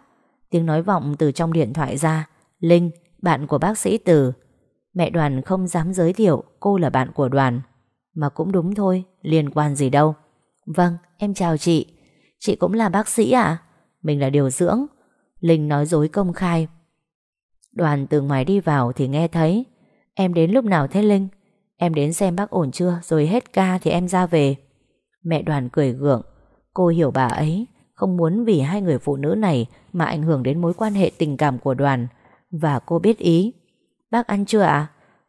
Tiếng nói vọng từ trong điện thoại ra. Linh, bạn của bác sĩ Từ. Mẹ đoàn không dám giới thiệu Cô là bạn của đoàn. Mà cũng đúng thôi, liên quan gì đâu. Vâng, em chào chị. Chị cũng là bác sĩ à? Mình là điều dưỡng. Linh nói dối công khai. Đoàn từ ngoài đi vào thì nghe thấy. Em đến lúc nào thế Linh? Em đến xem bác ổn chưa rồi hết ca thì em ra về. Mẹ đoàn cười gượng. Cô hiểu bà ấy Không muốn vì hai người phụ nữ này Mà ảnh hưởng đến mối quan hệ tình cảm của đoàn Và cô biết ý Bác ăn chưa ạ?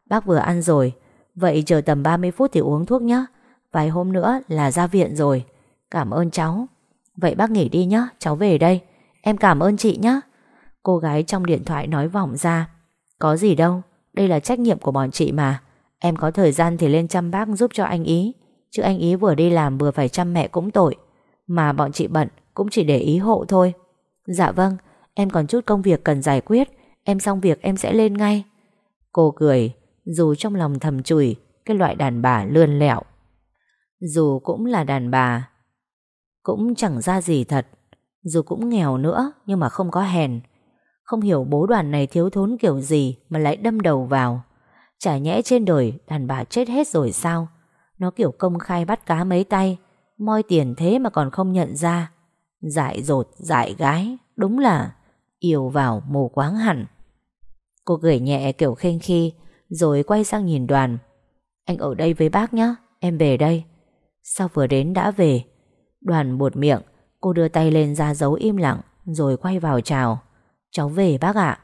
Bác vừa ăn rồi Vậy chờ tầm 30 phút thì uống thuốc nhé Vài hôm nữa là ra viện rồi Cảm ơn cháu Vậy bác nghỉ đi nhé, cháu về đây. Em cảm ơn chị nhé Cô gái trong điện thoại nói vọng ra. Có gì đâu, đây là trách nhiệm của bọn chị mà. Em có thời gian thì lên chăm bác giúp cho anh ý. Chứ anh ý vừa đi làm vừa phải chăm mẹ cũng tội. Mà bọn chị bận Cũng chỉ để ý hộ thôi. Dạ vâng Em còn chút công việc cần giải quyết. Em xong việc em sẽ lên ngay. Cô cười Dù trong lòng thầm chửi Cái loại đàn bà lươn lẹo. Dù cũng là đàn bà cũng chẳng ra gì thật. Dù cũng nghèo nữa Nhưng mà không có hèn. Không hiểu bố đoàn này thiếu thốn kiểu gì Mà lại đâm đầu vào. Chả nhẽ trên đời đàn bà chết hết rồi sao? Nó kiểu công khai bắt cá mấy tay Moi tiền thế mà còn không nhận ra. Dại dột, dại gái Đúng là yêu vào mù quáng hẳn. Cô cười nhẹ kiểu khinh khi Rồi quay sang nhìn đoàn. Anh ở đây với bác nhé Em về đây. Sao vừa đến đã về? Đoàn buột miệng, Cô đưa tay lên ra dấu im lặng, Rồi quay vào chào. Cháu về, bác ạ.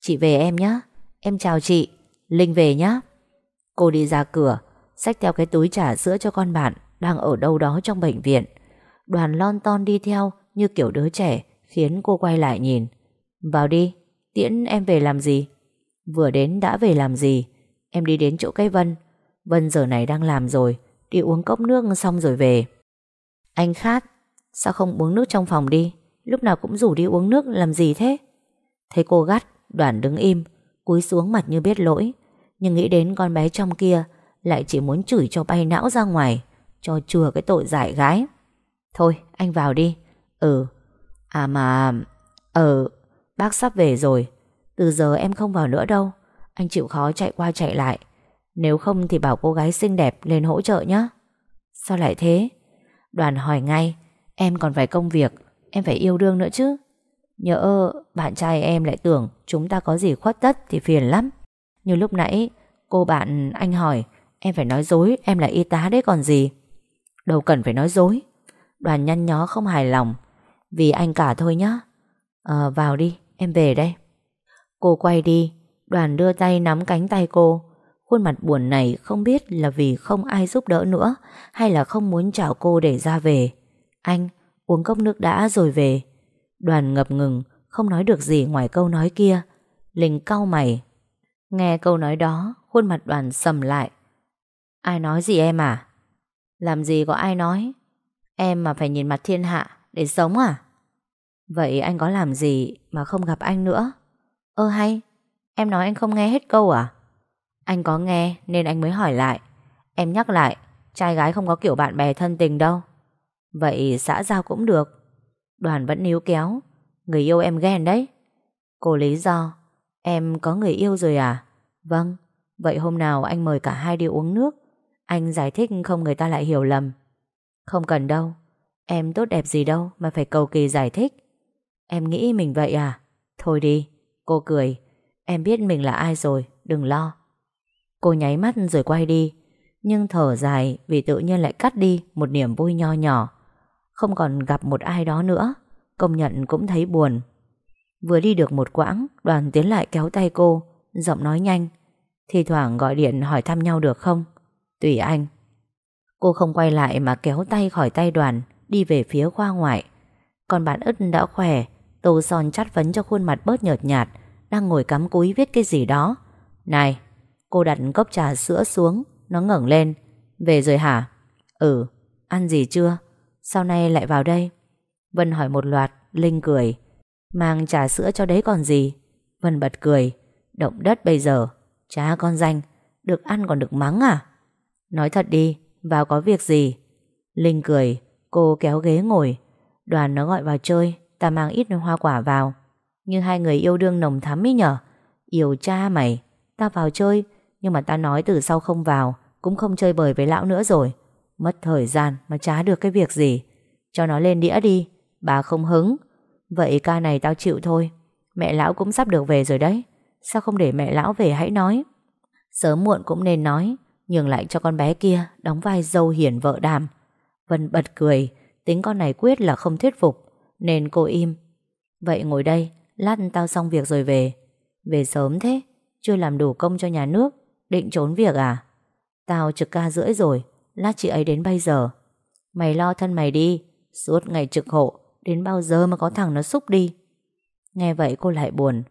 Chị về em nhé Em chào chị. Linh về nhé Cô đi ra cửa, Xách theo cái túi trả sữa cho con bạn Đang ở đâu đó trong bệnh viện. Đoàn lon ton đi theo Như kiểu đứa trẻ, Khiến cô quay lại nhìn. Vào đi. Tiễn em về làm gì? Vừa đến đã về làm gì? Em đi đến chỗ cây Vân. Vân giờ này đang làm rồi. Đi uống cốc nước xong rồi về. Anh khát Sao không uống nước trong phòng đi? Lúc nào cũng rủ đi uống nước làm gì thế? Thấy cô gắt Đoàn đứng im Cúi xuống mặt như biết lỗi. Nhưng nghĩ đến con bé trong kia Lại chỉ muốn chửi cho bay não ra ngoài Cho chừa cái tội giải gái. Thôi anh vào đi. Ừ. À mà Ừ, Bác sắp về rồi. Từ giờ em không vào nữa đâu. Anh chịu khó chạy qua chạy lại. Nếu không thì bảo cô gái xinh đẹp lên hỗ trợ nhé Sao lại thế? Đoàn hỏi ngay, Em còn phải công việc, Em phải yêu đương nữa chứ? Nhỡ bạn trai em lại tưởng Chúng ta có gì khuất tất thì phiền lắm. Như lúc nãy, Cô bạn anh hỏi, Em phải nói dối, em là y tá đấy còn gì? Đâu cần phải nói dối. Đoàn nhăn nhó không hài lòng, Vì anh cả thôi nhá. Ờ vào đi, em về đây. Cô quay đi, Đoàn đưa tay nắm cánh tay cô. Khuôn mặt buồn này không biết là vì không ai giúp đỡ nữa, Hay là không muốn chào cô để ra về. Anh, uống cốc nước đã rồi về. Đoàn ngập ngừng, Không nói được gì ngoài câu nói kia. Linh cau mày. Nghe câu nói đó, Khuôn mặt đoàn sầm lại. Ai nói gì em à? Làm gì có ai nói? Em mà phải nhìn mặt thiên hạ Để sống à? Vậy anh có làm gì mà không gặp anh nữa? Ơ hay, Em nói anh không nghe hết câu à? Anh có nghe nên anh mới hỏi lại. Em nhắc lại, Trai gái không có kiểu bạn bè thân tình đâu. Vậy xã giao cũng được. Đoàn vẫn níu kéo. Người yêu em ghen đấy. Cô lý do, Em có người yêu rồi à? Vâng Vậy hôm nào anh mời cả hai đi uống nước. Anh giải thích không người ta lại hiểu lầm. Không cần đâu, Em tốt đẹp gì đâu mà phải cầu kỳ giải thích. Em nghĩ mình vậy à? Thôi đi, Cô cười. Em biết mình là ai rồi, Đừng lo. Cô nháy mắt rồi quay đi. Nhưng thở dài vì tự nhiên lại cắt đi Một niềm vui nho nhỏ. Không còn gặp một ai đó nữa. Công nhận cũng thấy buồn. Vừa đi được một quãng, Đoàn tiến lại kéo tay cô, Giọng nói nhanh. Thì thoảng gọi điện hỏi thăm nhau được không? Tùy anh. Cô không quay lại mà kéo tay khỏi tay đoàn, Đi về phía khoa ngoại. Còn bạn ức đã khỏe, Tô son chắt phấn cho khuôn mặt bớt nhợt nhạt, Đang ngồi cắm cúi viết cái gì đó. Này Cô đặt cốc trà sữa xuống, Nó ngẩng lên. Về rồi hả? Ừ Ăn gì chưa? Sau này lại vào đây? Vân hỏi một loạt, Linh cười. Mang trà sữa cho đấy còn gì? Vân bật cười. Động đất bây giờ. Cha con danh. Được ăn còn được mắng à? Nói thật đi, Vào có việc gì? Linh cười. Cô kéo ghế ngồi. Đoàn nó gọi vào chơi, Ta mang ít hoa quả vào. Như hai người yêu đương nồng thắm ý nhở? Yêu cha mày. Ta vào chơi nhưng mà ta nói từ sau không vào, Cũng không chơi bời với lão nữa rồi. Mất thời gian mà chả được cái việc gì? Cho nó lên đĩa đi, Bà không hứng. Vậy ca này tao chịu thôi. Mẹ lão cũng sắp được về rồi đấy. Sao không để mẹ lão về hãy nói? Sớm muộn cũng nên nói, Nhường lại cho con bé kia Đóng vai dâu hiền vợ đàm. Vân bật cười, Tính con này quyết là không thuyết phục, Nên cô im. Vậy ngồi đây, Lát tao xong việc rồi về. Về sớm thế, Chưa làm đủ công cho nhà nước. Định trốn việc à? Tao trực ca rưỡi rồi, Lát chị ấy đến bây giờ. Mày lo thân mày đi, Suốt ngày trực hộ, Đến bao giờ mà có thằng nó xúc đi? Nghe vậy cô lại buồn.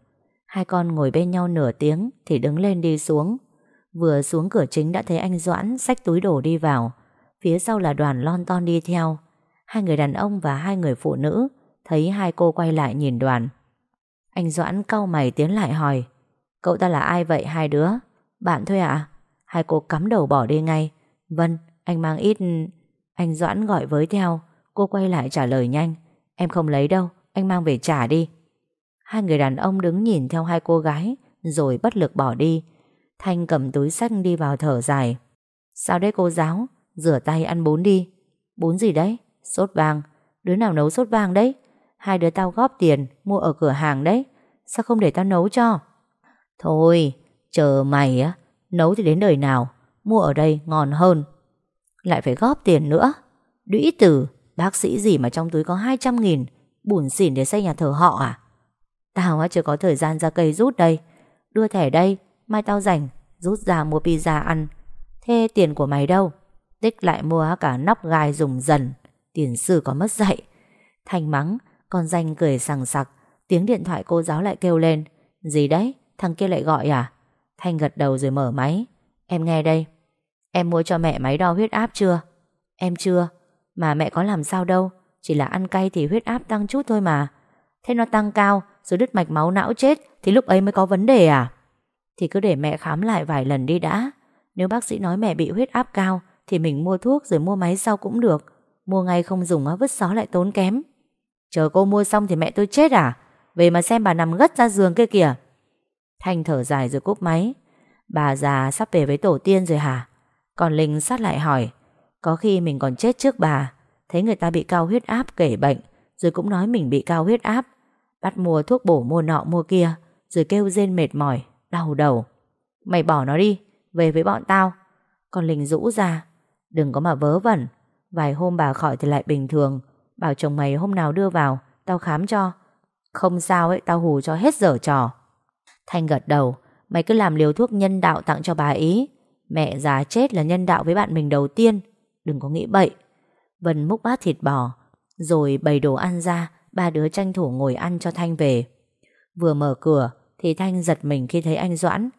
Hai con ngồi bên nhau nửa tiếng Thì đứng lên đi xuống. Vừa xuống cửa chính đã thấy anh Doãn Xách túi đồ đi vào. Phía sau là đoàn lon ton đi theo. Hai người đàn ông và hai người phụ nữ, Thấy hai cô quay lại nhìn đoàn. Anh Doãn cau mày tiến lại hỏi, Cậu ta là ai vậy hai đứa? Bạn thôi ạ. Hai cô cắm đầu bỏ đi ngay. Vâng anh mang ít, Anh Doãn gọi với theo. Cô quay lại trả lời nhanh. Em không lấy đâu, Anh mang về trả đi. Hai người đàn ông đứng nhìn theo hai cô gái, Rồi bất lực bỏ đi. Thanh cầm túi sách đi vào thở dài. Sao đấy cô giáo? Rửa tay ăn bún đi. Bún gì đấy? Sốt vàng. Đứa nào nấu sốt vàng đấy? Hai đứa tao góp tiền Mua ở cửa hàng đấy. Sao không để tao nấu cho? Thôi Chờ mày á, Nấu thì đến đời nào, Mua ở đây ngon hơn. Lại phải góp tiền nữa. Đũy tử, Bác sĩ gì mà trong túi có 200 nghìn, Bùn xỉn để xây nhà thờ họ à? Tao á, chưa có thời gian ra cây rút đây. Đưa thẻ đây, Mai tao rảnh, Rút ra mua pizza ăn. Thế tiền của mày đâu? Tích lại mua cả nóc gai dùng dần. Tiền sư có mất dạy. Thành mắng, Con danh cười sằng sặc. Tiếng điện thoại cô giáo lại kêu lên. Gì đấy, thằng kia lại gọi à? Thanh gật đầu rồi mở máy. Em nghe đây. Em mua cho mẹ máy đo huyết áp chưa? Em chưa. Mà mẹ có làm sao đâu. Chỉ là ăn cay thì huyết áp tăng chút thôi mà. Thế nó tăng cao, Rồi đứt mạch máu não chết, Thì lúc ấy mới có vấn đề à? Thì cứ để mẹ khám lại vài lần đi đã. Nếu bác sĩ nói mẹ bị huyết áp cao, Thì mình mua thuốc rồi mua máy sau cũng được. Mua ngay không dùng vứt xó lại tốn kém. Chờ cô mua xong thì mẹ tôi chết à? Về mà xem bà nằm gất ra giường kia kìa. Thanh thở dài rồi cúp máy. Bà già sắp về với tổ tiên rồi hả? Còn Linh sát lại hỏi, Có khi mình còn chết trước bà, Thấy người ta bị cao huyết áp kể bệnh, Rồi cũng nói mình bị cao huyết áp. Bắt mua thuốc bổ, mua nọ, mua kia, Rồi kêu rên mệt mỏi, Đau đầu. Mày bỏ nó đi, Về với bọn tao. Còn Linh rũ ra, Đừng có mà vớ vẩn. Vài hôm bà khỏi thì lại bình thường. Bảo chồng mày hôm nào đưa vào, Tao khám cho. Không sao ấy, tao hù cho hết dở trò. Thanh gật đầu Mày cứ làm liều thuốc nhân đạo tặng cho bà ý. Mẹ già chết là nhân đạo với bạn mình đầu tiên Đừng có nghĩ bậy. Vân múc bát thịt bò Rồi bày đồ ăn ra Ba đứa tranh thủ ngồi ăn cho Thanh về. Vừa mở cửa Thì Thanh giật mình khi thấy anh Doãn.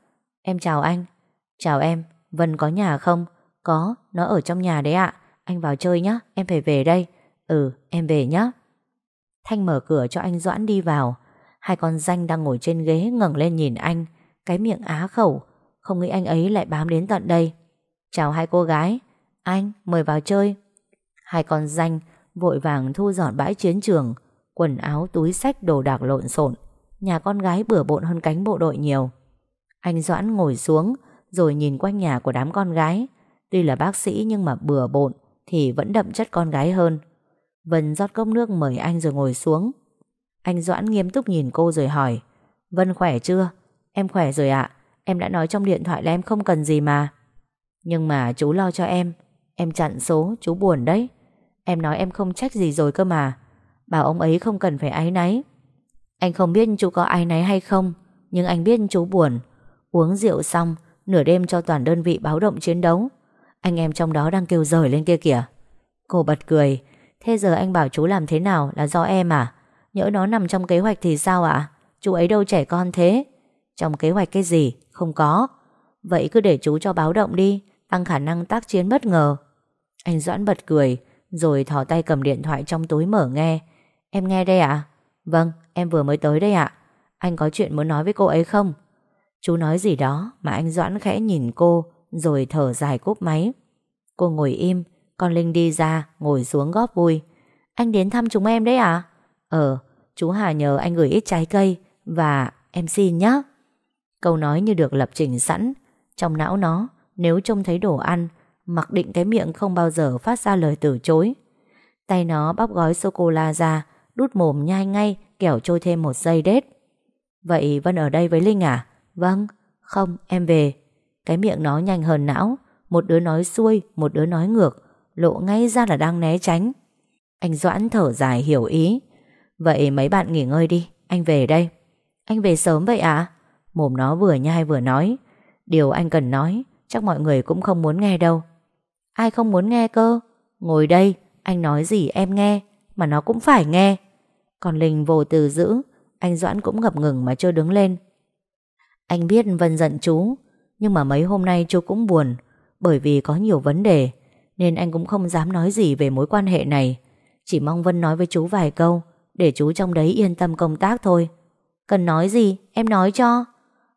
Em chào anh. Chào em, Vân có nhà không? Có, nó ở trong nhà đấy ạ. Anh vào chơi nhé, em phải về đây. Ừ, em về nhé Thanh mở cửa cho anh Doãn đi vào. Hai con danh đang ngồi trên ghế ngẩng lên nhìn anh, Cái miệng á khẩu, Không nghĩ anh ấy lại bám đến tận đây. Chào hai cô gái, Anh, mời vào chơi. Hai con danh vội vàng thu dọn bãi chiến trường, Quần áo, túi sách đồ đạc lộn xộn. Nhà con gái bừa bộn hơn cánh bộ đội nhiều. Anh Doãn ngồi xuống, Rồi nhìn quanh nhà của đám con gái. Tuy là bác sĩ nhưng mà bừa bộn Thì vẫn đậm chất con gái hơn. Vân rót cốc nước mời anh rồi ngồi xuống anh Doãn nghiêm túc nhìn cô rồi hỏi, Vân khỏe chưa? Em khỏe rồi ạ. Em đã nói trong điện thoại là em không cần gì mà. Nhưng mà chú lo cho em. Em chặn số, chú buồn đấy. Em nói em không trách gì rồi cơ mà. Bảo ông ấy không cần phải áy náy. Anh không biết chú có áy náy hay không, Nhưng anh biết chú buồn. Uống rượu xong, Nửa đêm cho toàn đơn vị báo động chiến đấu. Anh em trong đó đang kêu rời lên kia kìa. Cô bật cười. Thế giờ anh bảo chú làm thế nào là do em à? Nhỡ nó nằm trong kế hoạch thì sao ạ? Chú ấy đâu trẻ con thế? Trong kế hoạch cái gì? Không có. Vậy cứ để chú cho báo động đi, tăng khả năng tác chiến bất ngờ. Anh Doãn bật cười, rồi thò tay cầm điện thoại trong túi mở nghe. Em nghe đây ạ? Vâng, em vừa mới tới đây ạ. Anh có chuyện muốn nói với cô ấy không? Chú nói gì đó mà anh Doãn khẽ nhìn cô, rồi thở dài cúp máy. Cô ngồi im, con Linh đi ra, ngồi xuống góp vui. Anh đến thăm chúng em đấy à? Ờ, chú Hà nhờ anh gửi ít trái cây và em xin nhé. Câu nói như được lập trình sẵn. Trong não nó, nếu trông thấy đồ ăn, mặc định cái miệng không bao giờ phát ra lời từ chối. Tay nó bóc gói sô-cô-la ra, đút mồm nhai ngay, kẻo trôi thêm một giây đết. Vậy Vân ở đây với Linh à? Vâng, không, em về. Cái miệng nó nhanh hơn não, một đứa nói xuôi, một đứa nói ngược, lộ ngay ra là đang né tránh. Anh Doãn thở dài hiểu ý Vậy mấy bạn nghỉ ngơi đi, Anh về đây. Anh về sớm vậy à Mồm nó vừa nhai vừa nói. Điều anh cần nói, Chắc mọi người cũng không muốn nghe đâu. Ai không muốn nghe cơ? Ngồi đây, Anh nói gì em nghe, Mà nó cũng phải nghe. Còn Linh vô từ giữ, Anh Doãn cũng ngập ngừng mà chưa đứng lên. Anh biết Vân giận chú, Nhưng mà mấy hôm nay chú cũng buồn, Bởi vì có nhiều vấn đề, Nên anh cũng không dám nói gì về mối quan hệ này. Chỉ mong Vân nói với chú vài câu để chú trong đấy yên tâm công tác thôi. Cần nói gì, em nói cho.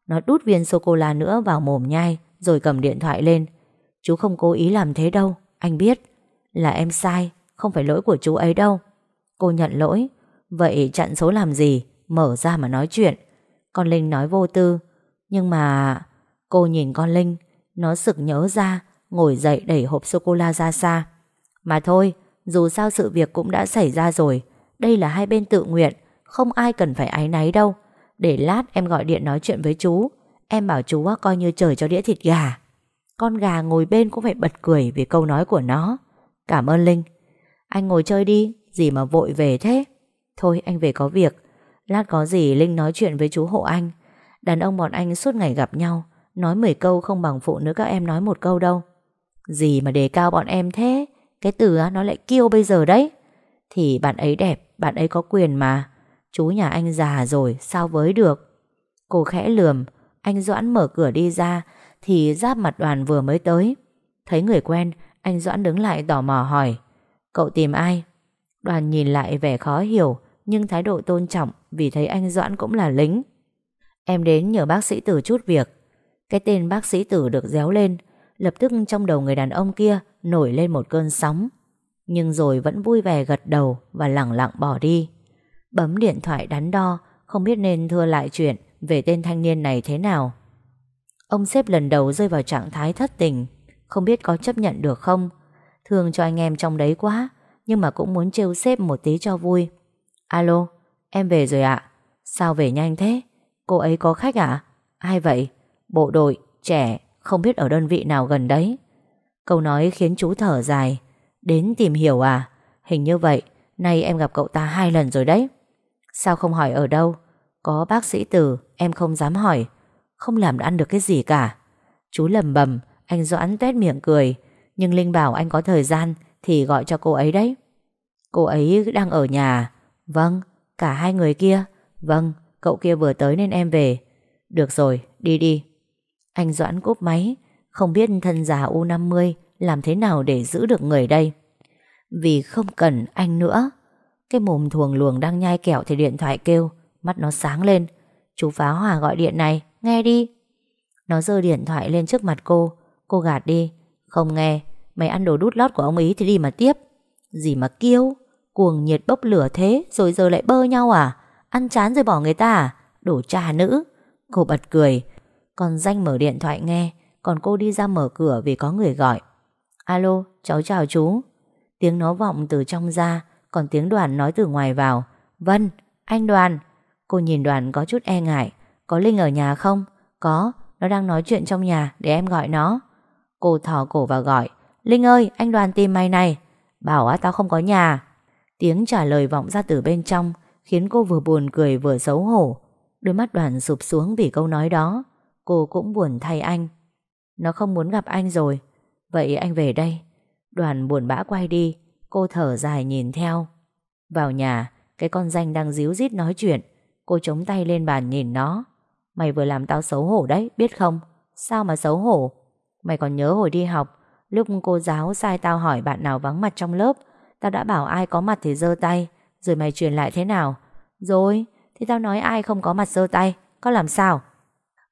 Nó đút viên sô-cô-la nữa vào mồm nhai, Rồi cầm điện thoại lên. Chú không cố ý làm thế đâu, Anh biết. Là em sai, Không phải lỗi của chú ấy đâu. Cô nhận lỗi. Vậy chặn số làm gì? Mở ra mà nói chuyện. Con Linh nói vô tư. Nhưng mà Cô nhìn con Linh, Nó sực nhớ ra, Ngồi dậy đẩy hộp sô-cô-la ra xa. Mà thôi, Dù sao sự việc cũng đã xảy ra rồi đây là hai bên tự nguyện, Không ai cần phải ái náy đâu. Để lát em gọi điện nói chuyện với chú. Em bảo chú coi như trời cho đĩa thịt gà. Con gà ngồi bên cũng phải bật cười Vì câu nói của nó. Cảm ơn Linh. Anh ngồi chơi đi, Gì mà vội về thế? Thôi, anh về có việc. Lát có gì Linh nói chuyện với chú hộ anh. Đàn ông bọn anh suốt ngày gặp nhau, Nói 10 câu không bằng phụ nữ các em nói một câu đâu. Gì mà đề cao bọn em thế? Cái từ nó lại kêu bây giờ đấy. Thì bạn ấy đẹp, Bạn ấy có quyền mà. Chú nhà anh già rồi, sao với được? Cô khẽ lườm, Anh Doãn mở cửa đi ra, Thì giáp mặt đoàn vừa mới tới. Thấy người quen, Anh Doãn đứng lại tò mò hỏi, Cậu tìm ai? Đoàn nhìn lại vẻ khó hiểu, Nhưng thái độ tôn trọng, Vì thấy anh Doãn cũng là lính. Em đến nhờ bác sĩ Tử chút việc. Cái tên bác sĩ Tử được déo lên, Lập tức trong đầu người đàn ông kia Nổi lên một cơn sóng. Nhưng rồi vẫn vui vẻ gật đầu Và lẳng lặng bỏ đi. Bấm điện thoại đắn đo, Không biết nên thưa lại chuyện Về tên thanh niên này thế nào. Ông sếp lần đầu rơi vào trạng thái thất tình, Không biết có chấp nhận được không? Thương cho anh em trong đấy quá, Nhưng mà cũng muốn trêu sếp một tí cho vui. Alo, Em về rồi ạ. Sao về nhanh thế? Cô ấy có khách à Ai vậy? Bộ đội, Trẻ, Không biết ở đơn vị nào gần đấy. Câu nói khiến chú thở dài. Đến tìm hiểu à? Hình như vậy, Nay em gặp cậu ta hai lần rồi đấy. Sao không hỏi ở đâu? Có bác sĩ từ, Em không dám hỏi. Không làm ăn được cái gì cả. Chú lầm bầm, Anh Doãn tét miệng cười. Nhưng Linh bảo anh có thời gian Thì gọi cho cô ấy đấy. Cô ấy đang ở nhà. Vâng Cả hai người kia. Vâng Cậu kia vừa tới nên em về. Được rồi, Đi đi. Anh Doãn cúp máy. Không biết thân già U50 làm thế nào để giữ được người đây? Vì không cần anh nữa. Cái mồm thuồng luồng đang nhai kẹo Thì điện thoại kêu, Mắt nó sáng lên. Chú phá hòa gọi điện này, Nghe đi. Nó giơ điện thoại lên trước mặt cô. Cô gạt đi, Không nghe, Mày ăn đồ đút lót của ông ý thì đi mà tiếp. Gì mà kêu Cuồng nhiệt bốc lửa thế Rồi giờ lại bơ nhau à? Ăn chán rồi bỏ người ta à? Đổ trà nữ. Cô bật cười. Còn danh mở điện thoại nghe, Còn cô đi ra mở cửa vì có người gọi. Alo, cháu chào chú. Tiếng nó vọng từ trong ra, Còn tiếng đoàn nói từ ngoài vào. Vân, anh đoàn. Cô nhìn đoàn có chút e ngại. Có Linh ở nhà không? Có, Nó đang nói chuyện trong nhà, Để em gọi nó. Cô thò cổ vào gọi. Linh ơi, anh đoàn tìm mày này. Bảo á, tao không có nhà. Tiếng trả lời vọng ra từ bên trong, Khiến cô vừa buồn cười vừa xấu hổ. Đôi mắt đoàn sụp xuống vì câu nói đó. Cô cũng buồn thay anh. Nó không muốn gặp anh rồi. Vậy anh về đây. Đoàn buồn bã quay đi. Cô thở dài nhìn theo. Vào nhà, Cái con danh đang díu dít nói chuyện. Cô chống tay lên bàn nhìn nó. Mày vừa làm tao xấu hổ đấy, biết không? Sao mà xấu hổ? Mày còn nhớ hồi đi học, Lúc cô giáo sai tao hỏi bạn nào vắng mặt trong lớp, Tao đã bảo ai có mặt thì giơ tay. Rồi mày truyền lại thế nào? Rồi, thì tao nói ai không có mặt giơ tay, Có làm sao?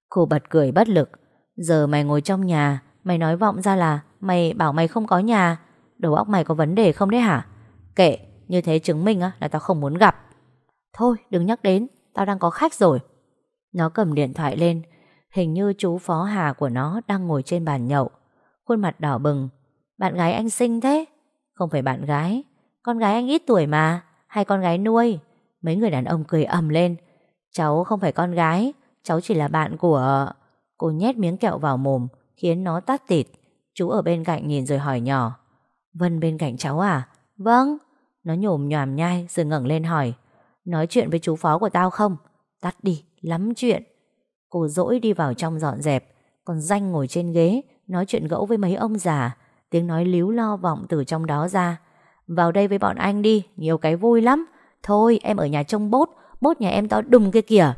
Cô bật cười bất lực. Giờ mày ngồi trong nhà, Mày nói vọng ra là Mày bảo mày không có nhà. Đầu óc mày có vấn đề không đấy hả? Kệ, như thế chứng minh là tao không muốn gặp. Thôi, đừng nhắc đến, Tao đang có khách rồi. Nó cầm điện thoại lên, Hình như chú phó Hà của nó đang ngồi trên bàn nhậu. Khuôn mặt đỏ bừng. Bạn gái anh xinh thế. Không phải bạn gái, Con gái anh ít tuổi mà, Hay con gái nuôi. Mấy người đàn ông cười ầm lên. Cháu không phải con gái, Cháu chỉ là bạn của... Cô nhét miếng kẹo vào mồm, Khiến nó tắt tịt. Chú ở bên cạnh nhìn rồi hỏi nhỏ. Vân bên cạnh cháu à? Vâng. Nó nhổm nhòm nhai rồi ngẩng lên hỏi. Nói chuyện với chú phó của tao không? Tắt đi, lắm chuyện. Cô dỗi đi vào trong dọn dẹp Còn danh ngồi trên ghế Nói chuyện gẫu với mấy ông già. Tiếng nói líu lo vọng từ trong đó ra. Vào đây với bọn anh đi Nhiều cái vui lắm. Thôi em ở nhà trông bốt Bốt nhà em to đùng kia kìa.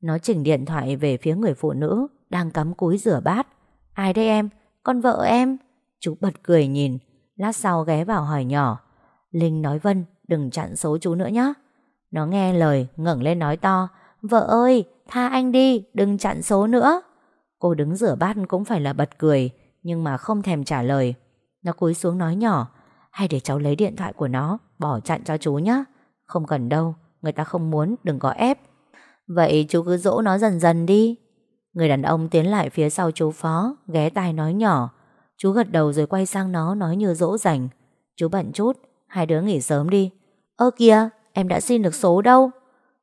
Nó chỉnh điện thoại về phía người phụ nữ Đang cắm cúi rửa bát. Ai đây em? Con vợ em. Chú bật cười nhìn, Lát sau ghé vào hỏi nhỏ. Linh nói, Vân, đừng chặn số chú nữa nhé Nó nghe lời, ngẩng lên nói to, Vợ ơi, tha anh đi, Đừng chặn số nữa. Cô đứng rửa bát cũng phải là bật cười, Nhưng mà không thèm trả lời. Nó cúi xuống nói nhỏ, Hay để cháu lấy điện thoại của nó, Bỏ chặn cho chú nhé Không cần đâu, Người ta không muốn, đừng có ép. Vậy chú cứ dỗ nó dần dần đi. Người đàn ông tiến lại phía sau chú Phó Ghé tai nói nhỏ. Chú gật đầu rồi quay sang nó nói như dỗ dành. Chú bận chút Hai đứa nghỉ sớm đi. Ơ kìa em đã xin được số đâu?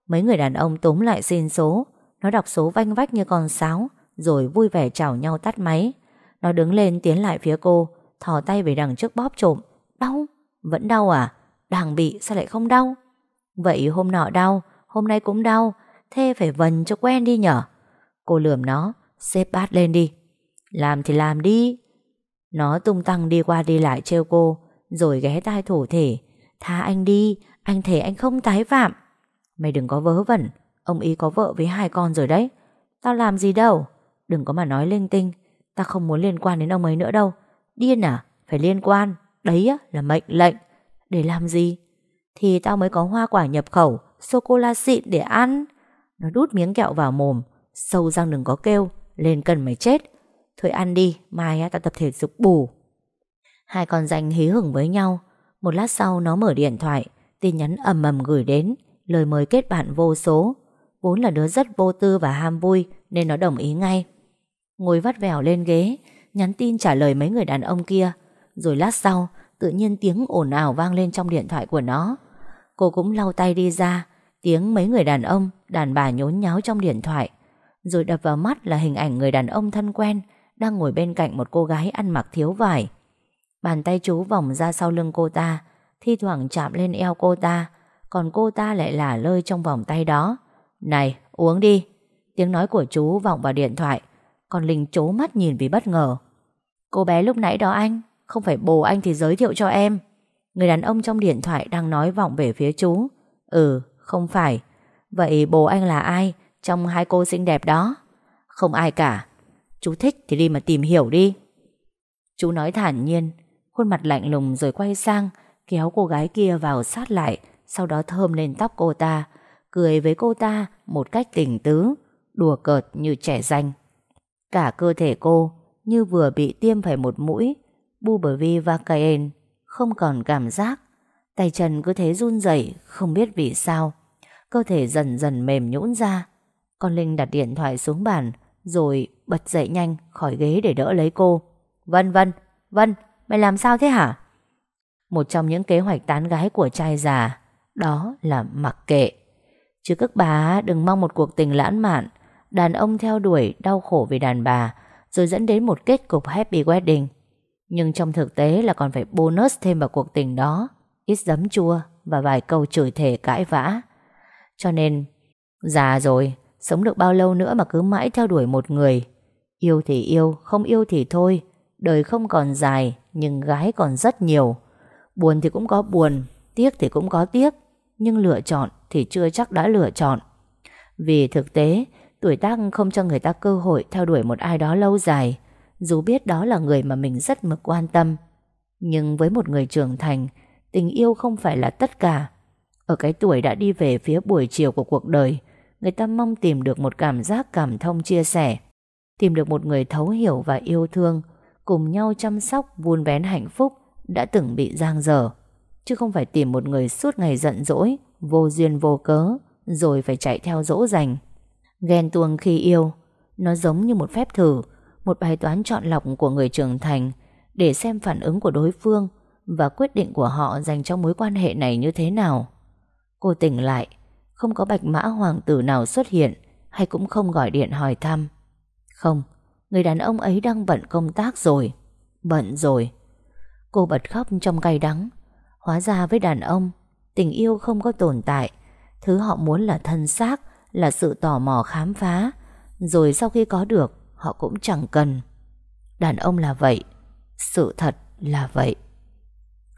Mấy người đàn ông túm lại xin số. Nó đọc số vanh vách như con sáo Rồi vui vẻ chào nhau tắt máy. Nó đứng lên tiến lại phía cô Thò tay về đằng trước bóp trộm. Đau, vẫn đau à? Đang bị sao lại không đau? Vậy hôm nọ đau, hôm nay cũng đau Thế phải vần cho quen đi nhở? Cô lườm nó Xếp bát lên đi. Làm thì làm đi. Nó tung tăng đi qua đi lại trêu cô Rồi ghé tai thủ thể Tha anh đi Anh thể anh không tái phạm. Mày đừng có vớ vẩn Ông ý có vợ với hai con rồi đấy. Tao làm gì đâu Đừng có mà nói linh tinh. Tao không muốn liên quan đến ông ấy nữa đâu. Điên à Phải liên quan. Đấy á, là mệnh lệnh. Để làm gì? Thì tao mới có hoa quả nhập khẩu Sô-cô-la xịn để ăn. Nó đút miếng kẹo vào mồm Sâu răng đừng có kêu, Lên cần mày chết. Thôi ăn đi, Mai ta tập thể dục bù. Hai con danh hí hửng với nhau. Một lát sau nó mở điện thoại, Tin nhắn ầm ầm gửi đến, Lời mời kết bạn vô số. Vốn là đứa rất vô tư và ham vui, Nên nó đồng ý ngay. Ngồi vắt vẻo lên ghế, Nhắn tin trả lời mấy người đàn ông kia. Rồi lát sau, Tự nhiên tiếng ồn ào vang lên trong điện thoại của nó. Cô cũng lau tay đi ra, Tiếng mấy người đàn ông, Đàn bà nhốn nháo trong điện thoại. Rồi đập vào mắt là hình ảnh người đàn ông thân quen Đang ngồi bên cạnh một cô gái ăn mặc thiếu vải. Bàn tay chú vòng ra sau lưng cô ta, Thi thoảng chạm lên eo cô ta, Còn cô ta lại lả lơi trong vòng tay đó. Này, uống đi. Tiếng nói của chú vọng vào điện thoại, Còn Linh chố mắt nhìn vì bất ngờ. Cô bé lúc nãy đó anh, Không phải bồ anh thì giới thiệu cho em. Người đàn ông trong điện thoại đang nói vọng về phía chú. Ừ không phải. Vậy bồ anh là ai? Trong hai cô xinh đẹp đó. Không ai cả. Chú thích thì đi mà tìm hiểu đi. Chú nói thản nhiên, Khuôn mặt lạnh lùng rồi quay sang, Kéo cô gái kia vào sát lại, Sau đó thơm lên tóc cô ta, Cười với cô ta một cách tình tứ, Đùa cợt như trẻ danh. Cả cơ thể cô Như vừa bị tiêm phải một mũi Bubervi Vacaine Không còn cảm giác. Tay chân cứ thế run rẩy, Không biết vì sao. Cơ thể dần dần mềm nhũn ra con Linh đặt điện thoại xuống bàn, Rồi bật dậy nhanh khỏi ghế để đỡ lấy cô. Vân Vân Vân, mày làm sao thế hả? Một trong những kế hoạch tán gái của trai già, Đó là mặc kệ. Chứ các bà, đừng mong một cuộc tình lãng mạn. Đàn ông theo đuổi đau khổ vì đàn bà, Rồi dẫn đến một kết cục happy wedding. Nhưng trong thực tế là còn phải bonus thêm vào cuộc tình đó, Ít giấm chua Và vài câu chửi thề cãi vã. Cho nên, Già rồi Sống được bao lâu nữa mà cứ mãi theo đuổi một người. Yêu thì yêu, Không yêu thì thôi. Đời không còn dài, Nhưng gái còn rất nhiều. Buồn thì cũng có buồn, Tiếc thì cũng có tiếc. Nhưng lựa chọn thì chưa chắc đã lựa chọn. Vì thực tế, Tuổi tác không cho người ta cơ hội Theo đuổi một ai đó lâu dài. Dù biết đó là người mà mình rất mực quan tâm. Nhưng với một người trưởng thành, Tình yêu không phải là tất cả. Ở cái tuổi đã đi về phía buổi chiều của cuộc đời Người ta mong tìm được một cảm giác cảm thông chia sẻ, Tìm được một người thấu hiểu và yêu thương, Cùng nhau chăm sóc, vun vén hạnh phúc Đã từng bị giang dở. Chứ không phải tìm một người suốt ngày giận dỗi, Vô duyên vô cớ, Rồi phải chạy theo dỗ dành. Ghen tuông khi yêu, Nó giống như một phép thử, Một bài toán chọn lọc của người trưởng thành Để xem phản ứng của đối phương Và quyết định của họ dành cho mối quan hệ này như thế nào. Cô tỉnh lại không có bạch mã hoàng tử nào xuất hiện Hay cũng không gọi điện hỏi thăm Không Người đàn ông ấy đang bận công tác rồi Bận rồi Cô bật khóc trong cay đắng Hóa ra với đàn ông, tình yêu không có tồn tại. Thứ họ muốn là thân xác, là sự tò mò khám phá. Rồi sau khi có được, họ cũng chẳng cần. Đàn ông là vậy, sự thật là vậy.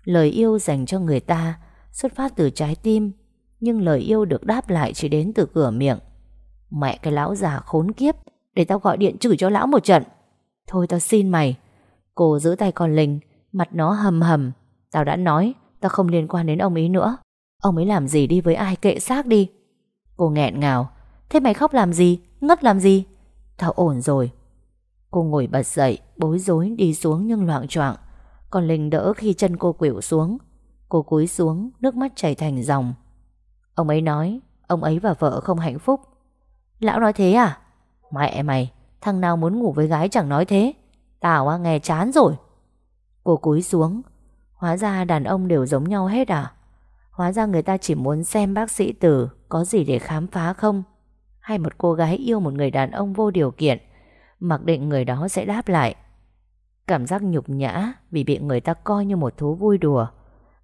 Lời yêu dành cho người ta xuất phát từ trái tim, nhưng lời yêu được đáp lại chỉ đến từ cửa miệng. Mẹ cái lão già khốn kiếp, để tao gọi điện chửi cho lão một trận. Thôi tao xin mày. Cô giữ tay con Linh, mặt nó hầm hầm. Tao đã nói, tao không liên quan đến ông ấy nữa. Ông ấy làm gì đi với ai kệ xác đi. Cô nghẹn ngào. Thế mày khóc làm gì? Ngất làm gì? Tao ổn rồi. Cô ngồi bật dậy, bối rối đi xuống nhưng loạn choạng. Còn Linh đỡ khi chân cô quỷu xuống. Cô cúi xuống, nước mắt chảy thành dòng. Ông ấy nói, ông ấy và vợ không hạnh phúc. Lão nói thế à? Mẹ mày, thằng nào muốn ngủ với gái chẳng nói thế. Tao à, nghe chán rồi. Cô cúi xuống. Hóa ra đàn ông đều giống nhau hết à? Hóa ra người ta chỉ muốn xem bác sĩ Tử có gì để khám phá không? Hay một cô gái yêu một người đàn ông vô điều kiện, mặc định người đó sẽ đáp lại. Cảm giác nhục nhã vì bị người ta coi như một thú vui đùa.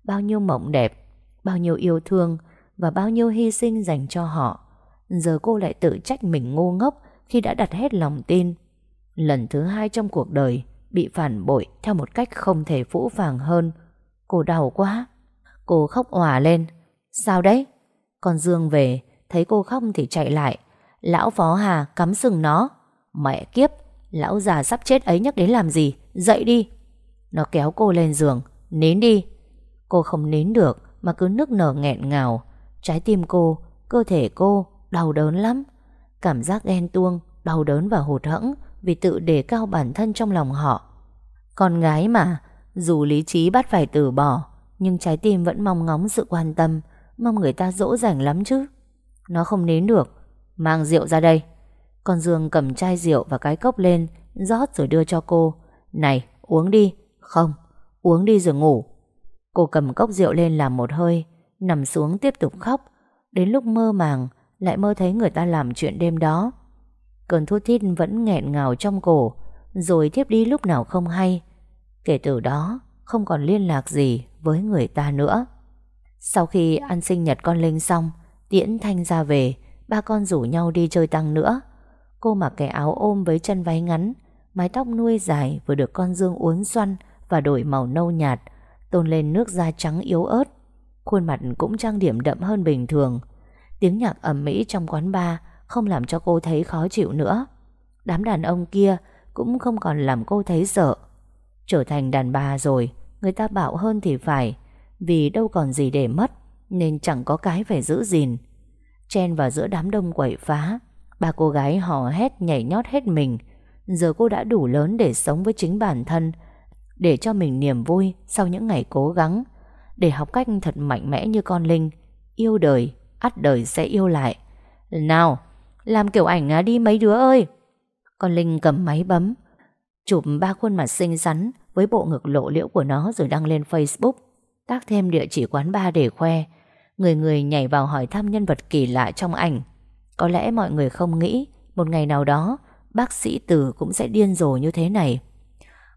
Bao nhiêu mộng đẹp, bao nhiêu yêu thương và bao nhiêu hy sinh dành cho họ. Giờ cô lại tự trách mình ngu ngốc khi đã đặt hết lòng tin. Lần thứ hai trong cuộc đời bị phản bội theo một cách không thể phũ phàng hơn. Cô đau quá. Cô khóc òa lên. Sao đấy? Con Dương về, thấy cô khóc thì chạy lại. Lão Phó Hà cắm sừng nó. Mẹ kiếp, lão già sắp chết ấy nhắc đến làm gì? Dậy đi. Nó kéo cô lên giường. Nín đi. Cô không nín được mà cứ nức nở nghẹn ngào. Trái tim cô, cơ thể cô đau đớn lắm. Cảm giác ghen tuông, đau đớn và hụt hẫng vì tự đề cao bản thân trong lòng họ. Con gái mà, dù lý trí bắt phải từ bỏ, nhưng trái tim vẫn mong ngóng sự quan tâm, mong người ta dỗ dành lắm chứ. Nó không nến được, mang rượu ra đây. Con Dương cầm chai rượu và cái cốc lên, rót rồi đưa cho cô. Này, uống đi. Không, uống đi rồi ngủ. Cô cầm cốc rượu lên làm một hơi, nằm xuống tiếp tục khóc. Đến lúc mơ màng, lại mơ thấy người ta làm chuyện đêm đó. Cơn thút thít vẫn nghẹn ngào trong cổ, rồi thiếp đi lúc nào không hay. Kể từ đó, không còn liên lạc gì với người ta nữa. Sau khi ăn sinh nhật con Linh xong, Tiễn Thanh ra về, ba con rủ nhau đi chơi tăng nữa. Cô mặc cái áo ôm với chân váy ngắn, mái tóc nuôi dài vừa được con dương uốn xoăn và đổi màu nâu nhạt, tôn lên nước da trắng yếu ớt. Khuôn mặt cũng trang điểm đậm hơn bình thường. Tiếng nhạc ẩm mỹ trong quán bar không làm cho cô thấy khó chịu nữa. Đám đàn ông kia cũng không còn làm cô thấy sợ. Trở thành đàn bà rồi, người ta bạo hơn thì phải, vì đâu còn gì để mất, nên chẳng có cái phải giữ gìn. Chen vào giữa đám đông quậy phá, ba cô gái hò hét nhảy nhót hết mình. Giờ cô đã đủ lớn để sống với chính bản thân, để cho mình niềm vui sau những ngày cố gắng, để học cách thật mạnh mẽ như con Linh, yêu đời, ắt đời sẽ yêu lại. Nào, làm kiểu ảnh à, đi mấy đứa ơi. Con Linh cầm máy bấm, chụp ba khuôn mặt xinh xắn với bộ ngực lộ liễu của nó rồi đăng lên Facebook, tác thêm địa chỉ quán bar để khoe. Người người nhảy vào hỏi thăm nhân vật kỳ lạ trong ảnh. Có lẽ mọi người không nghĩ một ngày nào đó bác sĩ Tử cũng sẽ điên rồ như thế này.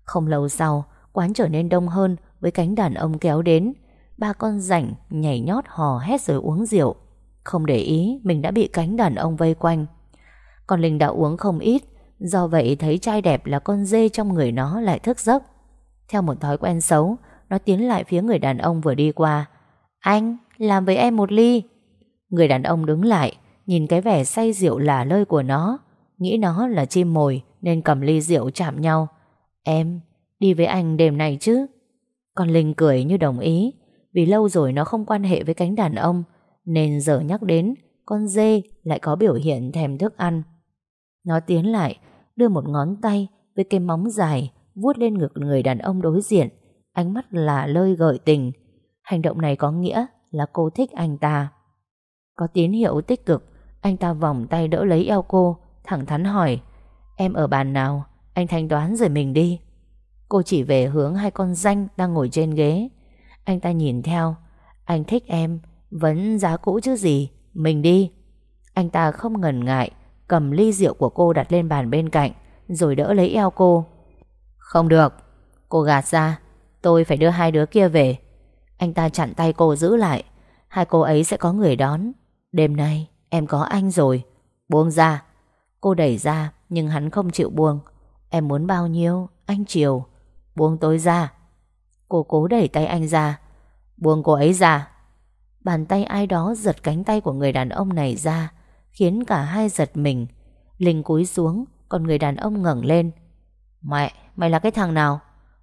Không lâu sau, quán trở nên đông hơn với cánh đàn ông kéo đến. Ba con rảnh nhảy nhót hò hét rồi uống rượu. Không để ý mình đã bị cánh đàn ông vây quanh. Còn Linh đã uống không ít, do vậy thấy trai đẹp là con dê trong người nó lại thức giấc. Theo một thói quen xấu, nó tiến lại phía người đàn ông vừa đi qua. Anh, làm với em một ly. Người đàn ông đứng lại, nhìn cái vẻ say rượu lả lơi của nó. Nghĩ nó là chim mồi nên cầm ly rượu chạm nhau. Em, đi với anh đêm này chứ? Con Linh cười như đồng ý, vì lâu rồi nó không quan hệ với cánh đàn ông, nên giờ nhắc đến, con dê lại có biểu hiện thèm thức ăn. Nó tiến lại, đưa một ngón tay với cái móng dài vuốt lên ngực người đàn ông đối diện, ánh mắt là lơi gợi tình. Hành động này có nghĩa là cô thích anh ta. Có tín hiệu tích cực, anh ta vòng tay đỡ lấy eo cô, thẳng thắn hỏi, em ở bàn nào, anh thanh toán rồi mình đi. Cô chỉ về hướng hai con danh đang ngồi trên ghế. Anh ta nhìn theo, anh thích em, vẫn giá cũ chứ gì, mình đi. Anh ta không ngần ngại, cầm ly rượu của cô đặt lên bàn bên cạnh, rồi đỡ lấy eo cô. Không được, cô gạt ra, tôi phải đưa hai đứa kia về. Anh ta chặn tay cô giữ lại. Hai cô ấy sẽ có người đón. Đêm nay em có anh rồi. Buông ra. Cô đẩy ra nhưng hắn không chịu buông. Em muốn bao nhiêu? Anh chiều. Buông tôi ra. Cô cố đẩy tay anh ra. Buông cô ấy ra. Bàn tay ai đó giật cánh tay của người đàn ông này ra Khiến cả hai giật mình. Linh cúi xuống Còn người đàn ông ngẩng lên. Mẹ, mày là cái thằng nào?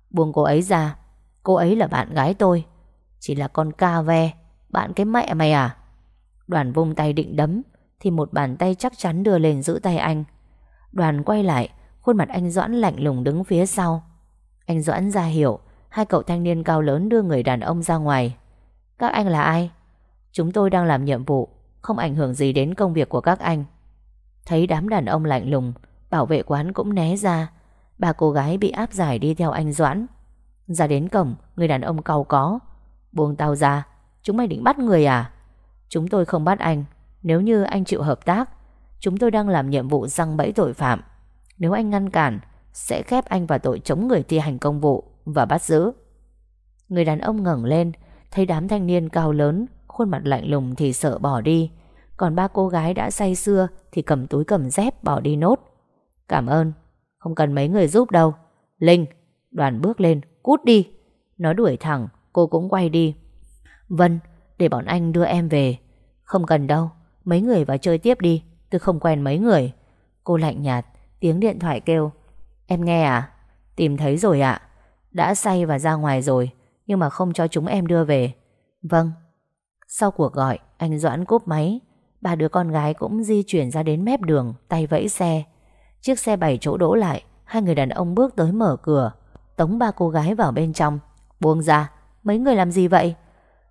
Buông cô ấy ra. Cô ấy là bạn gái tôi. Chỉ là con ca ve. Bạn cái mẹ mày à? Đoàn vung tay định đấm Thì một bàn tay chắc chắn đưa lên giữ tay anh. Đoàn quay lại Khuôn mặt anh Doãn lạnh lùng đứng phía sau. Anh Doãn ra hiểu Hai cậu thanh niên cao lớn đưa người đàn ông ra ngoài. Các anh là ai? Chúng tôi đang làm nhiệm vụ, Không ảnh hưởng gì đến công việc của các anh. Thấy đám đàn ông lạnh lùng, Bảo vệ quán cũng né ra. Ba cô gái bị áp giải đi theo anh Doãn. Ra đến cổng, Người đàn ông cầu có. Buông tao ra, Chúng mày định bắt người à? Chúng tôi không bắt anh, Nếu như anh chịu hợp tác, Chúng tôi đang làm nhiệm vụ răng bẫy tội phạm. Nếu anh ngăn cản, Sẽ khép anh vào tội chống người thi hành công vụ. Và bắt giữ. Người đàn ông ngẩng lên, Thấy đám thanh niên cao lớn, Khuôn mặt lạnh lùng thì sợ bỏ đi. Còn ba cô gái đã say xưa Thì cầm túi cầm dép bỏ đi nốt. Cảm ơn, Không cần mấy người giúp đâu. Linh, Đoàn bước lên, Cút đi. Nó đuổi thẳng, Cô cũng quay đi. Vân, Để bọn anh đưa em về. Không cần đâu, Mấy người vào chơi tiếp đi, Tôi không quen mấy người. Cô lạnh nhạt, Tiếng điện thoại kêu. Em nghe à? Tìm thấy rồi ạ. Đã say và ra ngoài rồi, Nhưng mà không cho chúng em đưa về. Vâng. Sau cuộc gọi, Anh Doãn cúp máy. Ba đứa con gái cũng di chuyển ra đến mép đường, Tay vẫy xe. Chiếc xe bảy chỗ đỗ lại, Hai người đàn ông bước tới mở cửa, Tống ba cô gái vào bên trong. Buông ra, Mấy người làm gì vậy?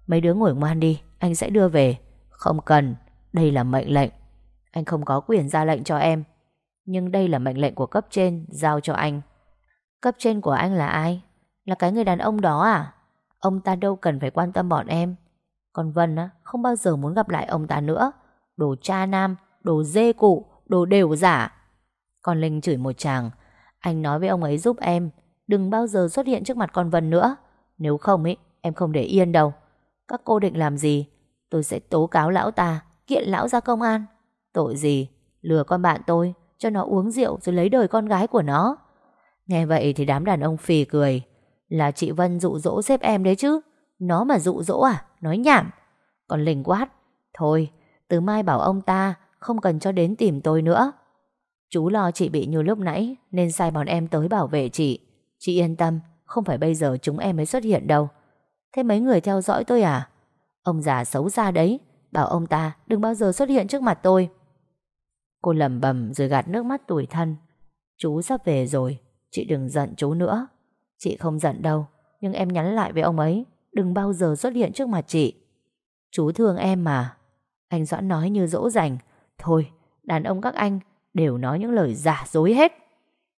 Mấy đứa ngồi ngoan đi, Anh sẽ đưa về. Không cần, Đây là mệnh lệnh. Anh không có quyền ra lệnh cho em. Nhưng đây là mệnh lệnh của cấp trên, Giao cho anh. Cấp trên của anh là ai? Là cái người đàn ông đó à? Ông ta đâu cần phải quan tâm bọn em. Còn Vân á, Không bao giờ muốn gặp lại ông ta nữa. Đồ cha nam, Đồ dê cụ, Đồ đều giả. Còn Linh chửi một chàng, Anh nói với ông ấy giúp em, Đừng bao giờ xuất hiện trước mặt con Vân nữa. Nếu không ý, Em không để yên đâu. Các cô định làm gì? Tôi sẽ tố cáo lão ta, Kiện lão ra công an. Tội gì? Lừa con bạn tôi, Cho nó uống rượu rồi lấy đời con gái của nó. Nghe vậy thì đám đàn ông phì cười. Là chị Vân dụ dỗ xếp em đấy chứ. Nó mà dụ dỗ à? Nói nhảm. Còn Linh quát, Thôi, từ mai bảo ông ta Không cần cho đến tìm tôi nữa. Chú lo chị bị như lúc nãy, Nên sai bọn em tới bảo vệ chị. Chị yên tâm, Không phải bây giờ chúng em mới xuất hiện đâu. Thế mấy người theo dõi tôi à? Ông già xấu xa đấy, Bảo ông ta đừng bao giờ xuất hiện trước mặt tôi. Cô lầm bầm rồi gạt nước mắt tủi thân. Chú sắp về rồi, Chị đừng giận chú nữa. Chị không giận đâu Nhưng em nhắn lại với ông ấy Đừng bao giờ xuất hiện trước mặt chị. Chú thương em mà. Anh Doãn nói như dỗ dành. Thôi đàn ông các anh Đều nói những lời giả dối hết.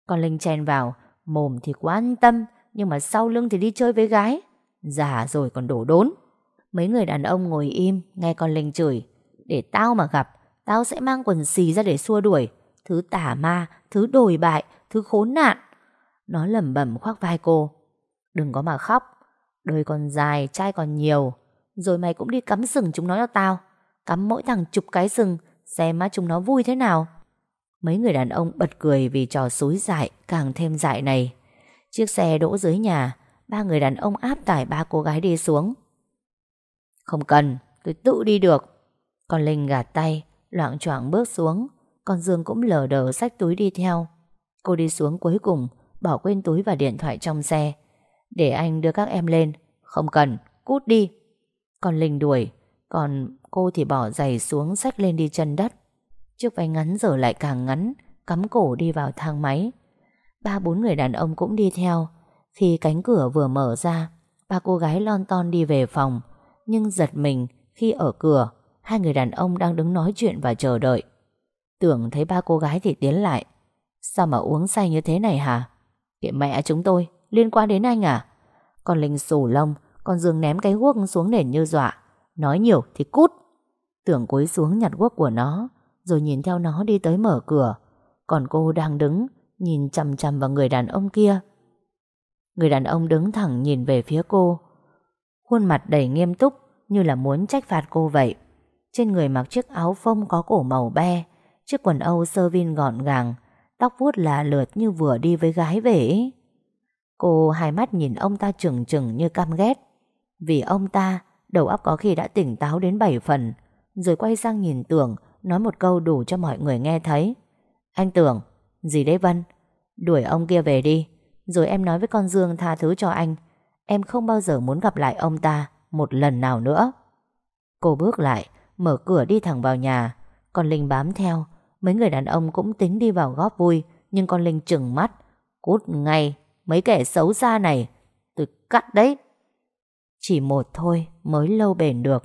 Còn Linh chen vào Mồm thì quan tâm Nhưng mà sau lưng thì đi chơi với gái. Già rồi còn đổ đốn. Mấy người đàn ông ngồi im Nghe con Linh chửi. Để tao mà gặp Tao sẽ mang quần xì ra để xua đuổi. Thứ tả ma, thứ đồi bại, thứ khốn nạn. Nó lẩm bẩm khoác vai cô. Đừng có mà khóc. Đời còn dài, trai còn nhiều. Rồi mày cũng đi cắm sừng chúng nó cho tao. Cắm mỗi thằng chục cái sừng Xem má chúng nó vui thế nào. Mấy người đàn ông bật cười vì trò xúi dại Càng thêm dại này. Chiếc xe đỗ dưới nhà Ba người đàn ông áp tải ba cô gái đi xuống. Không cần Tôi tự đi được. Còn Linh gạt tay Loạn choạng bước xuống. Con Dương cũng lờ đờ xách túi đi theo. Cô đi xuống cuối cùng Bỏ quên túi và điện thoại trong xe. Để anh đưa các em lên. Không cần, cút đi. Còn Linh đuổi Còn cô thì bỏ giày xuống xách lên đi chân đất. Chiếc váy ngắn giờ lại càng ngắn Cắm cổ đi vào thang máy. Ba bốn người đàn ông cũng đi theo. Khi cánh cửa vừa mở ra Ba cô gái lon ton đi về phòng. Nhưng giật mình khi ở cửa Hai người đàn ông đang đứng nói chuyện và chờ đợi. Tưởng thấy ba cô gái thì tiến lại. Sao mà uống say như thế này hả? Thì mẹ chúng tôi Liên quan đến anh à? Con Linh sù lông, Con Dương ném cái guốc xuống nền như dọa. Nói nhiều thì cút. Tưởng cúi xuống nhặt guốc của nó, Rồi nhìn theo nó đi tới mở cửa. Còn cô đang đứng, Nhìn chằm chằm vào người đàn ông kia. Người đàn ông đứng thẳng nhìn về phía cô. Khuôn mặt đầy nghiêm túc, Như là muốn trách phạt cô vậy. Trên người mặc chiếc áo phông có cổ màu be, Chiếc quần âu sơ vin gọn gàng Tóc vuốt là lượt như vừa đi với gái về Cô hai mắt nhìn ông ta trừng trừng như căm ghét. Vì ông ta, Đầu óc có khi đã tỉnh táo đến bảy phần, Rồi quay sang nhìn Tưởng Nói một câu đủ cho mọi người nghe thấy. Anh Tưởng Gì đấy Vân? Đuổi ông kia về đi, Rồi em nói với con Dương tha thứ cho anh. Em không bao giờ muốn gặp lại ông ta Một lần nào nữa. Cô bước lại, Mở cửa đi thẳng vào nhà, Còn Linh bám theo Mấy người đàn ông cũng tính đi vào góp vui, Nhưng con Linh chừng mắt. Cút ngay, Mấy kẻ xấu xa này, Tôi cắt đấy. Chỉ một thôi mới lâu bền được.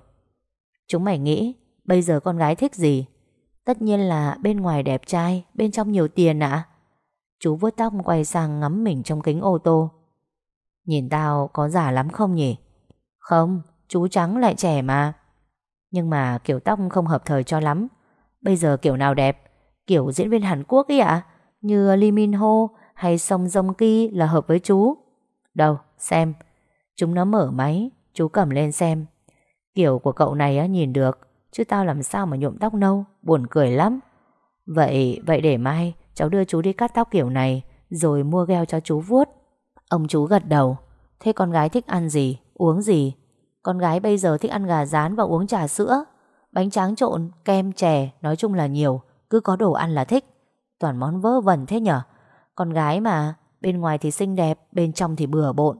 Chúng mày nghĩ, Bây giờ con gái thích gì? Tất nhiên là bên ngoài đẹp trai, Bên trong nhiều tiền ạ. Chú vuốt tóc quay sang ngắm mình trong kính ô tô. Nhìn tao có giả lắm không nhỉ? Không, Chú trắng lại trẻ mà. Nhưng mà kiểu tóc không hợp thời cho lắm. Bây giờ kiểu nào đẹp? Kiểu diễn viên Hàn Quốc ấy ạ. Như Lee Min Ho hay Song jong Ki là hợp với chú. Đâu xem. Chúng nó mở máy Chú cầm lên xem. Kiểu của cậu này á, nhìn được. Chứ tao làm sao mà nhuộm tóc nâu Buồn cười lắm. Vậy vậy để mai cháu đưa chú đi cắt tóc kiểu này Rồi mua gheo cho chú vuốt. Ông chú gật đầu. Thế con gái thích ăn gì, uống gì? Con gái bây giờ thích ăn gà rán và uống trà sữa. Bánh tráng trộn, kem, chè Nói chung là nhiều Cứ có đồ ăn là thích. Toàn món vớ vẩn thế nhở? Con gái mà Bên ngoài thì xinh đẹp Bên trong thì bừa bộn.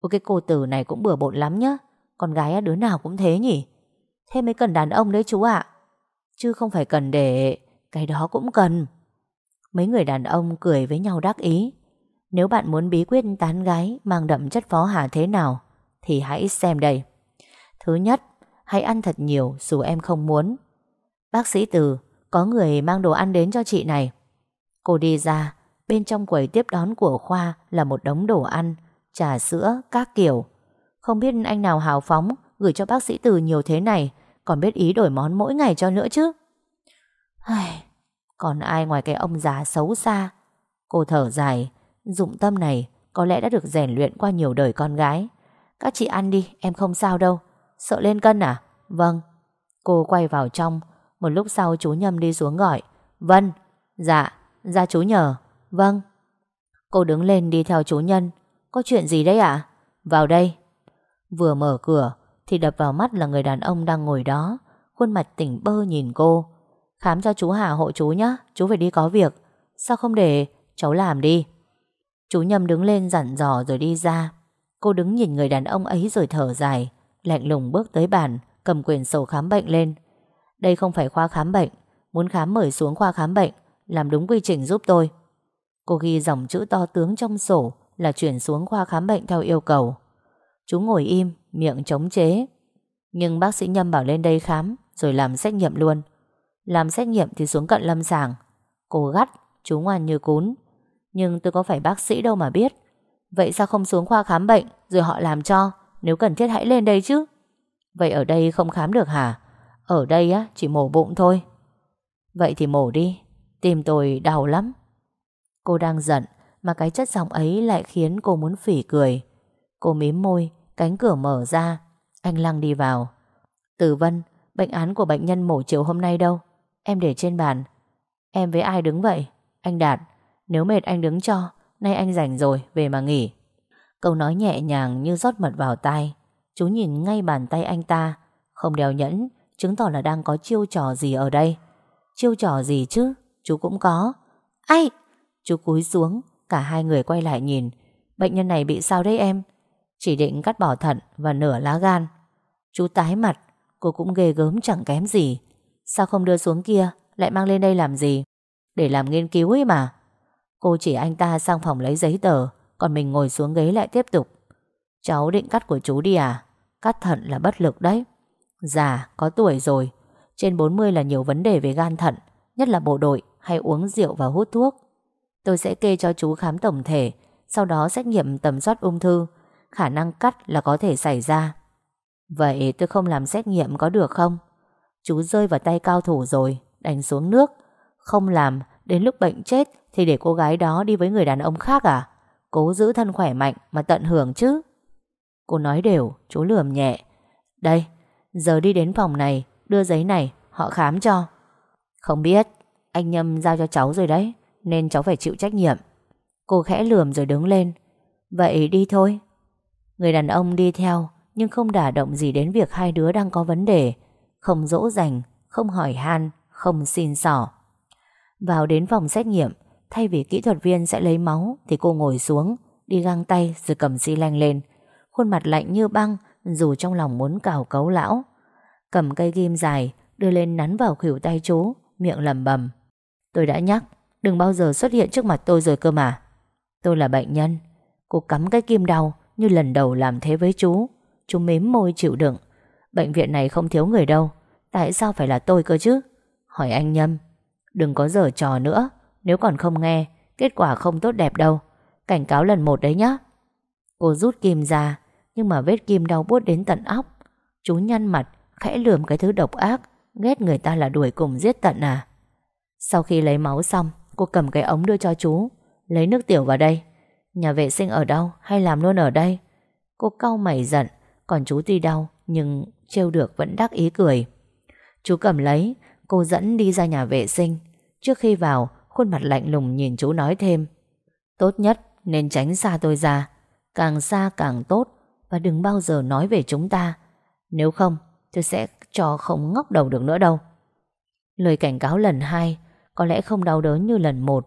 Ôi cái cô tử này cũng bừa bộn lắm nhá Con gái đứa nào cũng thế nhỉ? Thế mới cần đàn ông đấy chú ạ. Chứ không phải cần để Cái đó cũng cần. Mấy người đàn ông cười với nhau đắc ý. Nếu bạn muốn bí quyết tán gái Mang đậm chất phó hà thế nào Thì hãy xem đây. Thứ nhất Hãy ăn thật nhiều dù em không muốn. Bác sĩ Từ Có người mang đồ ăn đến cho chị này. Cô đi ra Bên trong quầy tiếp đón của Khoa Là một đống đồ ăn Trà sữa, các kiểu. Không biết anh nào hào phóng Gửi cho bác sĩ Từ nhiều thế này Còn biết ý đổi món mỗi ngày cho nữa chứ. Ai, Còn ai ngoài cái ông già xấu xa. Cô thở dài Dụng tâm này có lẽ đã được rèn luyện qua nhiều đời con gái. Các chị ăn đi em không sao đâu. Sợ lên cân à? Vâng. Cô quay vào trong. Một lúc sau chú Nhâm đi xuống gọi. Vân. Dạ. Ra chú nhờ. Vâng. Cô đứng lên đi theo chú Nhân. Có chuyện gì đấy ạ? Vào đây. Vừa mở cửa, Thì đập vào mắt là người đàn ông đang ngồi đó. Khuôn mặt tỉnh bơ nhìn cô. Khám cho chú Hà hộ chú nhé Chú phải đi có việc. Sao không để cháu làm đi? Chú Nhâm đứng lên dặn dò rồi đi ra. Cô đứng nhìn người đàn ông ấy rồi thở dài. Lạnh lùng bước tới bàn, Cầm quyển sổ khám bệnh lên. Đây không phải khoa khám bệnh, Muốn khám mời xuống khoa khám bệnh, Làm đúng quy trình giúp tôi. Cô ghi dòng chữ to tướng trong sổ Là chuyển xuống khoa khám bệnh theo yêu cầu. Chú ngồi im, Miệng chống chế. Nhưng bác sĩ Nhâm bảo lên đây khám, Rồi làm xét nghiệm luôn. Làm xét nghiệm thì xuống cận lâm sàng. Cô gắt, Chú ngoan như cún. Nhưng tôi có phải bác sĩ đâu mà biết. Vậy sao không xuống khoa khám bệnh, Rồi họ làm cho? Nếu cần thiết hãy lên đây chứ. Vậy ở đây không khám được hả? Ở đây á, chỉ mổ bụng thôi. Vậy thì mổ đi. Tim tôi đau lắm. Cô đang giận, Mà cái chất giọng ấy lại khiến cô muốn phỉ cười. Cô mím môi, Cánh cửa mở ra. Anh Lăng đi vào. Tử Vân, Bệnh án của bệnh nhân mổ chiều hôm nay đâu? Em để trên bàn. Em với ai đứng vậy? Anh Đạt, Nếu mệt anh đứng cho. Nay anh rảnh rồi, Về mà nghỉ. Câu nói nhẹ nhàng như rót mật vào tai. Chú nhìn ngay bàn tay anh ta. Không đeo nhẫn, Chứng tỏ là đang có chiêu trò gì ở đây. Chiêu trò gì chứ? Chú cũng có. Ai? Chú cúi xuống, Cả hai người quay lại nhìn. Bệnh nhân này bị sao đấy em? Chỉ định cắt bỏ thận và nửa lá gan. Chú tái mặt, Cô cũng ghê gớm chẳng kém gì. Sao không đưa xuống kia, Lại mang lên đây làm gì? Để làm nghiên cứu ấy mà. Cô chỉ anh ta sang phòng lấy giấy tờ. Còn mình ngồi xuống ghế lại tiếp tục. Cháu định cắt của chú đi à? Cắt thận là bất lực đấy. Già, có tuổi rồi. Trên 40 là nhiều vấn đề về gan thận Nhất là bộ đội hay uống rượu và hút thuốc. Tôi sẽ kê cho chú khám tổng thể Sau đó xét nghiệm tầm soát ung thư. Khả năng cắt là có thể xảy ra. Vậy tôi không làm xét nghiệm có được không? Chú rơi vào tay cao thủ rồi Đánh xuống nước. Không làm Đến lúc bệnh chết Thì để cô gái đó đi với người đàn ông khác à? Cố giữ thân khỏe mạnh mà tận hưởng chứ Cô nói đều, chú lườm nhẹ. Đây, giờ đi đến phòng này, đưa giấy này, họ khám cho. Không biết, anh Nhâm giao cho cháu rồi đấy, nên cháu phải chịu trách nhiệm. Cô khẽ lườm rồi đứng lên. Vậy đi thôi. Người đàn ông đi theo, nhưng không đả động gì đến việc hai đứa đang có vấn đề. Không dỗ dành, không hỏi han, không xin sỏ. Vào đến phòng xét nghiệm, thay vì kỹ thuật viên sẽ lấy máu thì cô ngồi xuống, đi găng tay rồi cầm xi lanh lên. Khuôn mặt lạnh như băng dù trong lòng muốn cào cấu lão. Cầm cây ghim dài, đưa lên nắn vào khỉu tay chú, miệng lầm bầm. Tôi đã nhắc, đừng bao giờ xuất hiện trước mặt tôi rồi cơ mà. Tôi là bệnh nhân. Cô cắm cái kim đau như lần đầu làm thế với chú. Chú mím môi chịu đựng. Bệnh viện này không thiếu người đâu. Tại sao phải là tôi cơ chứ? Hỏi anh Nhâm. Đừng có dở trò nữa. Nếu còn không nghe, kết quả không tốt đẹp đâu. Cảnh cáo lần một đấy nhá. Cô rút kim ra, nhưng mà vết kim đau buốt đến tận óc. Chú nhăn mặt, khẽ lườm cái thứ độc ác, ghét người ta là đuổi cùng giết tận à. Sau khi lấy máu xong, cô cầm cái ống đưa cho chú, lấy nước tiểu vào đây. Nhà vệ sinh ở đâu hay làm luôn ở đây? Cô cau mày giận, còn chú tuy đau nhưng trêu được vẫn đắc ý cười. Chú cầm lấy, cô dẫn đi ra nhà vệ sinh. Trước khi vào, khuôn mặt lạnh lùng nhìn chú nói thêm. Tốt nhất nên tránh xa tôi ra. Càng xa càng tốt và đừng bao giờ nói về chúng ta. Nếu không, tôi sẽ cho không ngóc đầu được nữa đâu. Lời cảnh cáo lần hai có lẽ không đau đớn như lần một,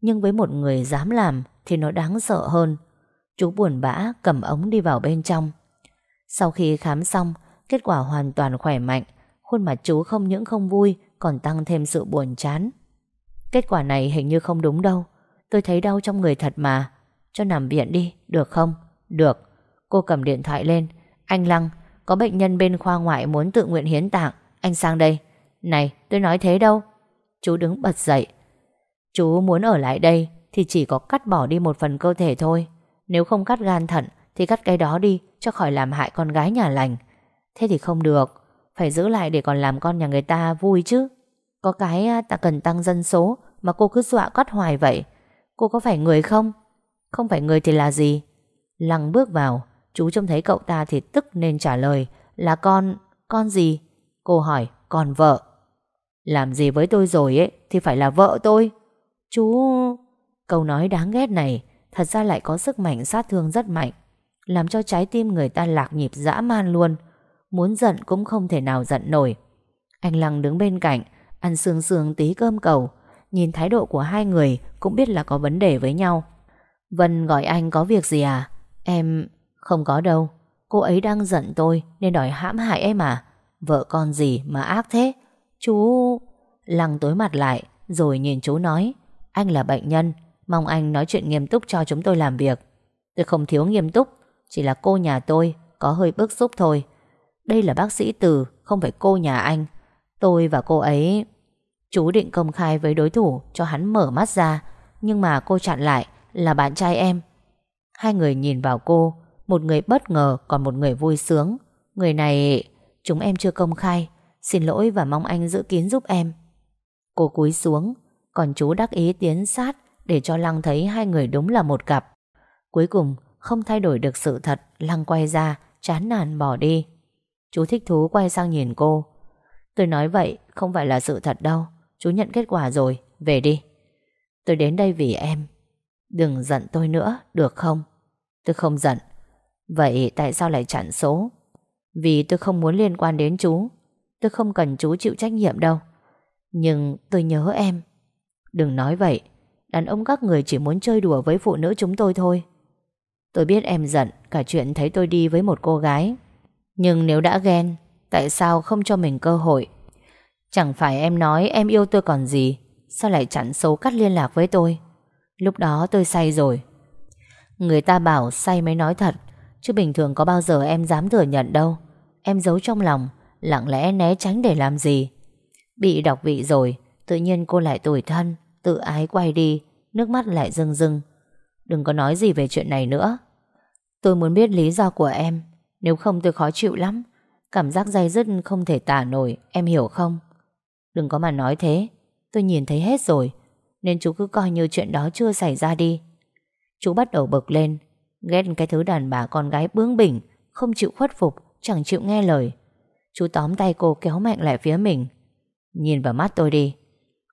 nhưng với một người dám làm thì nó đáng sợ hơn. Chú buồn bã cầm ống đi vào bên trong. Sau khi khám xong, kết quả hoàn toàn khỏe mạnh, khuôn mặt chú không những không vui, còn tăng thêm sự buồn chán. Kết quả này hình như không đúng đâu. Tôi thấy đau trong người thật mà. Cho nằm viện đi, được không? Được. Cô cầm điện thoại lên. Anh Lăng, có bệnh nhân bên khoa ngoại muốn tự nguyện hiến tạng. Anh sang đây. Này, tôi nói thế đâu. Chú đứng bật dậy. Chú muốn ở lại đây thì chỉ có cắt bỏ đi một phần cơ thể thôi. Nếu không cắt gan thận thì cắt cái đó đi cho khỏi làm hại con gái nhà lành. Thế thì không được. Phải giữ lại để còn làm con nhà người ta vui chứ. Có cái à, ta cần tăng dân số mà cô cứ dọa cắt hoài vậy. Cô có phải người không? Không phải người thì là gì? Lăng bước vào, chú trông thấy cậu ta thì tức nên trả lời là con, con gì? Cô hỏi, con vợ. Làm gì với tôi rồi ấy thì phải là vợ tôi. Chú... Câu nói đáng ghét này thật ra lại có sức mạnh sát thương rất mạnh, làm cho trái tim người ta lạc nhịp dã man luôn. Muốn giận cũng không thể nào giận nổi. Anh Lăng đứng bên cạnh, ăn sương sương tí cơm cầu, nhìn thái độ của hai người cũng biết là có vấn đề với nhau. Vân gọi anh có việc gì à? Em... không có đâu. Cô ấy đang giận tôi nên đòi hãm hại em à? Vợ con gì mà ác thế? Chú... Lăng tối mặt lại rồi nhìn chú nói Anh là bệnh nhân Mong anh nói chuyện nghiêm túc cho chúng tôi làm việc Tôi không thiếu nghiêm túc Chỉ là cô nhà tôi có hơi bức xúc thôi Đây là bác sĩ Từ Không phải cô nhà anh Tôi và cô ấy Chú định công khai với đối thủ cho hắn mở mắt ra, Nhưng mà cô chặn lại Là bạn trai em. Hai người nhìn vào cô, Một người bất ngờ, còn một người vui sướng. Người này, Chúng em chưa công khai, Xin lỗi và mong anh giữ kín giúp em. Cô cúi xuống, Còn chú đắc ý tiến sát Để cho Lăng thấy hai người đúng là một cặp Cuối cùng, không thay đổi được sự thật, Lăng quay ra, Chán nản bỏ đi. Chú thích thú quay sang nhìn cô. Tôi nói vậy không phải là sự thật đâu. Chú nhận kết quả rồi, Về đi. Tôi đến đây vì em. Đừng giận tôi nữa, được không? Tôi không giận. Vậy tại sao lại chặn số? Vì tôi không muốn liên quan đến chú. Tôi không cần chú chịu trách nhiệm đâu. Nhưng tôi nhớ em. Đừng nói vậy. Đàn ông các người chỉ muốn chơi đùa với phụ nữ chúng tôi thôi. Tôi biết em giận, Cả chuyện thấy tôi đi với một cô gái. Nhưng nếu đã ghen Tại sao không cho mình cơ hội? Chẳng phải em nói em yêu tôi còn gì, Sao lại chặn số cắt liên lạc với tôi? Lúc đó tôi say rồi. Người ta bảo say mới nói thật, Chứ bình thường có bao giờ em dám thừa nhận đâu. Em giấu trong lòng, Lặng lẽ né tránh để làm gì? Bị đọc vị rồi, Tự nhiên cô lại tủi thân, Tự ái quay đi, Nước mắt lại rưng rưng. Đừng có nói gì về chuyện này nữa. Tôi muốn biết lý do của em, Nếu không tôi khó chịu lắm. Cảm giác dây dứt không thể tả nổi Em hiểu không? Đừng có mà nói thế. Tôi nhìn thấy hết rồi Nên chú cứ coi như chuyện đó chưa xảy ra đi. Chú bắt đầu bực lên Ghét cái thứ đàn bà con gái bướng bỉnh Không chịu khuất phục Chẳng chịu nghe lời. Chú tóm tay cô kéo mạnh lại phía mình. Nhìn vào mắt tôi đi.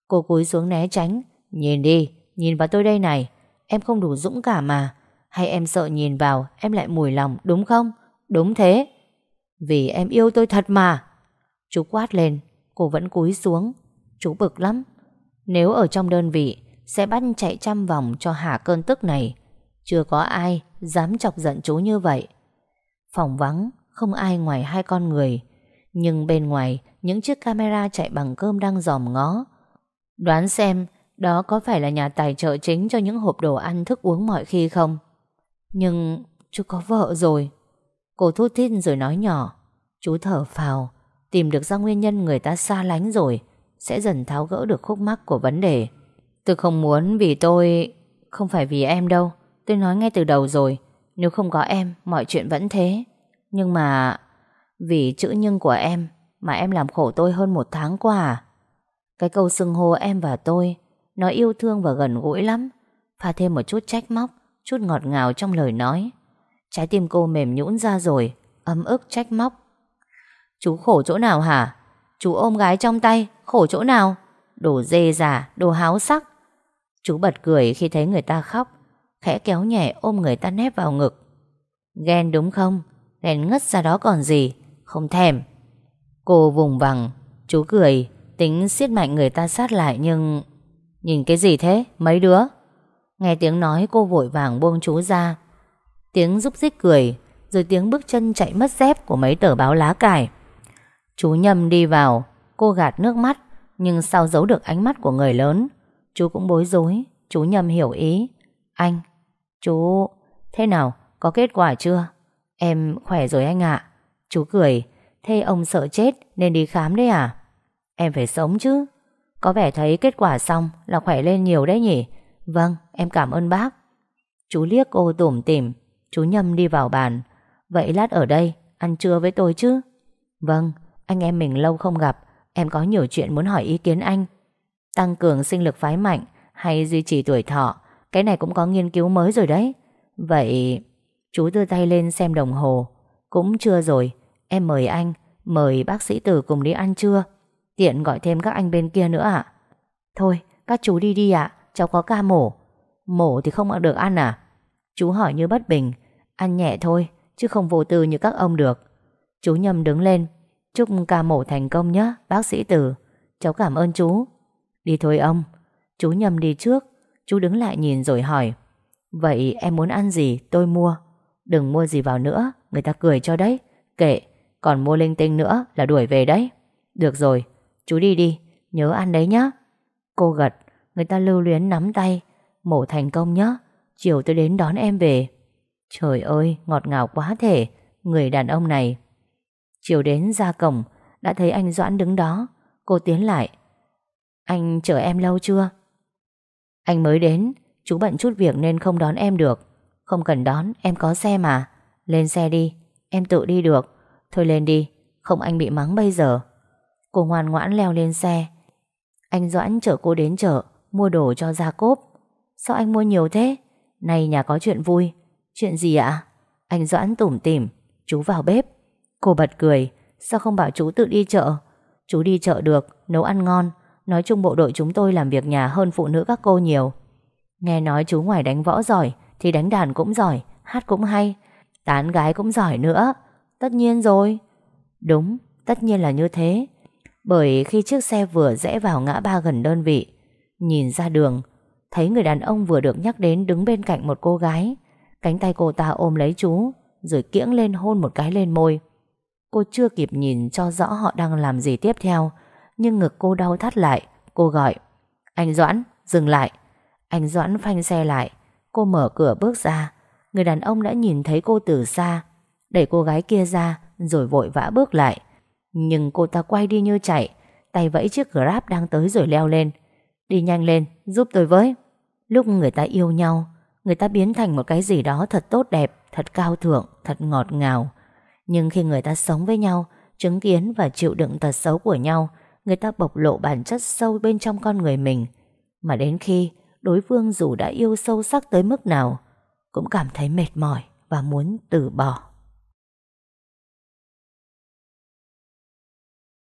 Cô cúi xuống né tránh. Nhìn đi, nhìn vào tôi đây này. Em không đủ dũng cảm mà. Hay em sợ nhìn vào em lại mùi lòng đúng không? Đúng thế. Vì em yêu tôi thật mà. Chú quát lên, Cô vẫn cúi xuống. Chú bực lắm. Nếu ở trong đơn vị, Sẽ bắt chạy trăm vòng cho hạ cơn tức này. Chưa có ai Dám chọc giận chú như vậy. Phòng vắng, Không ai ngoài hai con người. Nhưng bên ngoài, Những chiếc camera chạy bằng cơm đang dòm ngó. Đoán xem, Đó có phải là nhà tài trợ chính Cho những hộp đồ ăn thức uống mọi khi không? Nhưng, chú có vợ rồi. Cô thút thít rồi nói nhỏ, Chú thở phào, Tìm được ra nguyên nhân người ta xa lánh rồi, Sẽ dần tháo gỡ được khúc mắc của vấn đề. Tôi không muốn vì tôi, Không phải vì em đâu, Tôi nói ngay từ đầu rồi, Nếu không có em, mọi chuyện vẫn thế. Nhưng mà Vì chữ nhưng của em, Mà em làm khổ tôi hơn một tháng qua à? Cái câu xưng hô em và tôi, Nó yêu thương và gần gũi lắm. Pha thêm một chút trách móc, Chút ngọt ngào trong lời nói. Trái tim cô mềm nhũn ra rồi, Ấm ức trách móc. Chú khổ chỗ nào hả? Chú ôm gái trong tay, Khổ chỗ nào? Đồ dê giả Đồ háo sắc. Chú bật cười khi thấy người ta khóc, Khẽ kéo nhẹ ôm người ta nép vào ngực. Ghen đúng không? Ghen ngất ra đó còn gì? Không thèm. Cô vùng vằng, Chú cười, Tính siết mạnh người ta sát lại nhưng Nhìn cái gì thế, mấy đứa? Nghe tiếng nói cô vội vàng buông chú ra Tiếng rúc rích cười, Rồi tiếng bước chân chạy mất dép Của mấy tờ báo lá cải. Chú nhầm đi vào, Cô gạt nước mắt, Nhưng sao giấu được ánh mắt của người lớn. Chú cũng bối rối, Chú nhầm hiểu ý. Anh, Chú, Thế nào, có kết quả chưa? Em khỏe rồi anh ạ. Chú cười, Thế ông sợ chết nên đi khám đấy à? Em phải sống chứ. Có vẻ thấy kết quả xong là khỏe lên nhiều đấy nhỉ. Vâng em cảm ơn bác. Chú liếc cô tủm tỉm. Chú nhâm đi vào bàn. Vậy lát ở đây, ăn trưa với tôi chứ? Vâng anh em mình lâu không gặp, Em có nhiều chuyện muốn hỏi ý kiến anh. Tăng cường sinh lực phái mạnh, Hay duy trì tuổi thọ, Cái này cũng có nghiên cứu mới rồi đấy. Vậy, Chú đưa tay lên xem đồng hồ. Cũng chưa rồi, Em mời anh, Mời bác sĩ tử cùng đi ăn trưa. Tiện gọi thêm các anh bên kia nữa ạ. Thôi, các chú đi đi ạ, Cháu có ca mổ. Mổ thì không được ăn à? Chú hỏi như bất bình. Ăn nhẹ thôi, chứ không vô tư như các ông được. Chú nhầm đứng lên. Chúc ca mổ thành công nhé, Bác sĩ Tử. Cháu cảm ơn chú. Đi thôi ông. Chú nhầm đi trước. Chú đứng lại nhìn rồi hỏi. Vậy em muốn ăn gì? Tôi mua. Đừng mua gì vào nữa. Người ta cười cho đấy. Kệ. Còn mua linh tinh nữa là đuổi về đấy. Được rồi. Chú đi đi. Nhớ ăn đấy nhá. Cô gật. Người ta lưu luyến nắm tay. Mổ thành công nhá. Chiều tôi đến đón em về. Trời ơi, ngọt ngào quá thể, Người đàn ông này. Chiều đến ra cổng, Đã thấy anh Doãn đứng đó. Cô tiến lại. Anh chờ em lâu chưa? Anh mới đến, Chú bận chút việc nên không đón em được. Không cần đón, em có xe mà. Lên xe đi, Em tự đi được. Thôi lên đi, Không anh bị mắng bây giờ. Cô ngoan ngoãn leo lên xe. Anh Doãn chở cô đến chợ, Mua đồ cho Gia Cốp. Sao anh mua nhiều thế? Nay nhà có chuyện vui. Chuyện gì ạ? Anh Doãn tủm tỉm Chú vào bếp. Cô bật cười Sao không bảo chú tự đi chợ? Chú đi chợ được, nấu ăn ngon. Nói chung bộ đội chúng tôi làm việc nhà hơn phụ nữ các cô nhiều. Nghe nói chú ngoài đánh võ giỏi Thì đánh đàn cũng giỏi Hát cũng hay Tán gái cũng giỏi nữa. Tất nhiên rồi. Đúng, tất nhiên là như thế. Bởi khi chiếc xe vừa rẽ vào ngã ba gần đơn vị Nhìn ra đường Thấy người đàn ông vừa được nhắc đến đứng bên cạnh một cô gái. Cánh tay cô ta ôm lấy chú Rồi kiễng lên hôn một cái lên môi. Cô chưa kịp nhìn cho rõ họ đang làm gì tiếp theo Nhưng ngực cô đau thắt lại Cô gọi Anh Doãn, dừng lại. Anh Doãn phanh xe lại Cô mở cửa bước ra. Người đàn ông đã nhìn thấy cô từ xa Đẩy cô gái kia ra Rồi vội vã bước lại. Nhưng cô ta quay đi như chạy Tay vẫy chiếc Grab đang tới rồi leo lên. Đi nhanh lên, giúp tôi với Lúc người ta yêu nhau Người ta biến thành một cái gì đó thật tốt đẹp Thật cao thượng, thật ngọt ngào nhưng khi người ta sống với nhau, chứng kiến và chịu đựng tật xấu của nhau, người ta bộc lộ bản chất sâu bên trong con người mình. Mà đến khi đối phương dù đã yêu sâu sắc tới mức nào, cũng cảm thấy mệt mỏi và muốn từ bỏ.